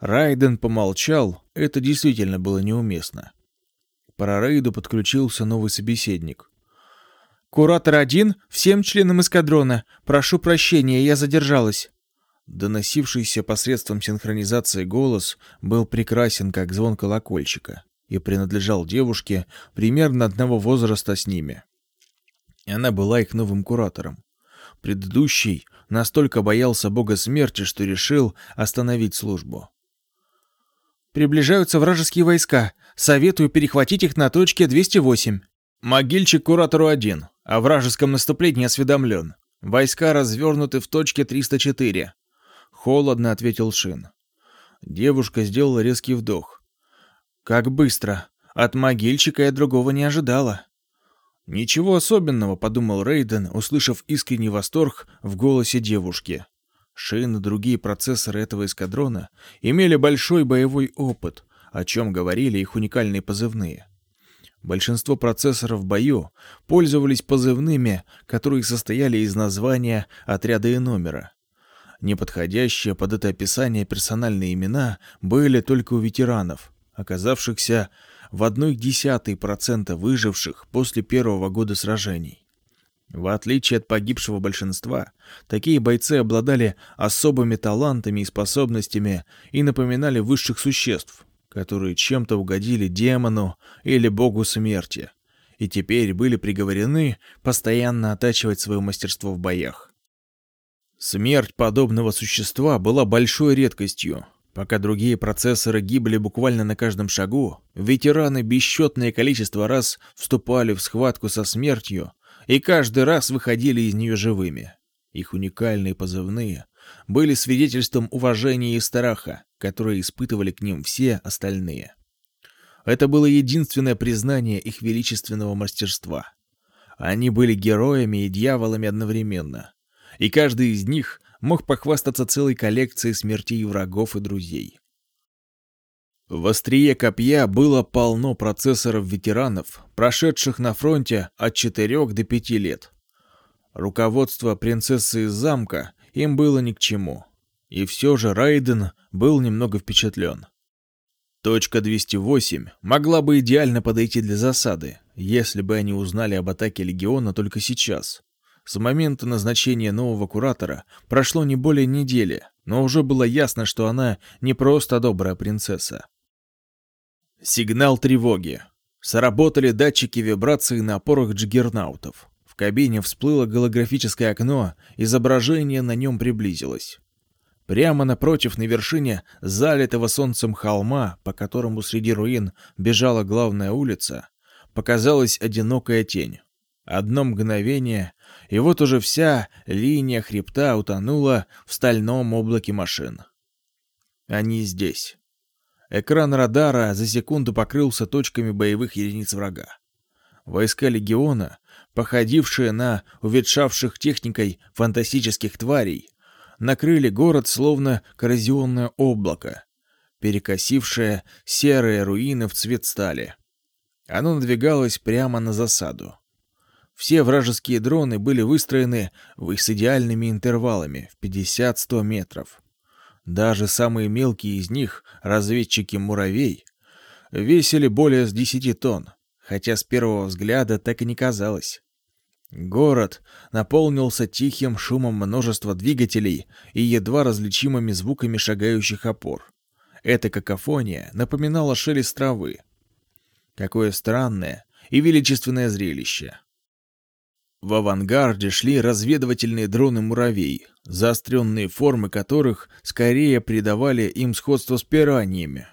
Райден помолчал, это действительно было неуместно. К Парарейду подключился новый собеседник. Куратор один, всем членам эскадрона, прошу прощения, я задержалась». Доносившийся посредством синхронизации голос был прекрасен, как звон колокольчика, и принадлежал девушке примерно одного возраста с ними. Она была их новым куратором. Предыдущий настолько боялся бога смерти, что решил остановить службу. «Приближаются вражеские войска. Советую перехватить их на точке 208». «Могильчик куратору один. О вражеском наступлении осведомлен. Войска развернуты в точке 304. Холодно ответил Шин. Девушка сделала резкий вдох. Как быстро. От могильщика я другого не ожидала. Ничего особенного, подумал Рейден, услышав искренний восторг в голосе девушки. Шин и другие процессоры этого эскадрона имели большой боевой опыт, о чем говорили их уникальные позывные. Большинство процессоров в бою пользовались позывными, которые состояли из названия, отряда и номера. Неподходящие под это описание персональные имена были только у ветеранов, оказавшихся в 1,1% выживших после первого года сражений. В отличие от погибшего большинства, такие бойцы обладали особыми талантами и способностями и напоминали высших существ, которые чем-то угодили демону или богу смерти, и теперь были приговорены постоянно оттачивать свое мастерство в боях. Смерть подобного существа была большой редкостью. Пока другие процессоры гибли буквально на каждом шагу, ветераны бесчетное количество раз вступали в схватку со смертью и каждый раз выходили из нее живыми. Их уникальные позывные были свидетельством уважения и страха, которые испытывали к ним все остальные. Это было единственное признание их величественного мастерства. Они были героями и дьяволами одновременно, и каждый из них мог похвастаться целой коллекцией смертей врагов и друзей. В острие копья было полно процессоров ветеранов, прошедших на фронте от 4 до 5 лет. Руководство принцессы из замка им было ни к чему. И все же Райден был немного впечатлен. Точка 208 могла бы идеально подойти для засады, если бы они узнали об атаке Легиона только сейчас. С момента назначения нового куратора прошло не более недели, но уже было ясно, что она не просто добрая принцесса. Сигнал тревоги. Сработали датчики вибрации на опорах джиггернаутов. В кабине всплыло голографическое окно, изображение на нем приблизилось. Прямо напротив, на вершине залитого солнцем холма, по которому среди руин бежала главная улица, показалась одинокая тень. Одно мгновение, и вот уже вся линия хребта утонула в стальном облаке машин. Они здесь. Экран радара за секунду покрылся точками боевых единиц врага. Войска легиона, походившие на уветшавших техникой фантастических тварей, накрыли город словно коррозионное облако, перекосившее серые руины в цвет стали. Оно надвигалось прямо на засаду. Все вражеские дроны были выстроены в их с идеальными интервалами в 50-100 метров. Даже самые мелкие из них, разведчики «Муравей», весили более с 10 тонн, хотя с первого взгляда так и не казалось. Город наполнился тихим шумом множества двигателей и едва различимыми звуками шагающих опор. Эта какофония напоминала шелест травы. Какое странное и величественное зрелище. В авангарде шли разведывательные дроны «Муравей», заостренные формы которых скорее придавали им сходство с пираньями,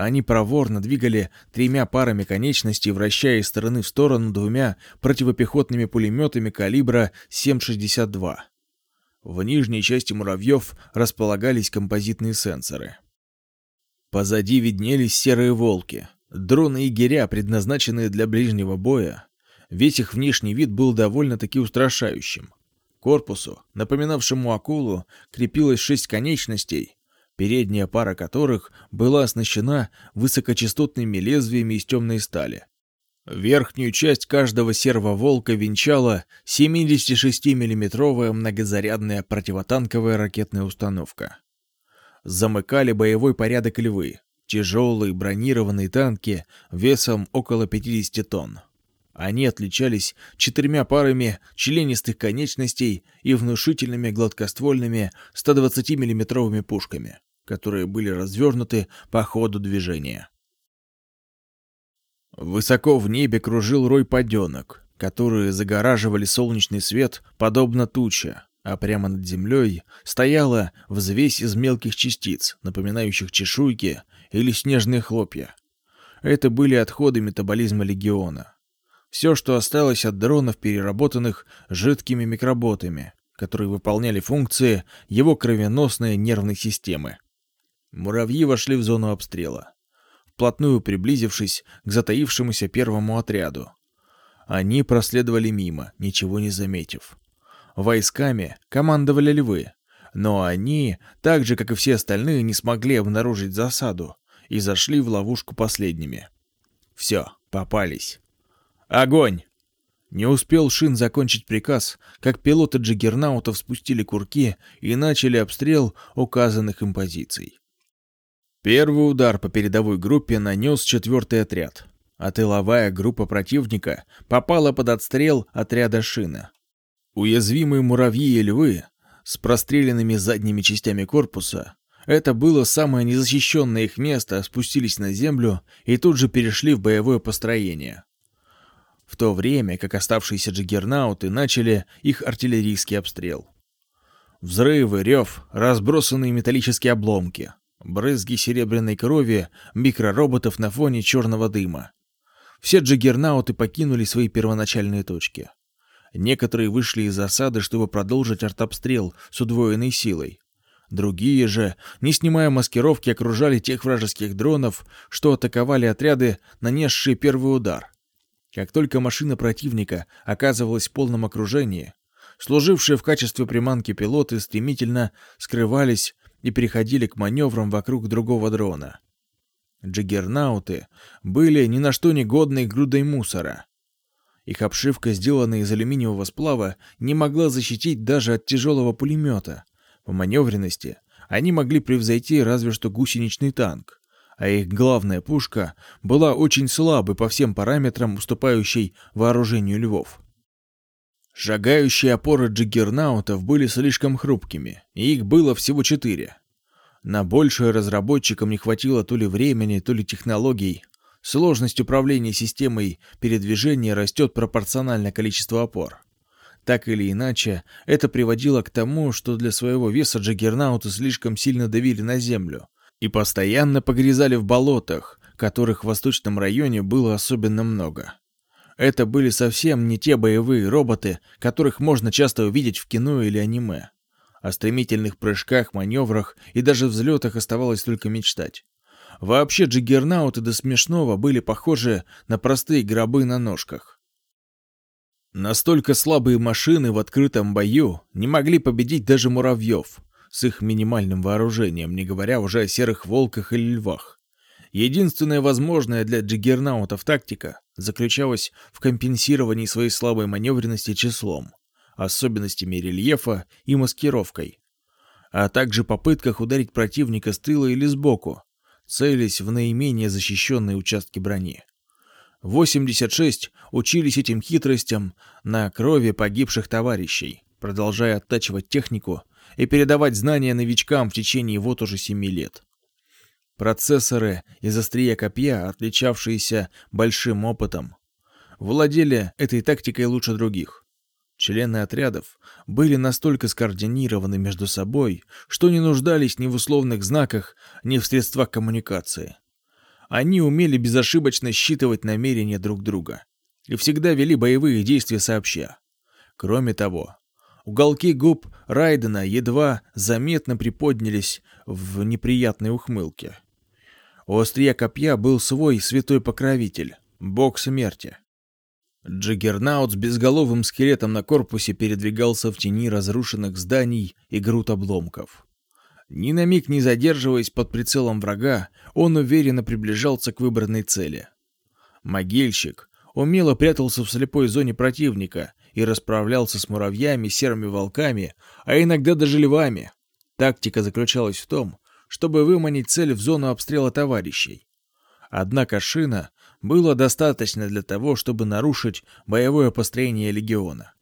они проворно двигали тремя парами конечностей, вращая из стороны в сторону двумя противопехотными пулеметами калибра 7,62. В нижней части муравьев располагались композитные сенсоры. Позади виднелись серые волки, дроны и гиря, предназначенные для ближнего боя. Весь их внешний вид был довольно-таки устрашающим. К корпусу, напоминавшему акулу, крепилось шесть конечностей, передняя пара которых была оснащена высокочастотными лезвиями из темной стали. Верхнюю часть каждого сервоволка венчала 76 миллиметровая многозарядная противотанковая ракетная установка. Замыкали боевой порядок львы, тяжелые бронированные танки весом около 50 тонн. Они отличались четырьмя парами членистых конечностей и внушительными гладкоствольными 120 миллиметровыми пушками которые были развернуты по ходу движения. Высоко в небе кружил рой паденок, которые загораживали солнечный свет, подобно туче, а прямо над землей стояла взвесь из мелких частиц, напоминающих чешуйки или снежные хлопья. Это были отходы метаболизма легиона. Все, что осталось от дронов, переработанных жидкими микроботами, которые выполняли функции его кровеносной нервной системы. Муравьи вошли в зону обстрела, вплотную приблизившись к затаившемуся первому отряду. Они проследовали мимо, ничего не заметив. Войсками командовали львы, но они, так же, как и все остальные, не смогли обнаружить засаду и зашли в ловушку последними. Все, попались. Огонь! Не успел Шин закончить приказ, как пилоты джиггернаутов спустили курки и начали обстрел указанных им позиций. Первый удар по передовой группе нанес четвертый отряд, а тыловая группа противника попала под отстрел отряда «Шина». Уязвимые муравьи и львы с простреленными задними частями корпуса — это было самое незащищенное их место — спустились на землю и тут же перешли в боевое построение. В то время, как оставшиеся джиггернауты начали их артиллерийский обстрел. Взрывы, рев, разбросанные металлические обломки — Брызги серебряной крови микророботов на фоне черного дыма. Все джиггернауты покинули свои первоначальные точки. Некоторые вышли из осады, чтобы продолжить артобстрел с удвоенной силой. Другие же, не снимая маскировки, окружали тех вражеских дронов, что атаковали отряды, нанесшие первый удар. Как только машина противника оказывалась в полном окружении, служившие в качестве приманки пилоты стремительно скрывались и переходили к маневрам вокруг другого дрона. Джиггернауты были ни на что не годной грудой мусора. Их обшивка, сделанная из алюминиевого сплава, не могла защитить даже от тяжелого пулемета. По маневренности они могли превзойти разве что гусеничный танк, а их главная пушка была очень слабой по всем параметрам, уступающей вооружению львов. Шагающие опоры джиггернаутов были слишком хрупкими, и их было всего четыре. На большее разработчикам не хватило то ли времени, то ли технологий. Сложность управления системой передвижения растет пропорционально количеству опор. Так или иначе, это приводило к тому, что для своего веса джаггернауты слишком сильно давили на землю и постоянно погрязали в болотах, которых в восточном районе было особенно много. Это были совсем не те боевые роботы, которых можно часто увидеть в кино или аниме. О стремительных прыжках, маневрах и даже взлетах оставалось только мечтать. Вообще джиггернауты до смешного были похожи на простые гробы на ножках. Настолько слабые машины в открытом бою не могли победить даже муравьев с их минимальным вооружением, не говоря уже о серых волках или львах. Единственная возможная для джиггернаутов тактика заключалась в компенсировании своей слабой маневренности числом, особенностями рельефа и маскировкой, а также попытках ударить противника с тыла или сбоку, целясь в наименее защищенные участки брони. 86 учились этим хитростям на крови погибших товарищей, продолжая оттачивать технику и передавать знания новичкам в течение вот уже 7 лет. Процессоры из острия копья, отличавшиеся большим опытом, владели этой тактикой лучше других. Члены отрядов были настолько скоординированы между собой, что не нуждались ни в условных знаках, ни в средствах коммуникации. Они умели безошибочно считывать намерения друг друга и всегда вели боевые действия сообща. Кроме того, уголки губ Райдена едва заметно приподнялись в неприятной ухмылке. У острия копья был свой святой покровитель — бог смерти. Джаггернаут с безголовым скелетом на корпусе передвигался в тени разрушенных зданий и груд обломков. Ни на миг не задерживаясь под прицелом врага, он уверенно приближался к выбранной цели. Могильщик умело прятался в слепой зоне противника и расправлялся с муравьями, серыми волками, а иногда даже львами. Тактика заключалась в том, чтобы выманить цель в зону обстрела товарищей. Однако шина было достаточно для того, чтобы нарушить боевое построение легиона.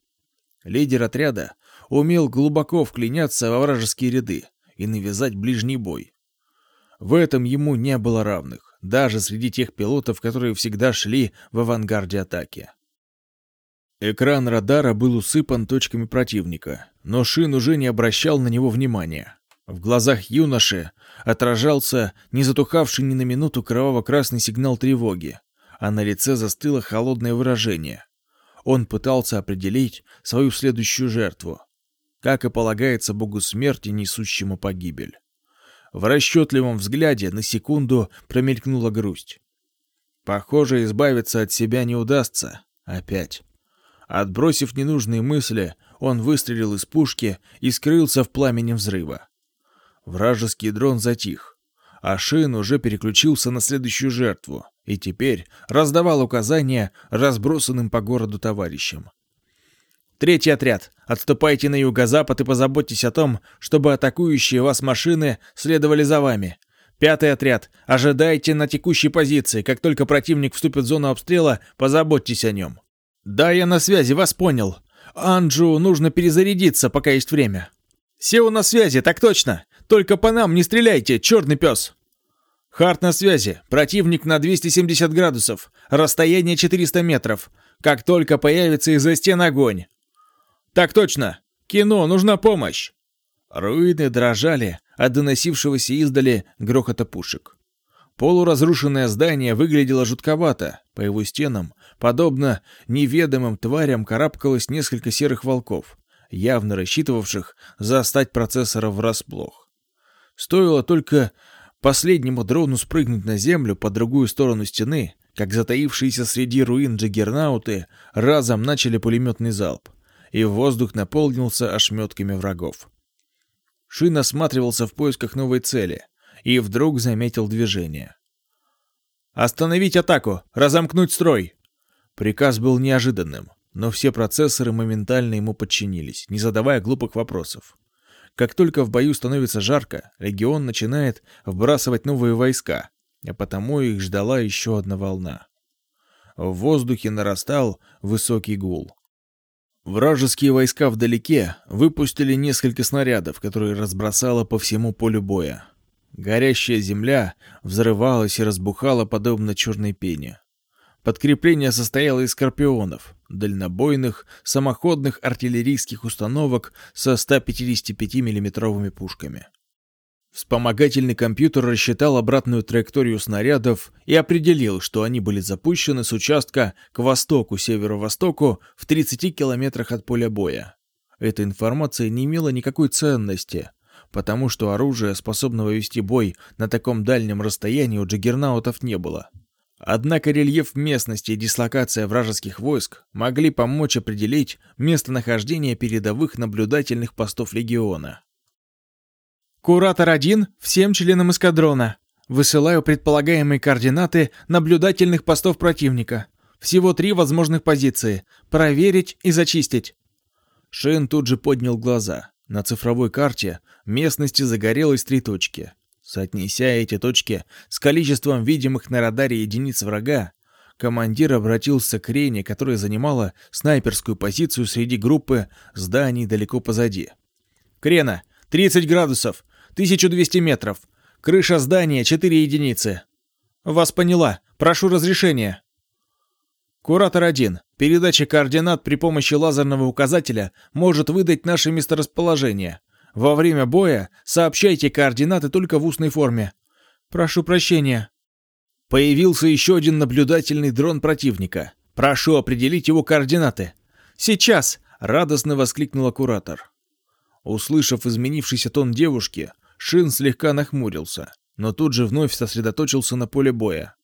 Лидер отряда умел глубоко вклиняться во вражеские ряды и навязать ближний бой. В этом ему не было равных, даже среди тех пилотов, которые всегда шли в авангарде атаки. Экран радара был усыпан точками противника, но Шин уже не обращал на него внимания. В глазах юноши отражался не затухавший ни на минуту кроваво-красный сигнал тревоги, а на лице застыло холодное выражение. Он пытался определить свою следующую жертву, как и полагается богу смерти, несущему погибель. В расчетливом взгляде на секунду промелькнула грусть. Похоже, избавиться от себя не удастся. Опять. Отбросив ненужные мысли, он выстрелил из пушки и скрылся в пламени взрыва. Вражеский дрон затих. а Шин уже переключился на следующую жертву и теперь раздавал указания разбросанным по городу товарищам. «Третий отряд, отступайте на юго-запад и позаботьтесь о том, чтобы атакующие вас машины следовали за вами. Пятый отряд, ожидайте на текущей позиции, как только противник вступит в зону обстрела, позаботьтесь о нем». «Да, я на связи, вас понял. Анджу нужно перезарядиться, пока есть время». «Сеу на связи, так точно!» Только по нам не стреляйте, черный пес!» «Харт на связи. Противник на 270 градусов. Расстояние 400 метров. Как только появится из-за стен огонь». «Так точно. Кино, нужна помощь». Руины дрожали от доносившегося издали грохота пушек. Полуразрушенное здание выглядело жутковато. По его стенам, подобно неведомым тварям, карабкалось несколько серых волков, явно рассчитывавших застать процессора врасплох. Стоило только последнему дрону спрыгнуть на землю по другую сторону стены, как затаившиеся среди руин джаггернауты разом начали пулеметный залп, и воздух наполнился ошметками врагов. Шин осматривался в поисках новой цели и вдруг заметил движение. «Остановить атаку! Разомкнуть строй!» Приказ был неожиданным, но все процессоры моментально ему подчинились, не задавая глупых вопросов. Как только в бою становится жарко, легион начинает вбрасывать новые войска, а потому их ждала еще одна волна. В воздухе нарастал высокий гул. Вражеские войска вдалеке выпустили несколько снарядов, которые разбросало по всему полю боя. Горящая земля взрывалась и разбухала подобно черной пене. Подкрепление состояло из «Скорпионов», дальнобойных, самоходных артиллерийских установок со 155 миллиметровыми пушками. Вспомогательный компьютер рассчитал обратную траекторию снарядов и определил, что они были запущены с участка к востоку-северо-востоку в 30 километрах от поля боя. Эта информация не имела никакой ценности, потому что оружия, способного вести бой на таком дальнем расстоянии, у джаггернаутов не было. Однако рельеф местности и дислокация вражеских войск могли помочь определить местонахождение передовых наблюдательных постов легиона. «Куратор-1 всем членам эскадрона. Высылаю предполагаемые координаты наблюдательных постов противника. Всего три возможных позиции. Проверить и зачистить». Шин тут же поднял глаза. На цифровой карте местности загорелось три точки — Соотнеся эти точки с количеством видимых на радаре единиц врага, командир обратился к Рене, которая занимала снайперскую позицию среди группы зданий далеко позади. «Крена, 30 градусов, 1200 метров, крыша здания 4 единицы». «Вас поняла, прошу разрешения». «Куратор 1, передача координат при помощи лазерного указателя может выдать наше месторасположение. Во время боя сообщайте координаты только в устной форме. Прошу прощения. Появился еще один наблюдательный дрон противника. Прошу определить его координаты. Сейчас, радостно воскликнул куратор. Услышав изменившийся тон девушки, Шин слегка нахмурился, но тут же вновь сосредоточился на поле боя.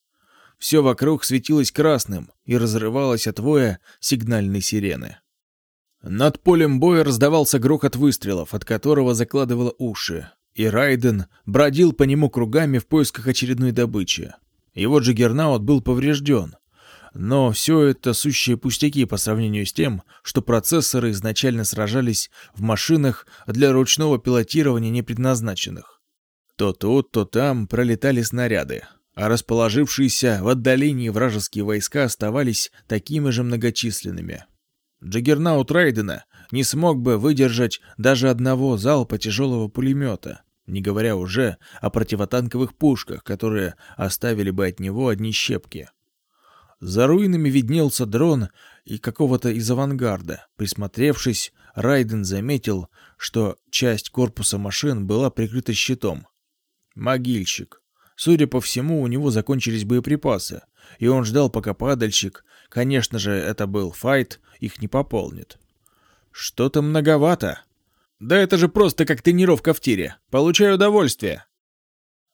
Все вокруг светилось красным и разрывалось от воя сигнальной сирены. Над полем боя раздавался грохот выстрелов, от которого закладывало уши, и Райден бродил по нему кругами в поисках очередной добычи. Его джиггернаут был поврежден, но все это сущие пустяки по сравнению с тем, что процессоры изначально сражались в машинах для ручного пилотирования не предназначенных. То тут, то там пролетали снаряды, а расположившиеся в отдалении вражеские войска оставались такими же многочисленными. Джаггернаут Райдена не смог бы выдержать даже одного залпа тяжелого пулемета, не говоря уже о противотанковых пушках, которые оставили бы от него одни щепки. За руинами виднелся дрон и какого-то из авангарда. Присмотревшись, Райден заметил, что часть корпуса машин была прикрыта щитом. Могильщик. Судя по всему, у него закончились боеприпасы, и он ждал, пока падальщик, конечно же, это был файт, их не пополнит. Что-то многовато. Да это же просто как тренировка в тире. Получаю удовольствие.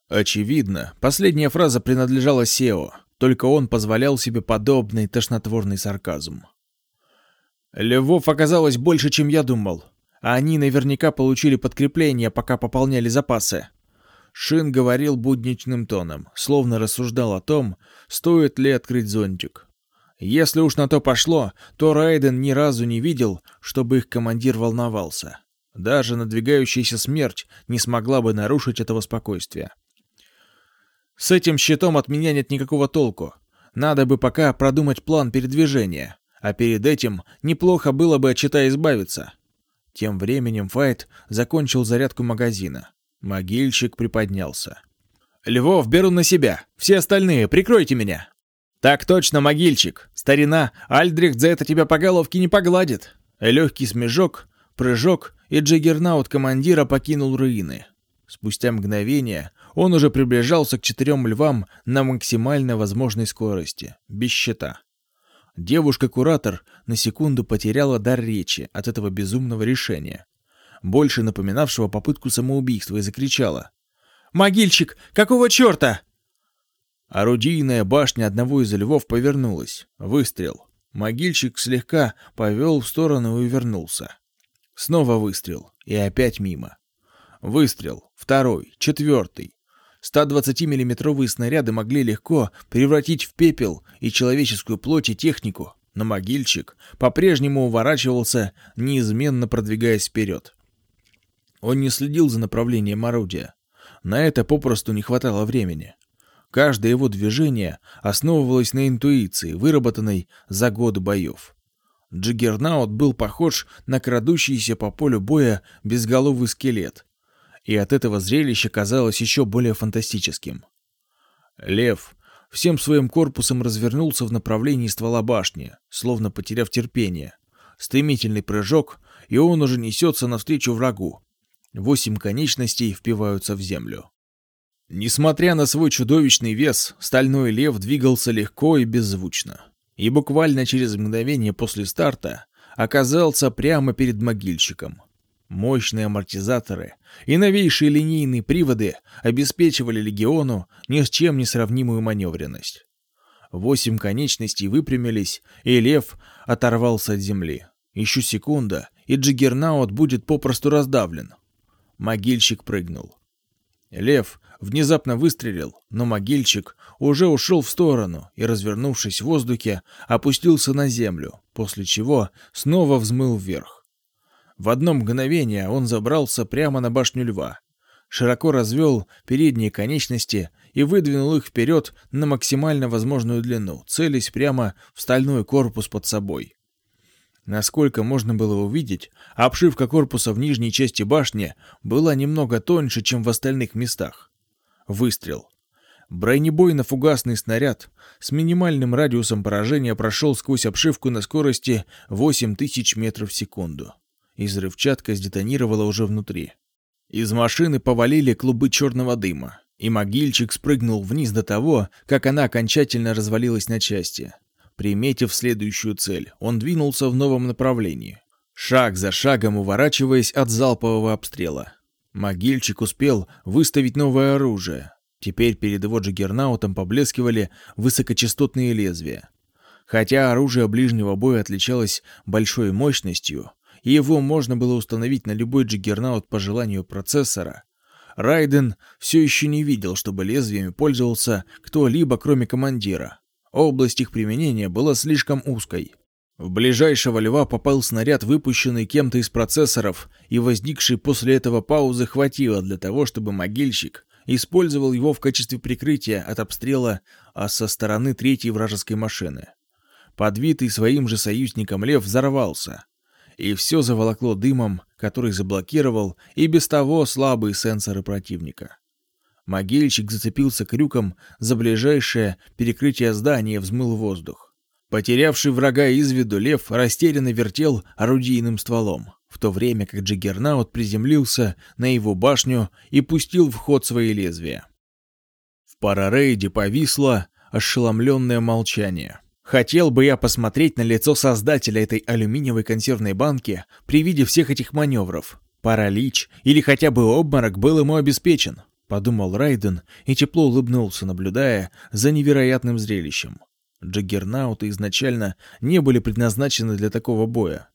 Очевидно, последняя фраза принадлежала Сео, только он позволял себе подобный тошнотворный сарказм. Львов оказалось больше, чем я думал, а они наверняка получили подкрепление, пока пополняли запасы. Шин говорил будничным тоном, словно рассуждал о том, стоит ли открыть зонтик. Если уж на то пошло, то Райден ни разу не видел, чтобы их командир волновался. Даже надвигающаяся смерть не смогла бы нарушить этого спокойствия. «С этим щитом от меня нет никакого толку. Надо бы пока продумать план передвижения. А перед этим неплохо было бы от щита избавиться». Тем временем Файт закончил зарядку магазина. Могильщик приподнялся. «Львов беру на себя. Все остальные, прикройте меня!» «Так точно, могильчик! Старина, Альдрих за это тебя по головке не погладит!» Легкий смежок, прыжок, и джиггернаут командира покинул руины. Спустя мгновение он уже приближался к четырем львам на максимально возможной скорости, без щита. Девушка-куратор на секунду потеряла дар речи от этого безумного решения, больше напоминавшего попытку самоубийства, и закричала. "Могильчик, какого черта?» Орудийная башня одного из львов повернулась. Выстрел. Могильщик слегка повел в сторону и вернулся. Снова выстрел. И опять мимо. Выстрел. Второй. Четвертый. 120-миллиметровые снаряды могли легко превратить в пепел и человеческую плоть и технику, но могильщик по-прежнему уворачивался, неизменно продвигаясь вперед. Он не следил за направлением орудия. На это попросту не хватало времени. Каждое его движение основывалось на интуиции, выработанной за годы боев. Джиггернаут был похож на крадущийся по полю боя безголовый скелет, и от этого зрелище казалось еще более фантастическим. Лев всем своим корпусом развернулся в направлении ствола башни, словно потеряв терпение. Стремительный прыжок, и он уже несется навстречу врагу. Восемь конечностей впиваются в землю. Несмотря на свой чудовищный вес, стальной лев двигался легко и беззвучно. И буквально через мгновение после старта оказался прямо перед могильщиком. Мощные амортизаторы и новейшие линейные приводы обеспечивали легиону ни с чем не сравнимую маневренность. Восемь конечностей выпрямились, и лев оторвался от земли. Еще секунда, и Джиггернаут будет попросту раздавлен. Могильщик прыгнул. Лев внезапно выстрелил, но могильщик уже ушел в сторону и, развернувшись в воздухе, опустился на землю, после чего снова взмыл вверх. В одно мгновение он забрался прямо на башню льва, широко развел передние конечности и выдвинул их вперед на максимально возможную длину, целясь прямо в стальной корпус под собой. Насколько можно было увидеть, обшивка корпуса в нижней части башни была немного тоньше, чем в остальных местах. Выстрел. Бронебой на фугасный снаряд с минимальным радиусом поражения прошел сквозь обшивку на скорости 8000 метров в секунду. И взрывчатка сдетонировала уже внутри. Из машины повалили клубы черного дыма, и могильчик спрыгнул вниз до того, как она окончательно развалилась на части. Приметив следующую цель, он двинулся в новом направлении, шаг за шагом уворачиваясь от залпового обстрела. Могильчик успел выставить новое оружие. Теперь перед его джиггернаутом поблескивали высокочастотные лезвия. Хотя оружие ближнего боя отличалось большой мощностью, и его можно было установить на любой джиггернаут по желанию процессора, Райден все еще не видел, чтобы лезвиями пользовался кто-либо, кроме командира. Область их применения была слишком узкой. В ближайшего льва попал снаряд, выпущенный кем-то из процессоров, и возникшей после этого паузы хватило для того, чтобы могильщик использовал его в качестве прикрытия от обстрела а со стороны третьей вражеской машины. Подвитый своим же союзником лев взорвался, и все заволокло дымом, который заблокировал и без того слабые сенсоры противника. Могильщик зацепился крюком за ближайшее перекрытие здания и взмыл воздух. Потерявший врага из виду лев растерянно вертел орудийным стволом, в то время как Джиггернаут приземлился на его башню и пустил в ход свои лезвия. В парарейде повисло ошеломленное молчание. Хотел бы я посмотреть на лицо создателя этой алюминиевой консервной банки при виде всех этих маневров. Паралич или хотя бы обморок был ему обеспечен, подумал Райден и тепло улыбнулся, наблюдая за невероятным зрелищем. Джаггернауты изначально не были предназначены для такого боя.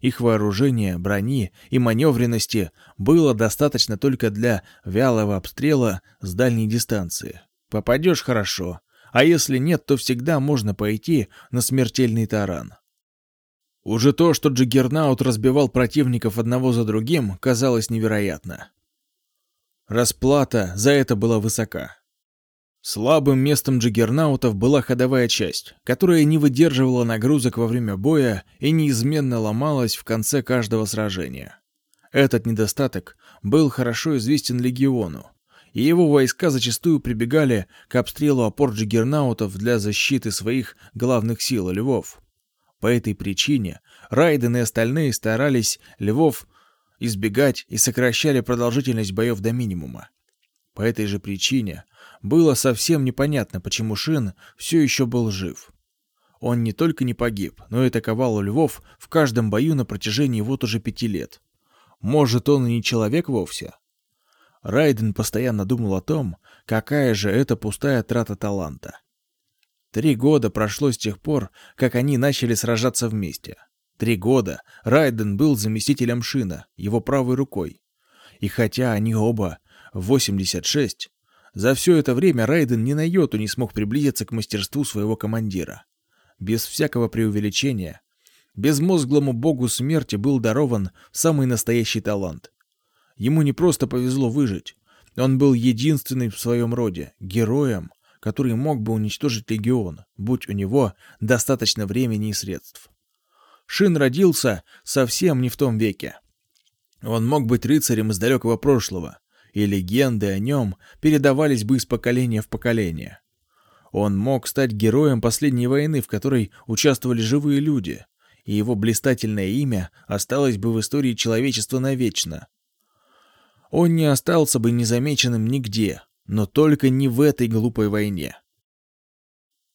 Их вооружения, брони и маневренности было достаточно только для вялого обстрела с дальней дистанции. Попадешь хорошо, а если нет, то всегда можно пойти на смертельный таран. Уже то, что Джаггернаут разбивал противников одного за другим, казалось невероятно. Расплата за это была высока. Слабым местом джиггернаутов была ходовая часть, которая не выдерживала нагрузок во время боя и неизменно ломалась в конце каждого сражения. Этот недостаток был хорошо известен легиону, и его войска зачастую прибегали к обстрелу опор джиггернаутов для защиты своих главных сил львов. По этой причине Райден и остальные старались львов избегать и сокращали продолжительность боев до минимума. По этой же причине было совсем непонятно, почему Шин все еще был жив. Он не только не погиб, но и атаковал львов в каждом бою на протяжении вот уже пяти лет. Может, он и не человек вовсе? Райден постоянно думал о том, какая же это пустая трата таланта. Три года прошло с тех пор, как они начали сражаться вместе. Три года Райден был заместителем Шина, его правой рукой. И хотя они оба 86, за все это время Райден ни на йоту не смог приблизиться к мастерству своего командира. Без всякого преувеличения, безмозглому богу смерти был дарован самый настоящий талант. Ему не просто повезло выжить, он был единственным в своем роде, героем, который мог бы уничтожить легион, будь у него достаточно времени и средств. Шин родился совсем не в том веке. Он мог быть рыцарем из далекого прошлого, и легенды о нем передавались бы из поколения в поколение. Он мог стать героем последней войны, в которой участвовали живые люди, и его блистательное имя осталось бы в истории человечества навечно. Он не остался бы незамеченным нигде, но только не в этой глупой войне.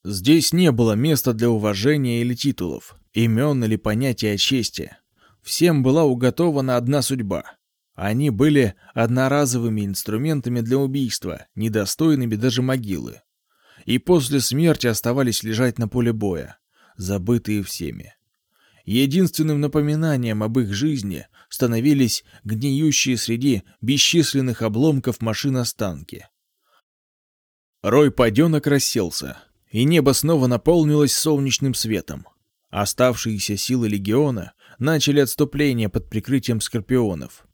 Здесь не было места для уважения или титулов, имен или понятия чести. Всем была уготована одна судьба — они были одноразовыми инструментами для убийства, недостойными даже могилы. И после смерти оставались лежать на поле боя, забытые всеми. Единственным напоминанием об их жизни становились гниющие среди бесчисленных обломков машиностанки. Рой паденок расселся, и небо снова наполнилось солнечным светом. Оставшиеся силы легиона начали отступление под прикрытием скорпионов.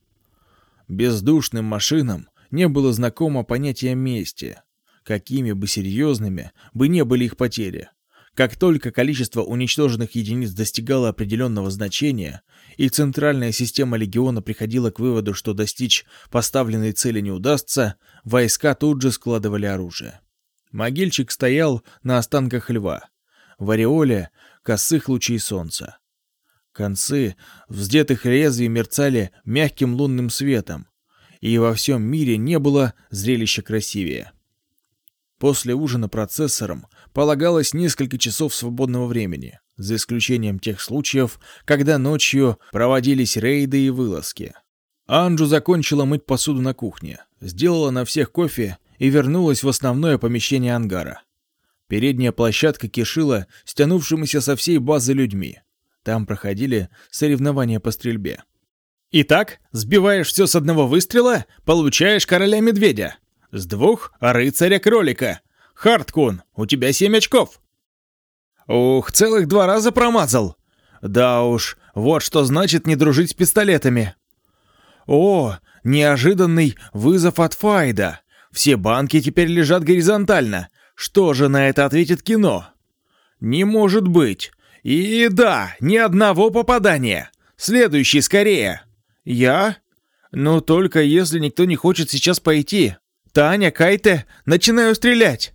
Бездушным машинам не было знакомо понятие мести, какими бы серьезными бы не были их потери. Как только количество уничтоженных единиц достигало определенного значения, и центральная система легиона приходила к выводу, что достичь поставленной цели не удастся, войска тут же складывали оружие. Могильчик стоял на останках льва, в ореоле косых лучей солнца. Концы вздетых резвий мерцали мягким лунным светом, и во всем мире не было зрелища красивее. После ужина процессором полагалось несколько часов свободного времени, за исключением тех случаев, когда ночью проводились рейды и вылазки. Анджу закончила мыть посуду на кухне, сделала на всех кофе и вернулась в основное помещение ангара. Передняя площадка кишила стянувшимися со всей базы людьми. Там проходили соревнования по стрельбе. Итак, сбиваешь все с одного выстрела, получаешь короля медведя. С двух — рыцаря кролика. Харткун, у тебя семь очков. Ух, целых два раза промазал. Да уж, вот что значит не дружить с пистолетами. О, неожиданный вызов от Файда. Все банки теперь лежат горизонтально. Что же на это ответит кино? Не может быть. И да, ни одного попадания. Следующий скорее. Я? Ну только если никто не хочет сейчас пойти. Таня, Кайте, начинаю стрелять.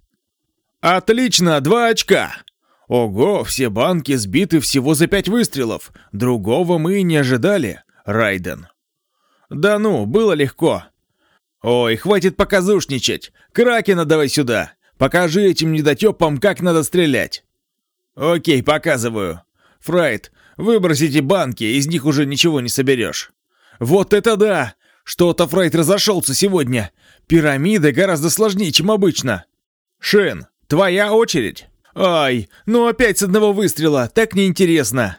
Отлично, два очка. Ого, все банки сбиты всего за пять выстрелов. Другого мы и не ожидали, Райден. Да ну, было легко. Ой, хватит показушничать. Кракена давай сюда. Покажи этим недотёпам, как надо стрелять. «Окей, показываю. Фрайт, выбросите банки, из них уже ничего не соберешь». «Вот это да! Что-то Фрайт разошелся сегодня. Пирамиды гораздо сложнее, чем обычно». «Шин, твоя очередь». «Ай, ну опять с одного выстрела, так неинтересно».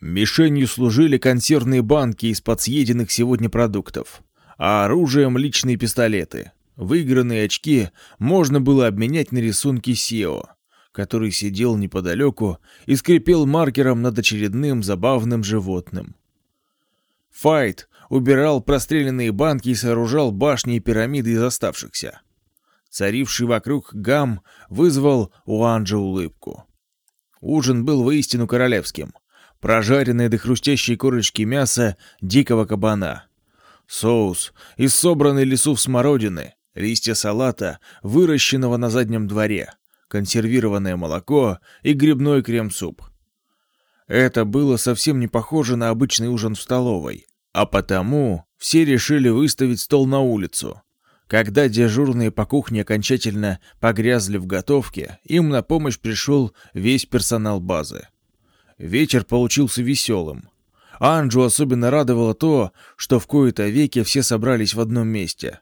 Мишенью служили консервные банки из под съеденных сегодня продуктов, а оружием личные пистолеты. Выигранные очки можно было обменять на рисунки Сио который сидел неподалеку и скрипел маркером над очередным забавным животным. Файт убирал простреленные банки и сооружал башни и пирамиды из оставшихся. Царивший вокруг гам вызвал у Анджи улыбку. Ужин был воистину королевским. Прожаренное до хрустящей корочки мясо дикого кабана. Соус из собранной лесу в смородины, листья салата, выращенного на заднем дворе консервированное молоко и грибной крем-суп. Это было совсем не похоже на обычный ужин в столовой, а потому все решили выставить стол на улицу. Когда дежурные по кухне окончательно погрязли в готовке, им на помощь пришел весь персонал базы. Вечер получился веселым. Анджу особенно радовало то, что в кои-то веки все собрались в одном месте.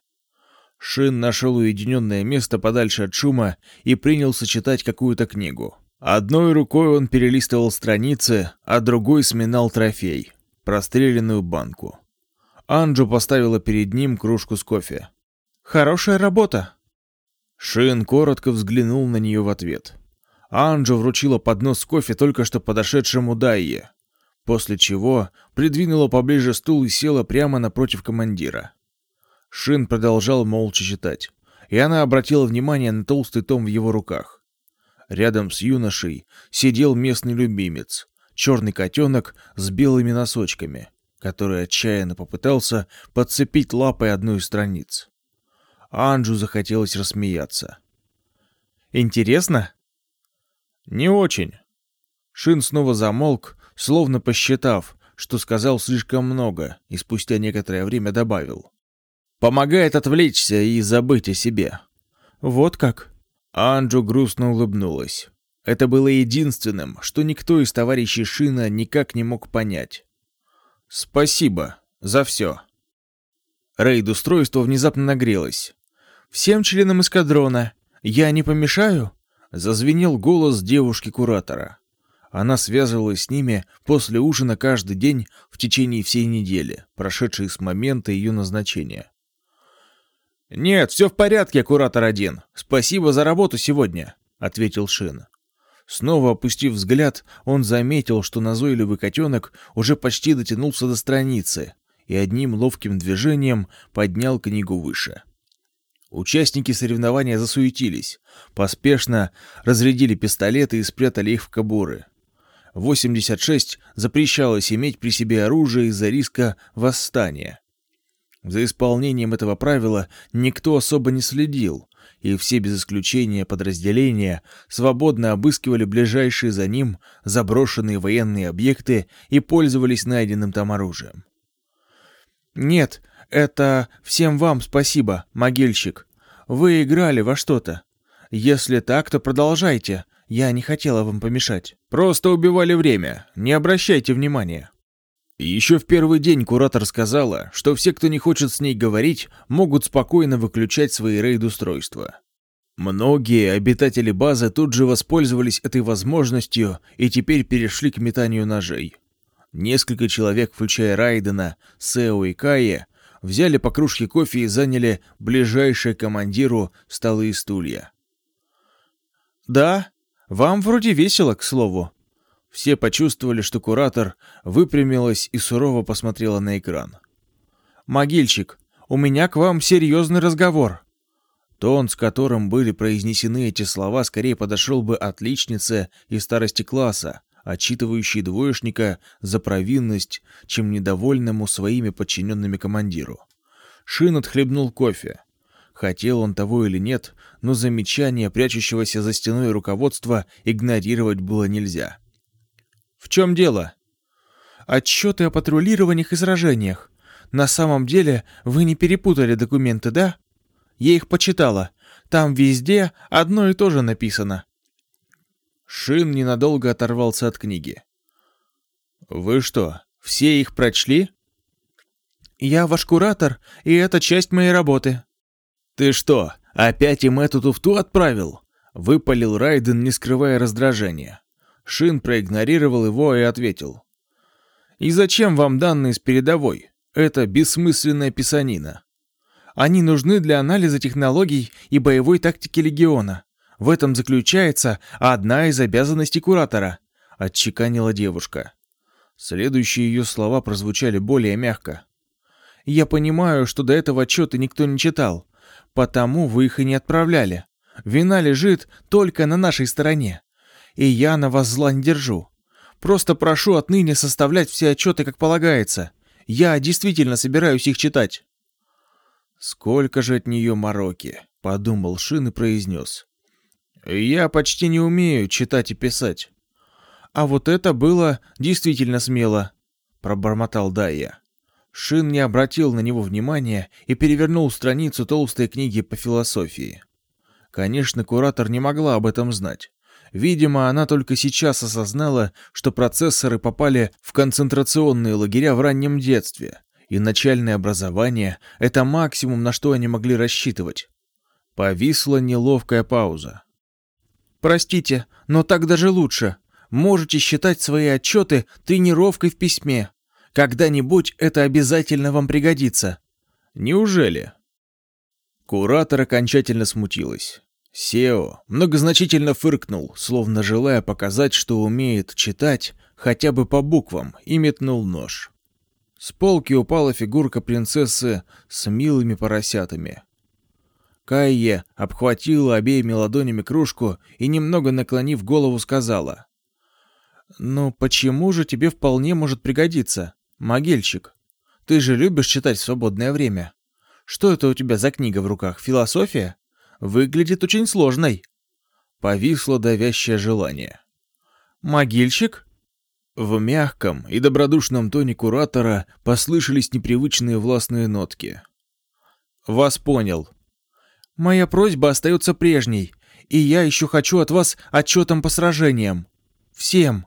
Шин нашел уединенное место подальше от шума и принялся читать какую-то книгу. Одной рукой он перелистывал страницы, а другой сминал трофей — простреленную банку. Анджу поставила перед ним кружку с кофе. «Хорошая работа!» Шин коротко взглянул на нее в ответ. Анджу вручила поднос с кофе только что подошедшему Дайе, после чего придвинула поближе стул и села прямо напротив командира. Шин продолжал молча читать, и она обратила внимание на толстый том в его руках. Рядом с юношей сидел местный любимец, черный котенок с белыми носочками, который отчаянно попытался подцепить лапой одну из страниц. Анджу захотелось рассмеяться. «Интересно?» «Не очень». Шин снова замолк, словно посчитав, что сказал слишком много, и спустя некоторое время добавил. Помогает отвлечься и забыть о себе». «Вот как?» Анджу грустно улыбнулась. Это было единственным, что никто из товарищей Шина никак не мог понять. «Спасибо за все». Рейд-устройство внезапно нагрелось. «Всем членам эскадрона! Я не помешаю?» Зазвенел голос девушки-куратора. Она связывалась с ними после ужина каждый день в течение всей недели, прошедшей с момента ее назначения. «Нет, все в порядке, куратор один. Спасибо за работу сегодня», — ответил Шин. Снова опустив взгляд, он заметил, что назойливый котенок уже почти дотянулся до страницы и одним ловким движением поднял книгу выше. Участники соревнования засуетились, поспешно разрядили пистолеты и спрятали их в кобуры. 86 запрещалось иметь при себе оружие из-за риска восстания. За исполнением этого правила никто особо не следил, и все без исключения подразделения свободно обыскивали ближайшие за ним заброшенные военные объекты и пользовались найденным там оружием. «Нет, это всем вам спасибо, могильщик. Вы играли во что-то. Если так, то продолжайте. Я не хотела вам помешать». «Просто убивали время. Не обращайте внимания». Еще в первый день куратор сказала, что все, кто не хочет с ней говорить, могут спокойно выключать свои рейд-устройства. Многие обитатели базы тут же воспользовались этой возможностью и теперь перешли к метанию ножей. Несколько человек, включая Райдена, Сео и Кая, взяли по кружке кофе и заняли ближайшие командиру столы и стулья. «Да, вам вроде весело, к слову», все почувствовали, что куратор выпрямилась и сурово посмотрела на экран. «Могильщик, у меня к вам серьезный разговор». Тон, с которым были произнесены эти слова, скорее подошел бы отличнице и старости класса, отчитывающей двоечника за провинность, чем недовольному своими подчиненными командиру. Шин отхлебнул кофе. Хотел он того или нет, но замечание прячущегося за стеной руководства игнорировать было нельзя. «В чем дело?» «Отчеты о патрулированиях и сражениях. На самом деле вы не перепутали документы, да? Я их почитала. Там везде одно и то же написано». Шин ненадолго оторвался от книги. «Вы что, все их прочли?» «Я ваш куратор, и это часть моей работы». «Ты что, опять им эту туфту отправил?» — выпалил Райден, не скрывая раздражения. Шин проигнорировал его и ответил. «И зачем вам данные с передовой? Это бессмысленная писанина. Они нужны для анализа технологий и боевой тактики легиона. В этом заключается одна из обязанностей куратора», — отчеканила девушка. Следующие ее слова прозвучали более мягко. «Я понимаю, что до этого отчеты никто не читал, потому вы их и не отправляли. Вина лежит только на нашей стороне и я на вас зла не держу. Просто прошу отныне составлять все отчеты, как полагается. Я действительно собираюсь их читать». «Сколько же от нее мороки», — подумал Шин и произнес. «Я почти не умею читать и писать». «А вот это было действительно смело», — пробормотал Дайя. Шин не обратил на него внимания и перевернул страницу толстой книги по философии. Конечно, куратор не могла об этом знать. Видимо, она только сейчас осознала, что процессоры попали в концентрационные лагеря в раннем детстве, и начальное образование — это максимум, на что они могли рассчитывать. Повисла неловкая пауза. «Простите, но так даже лучше. Можете считать свои отчеты тренировкой в письме. Когда-нибудь это обязательно вам пригодится». «Неужели?» Куратор окончательно смутилась. Сео многозначительно фыркнул, словно желая показать, что умеет читать хотя бы по буквам, и метнул нож. С полки упала фигурка принцессы с милыми поросятами. Кайе обхватила обеими ладонями кружку и, немного наклонив голову, сказала. «Ну почему же тебе вполне может пригодиться, могильщик? Ты же любишь читать в свободное время. Что это у тебя за книга в руках, философия?» выглядит очень сложной. Повисло давящее желание. «Могильщик?» В мягком и добродушном тоне куратора послышались непривычные властные нотки. «Вас понял. Моя просьба остается прежней, и я еще хочу от вас отчетом по сражениям. Всем».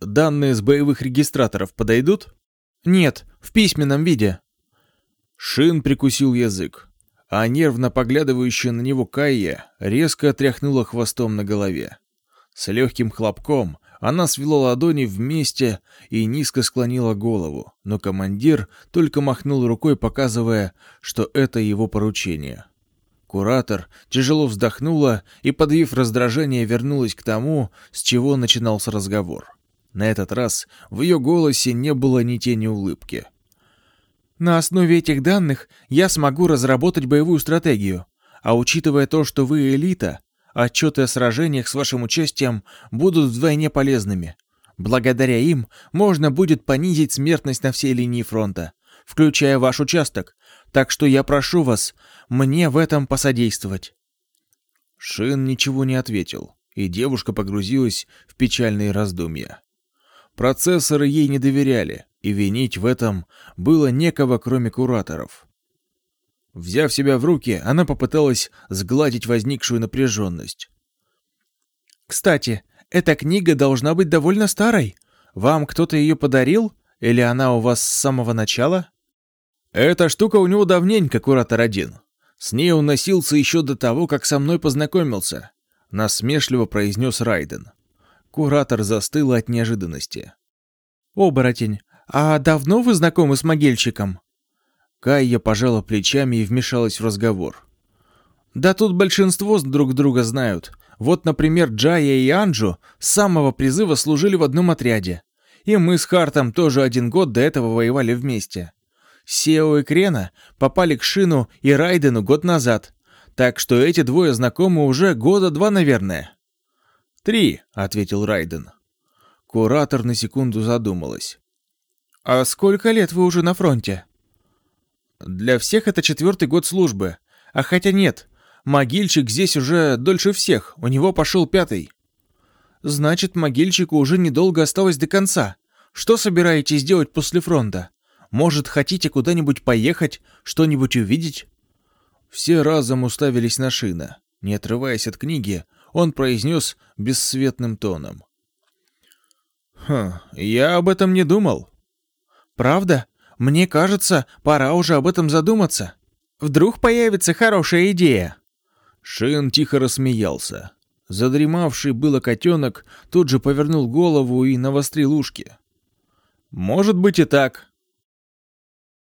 «Данные с боевых регистраторов подойдут?» «Нет, в письменном виде». Шин прикусил язык а нервно поглядывающая на него Кайя резко отряхнула хвостом на голове. С легким хлопком она свела ладони вместе и низко склонила голову, но командир только махнул рукой, показывая, что это его поручение. Куратор тяжело вздохнула и, подавив раздражение, вернулась к тому, с чего начинался разговор. На этот раз в ее голосе не было ни тени улыбки. На основе этих данных я смогу разработать боевую стратегию. А учитывая то, что вы элита, отчеты о сражениях с вашим участием будут вдвойне полезными. Благодаря им можно будет понизить смертность на всей линии фронта, включая ваш участок. Так что я прошу вас мне в этом посодействовать». Шин ничего не ответил, и девушка погрузилась в печальные раздумья. Процессоры ей не доверяли, и винить в этом было некого, кроме кураторов. Взяв себя в руки, она попыталась сгладить возникшую напряженность. «Кстати, эта книга должна быть довольно старой. Вам кто-то ее подарил? Или она у вас с самого начала?» «Эта штука у него давненько, куратор один. С ней он носился еще до того, как со мной познакомился», — насмешливо произнес Райден. Куратор застыл от неожиданности. «Оборотень, «А давно вы знакомы с могильщиком?» Кайя пожала плечами и вмешалась в разговор. «Да тут большинство друг друга знают. Вот, например, Джая и Анджу с самого призыва служили в одном отряде. И мы с Хартом тоже один год до этого воевали вместе. Сео и Крена попали к Шину и Райдену год назад. Так что эти двое знакомы уже года два, наверное». «Три», — ответил Райден. Куратор на секунду задумалась. «А сколько лет вы уже на фронте?» «Для всех это четвертый год службы. А хотя нет, могильщик здесь уже дольше всех, у него пошел пятый». «Значит, могильщику уже недолго осталось до конца. Что собираетесь делать после фронта? Может, хотите куда-нибудь поехать, что-нибудь увидеть?» Все разом уставились на Шина. Не отрываясь от книги, он произнес бесцветным тоном. «Хм, я об этом не думал. «Правда? Мне кажется, пора уже об этом задуматься. Вдруг появится хорошая идея». Шин тихо рассмеялся. Задремавший было котенок тут же повернул голову и навострил ушки. «Может быть и так»,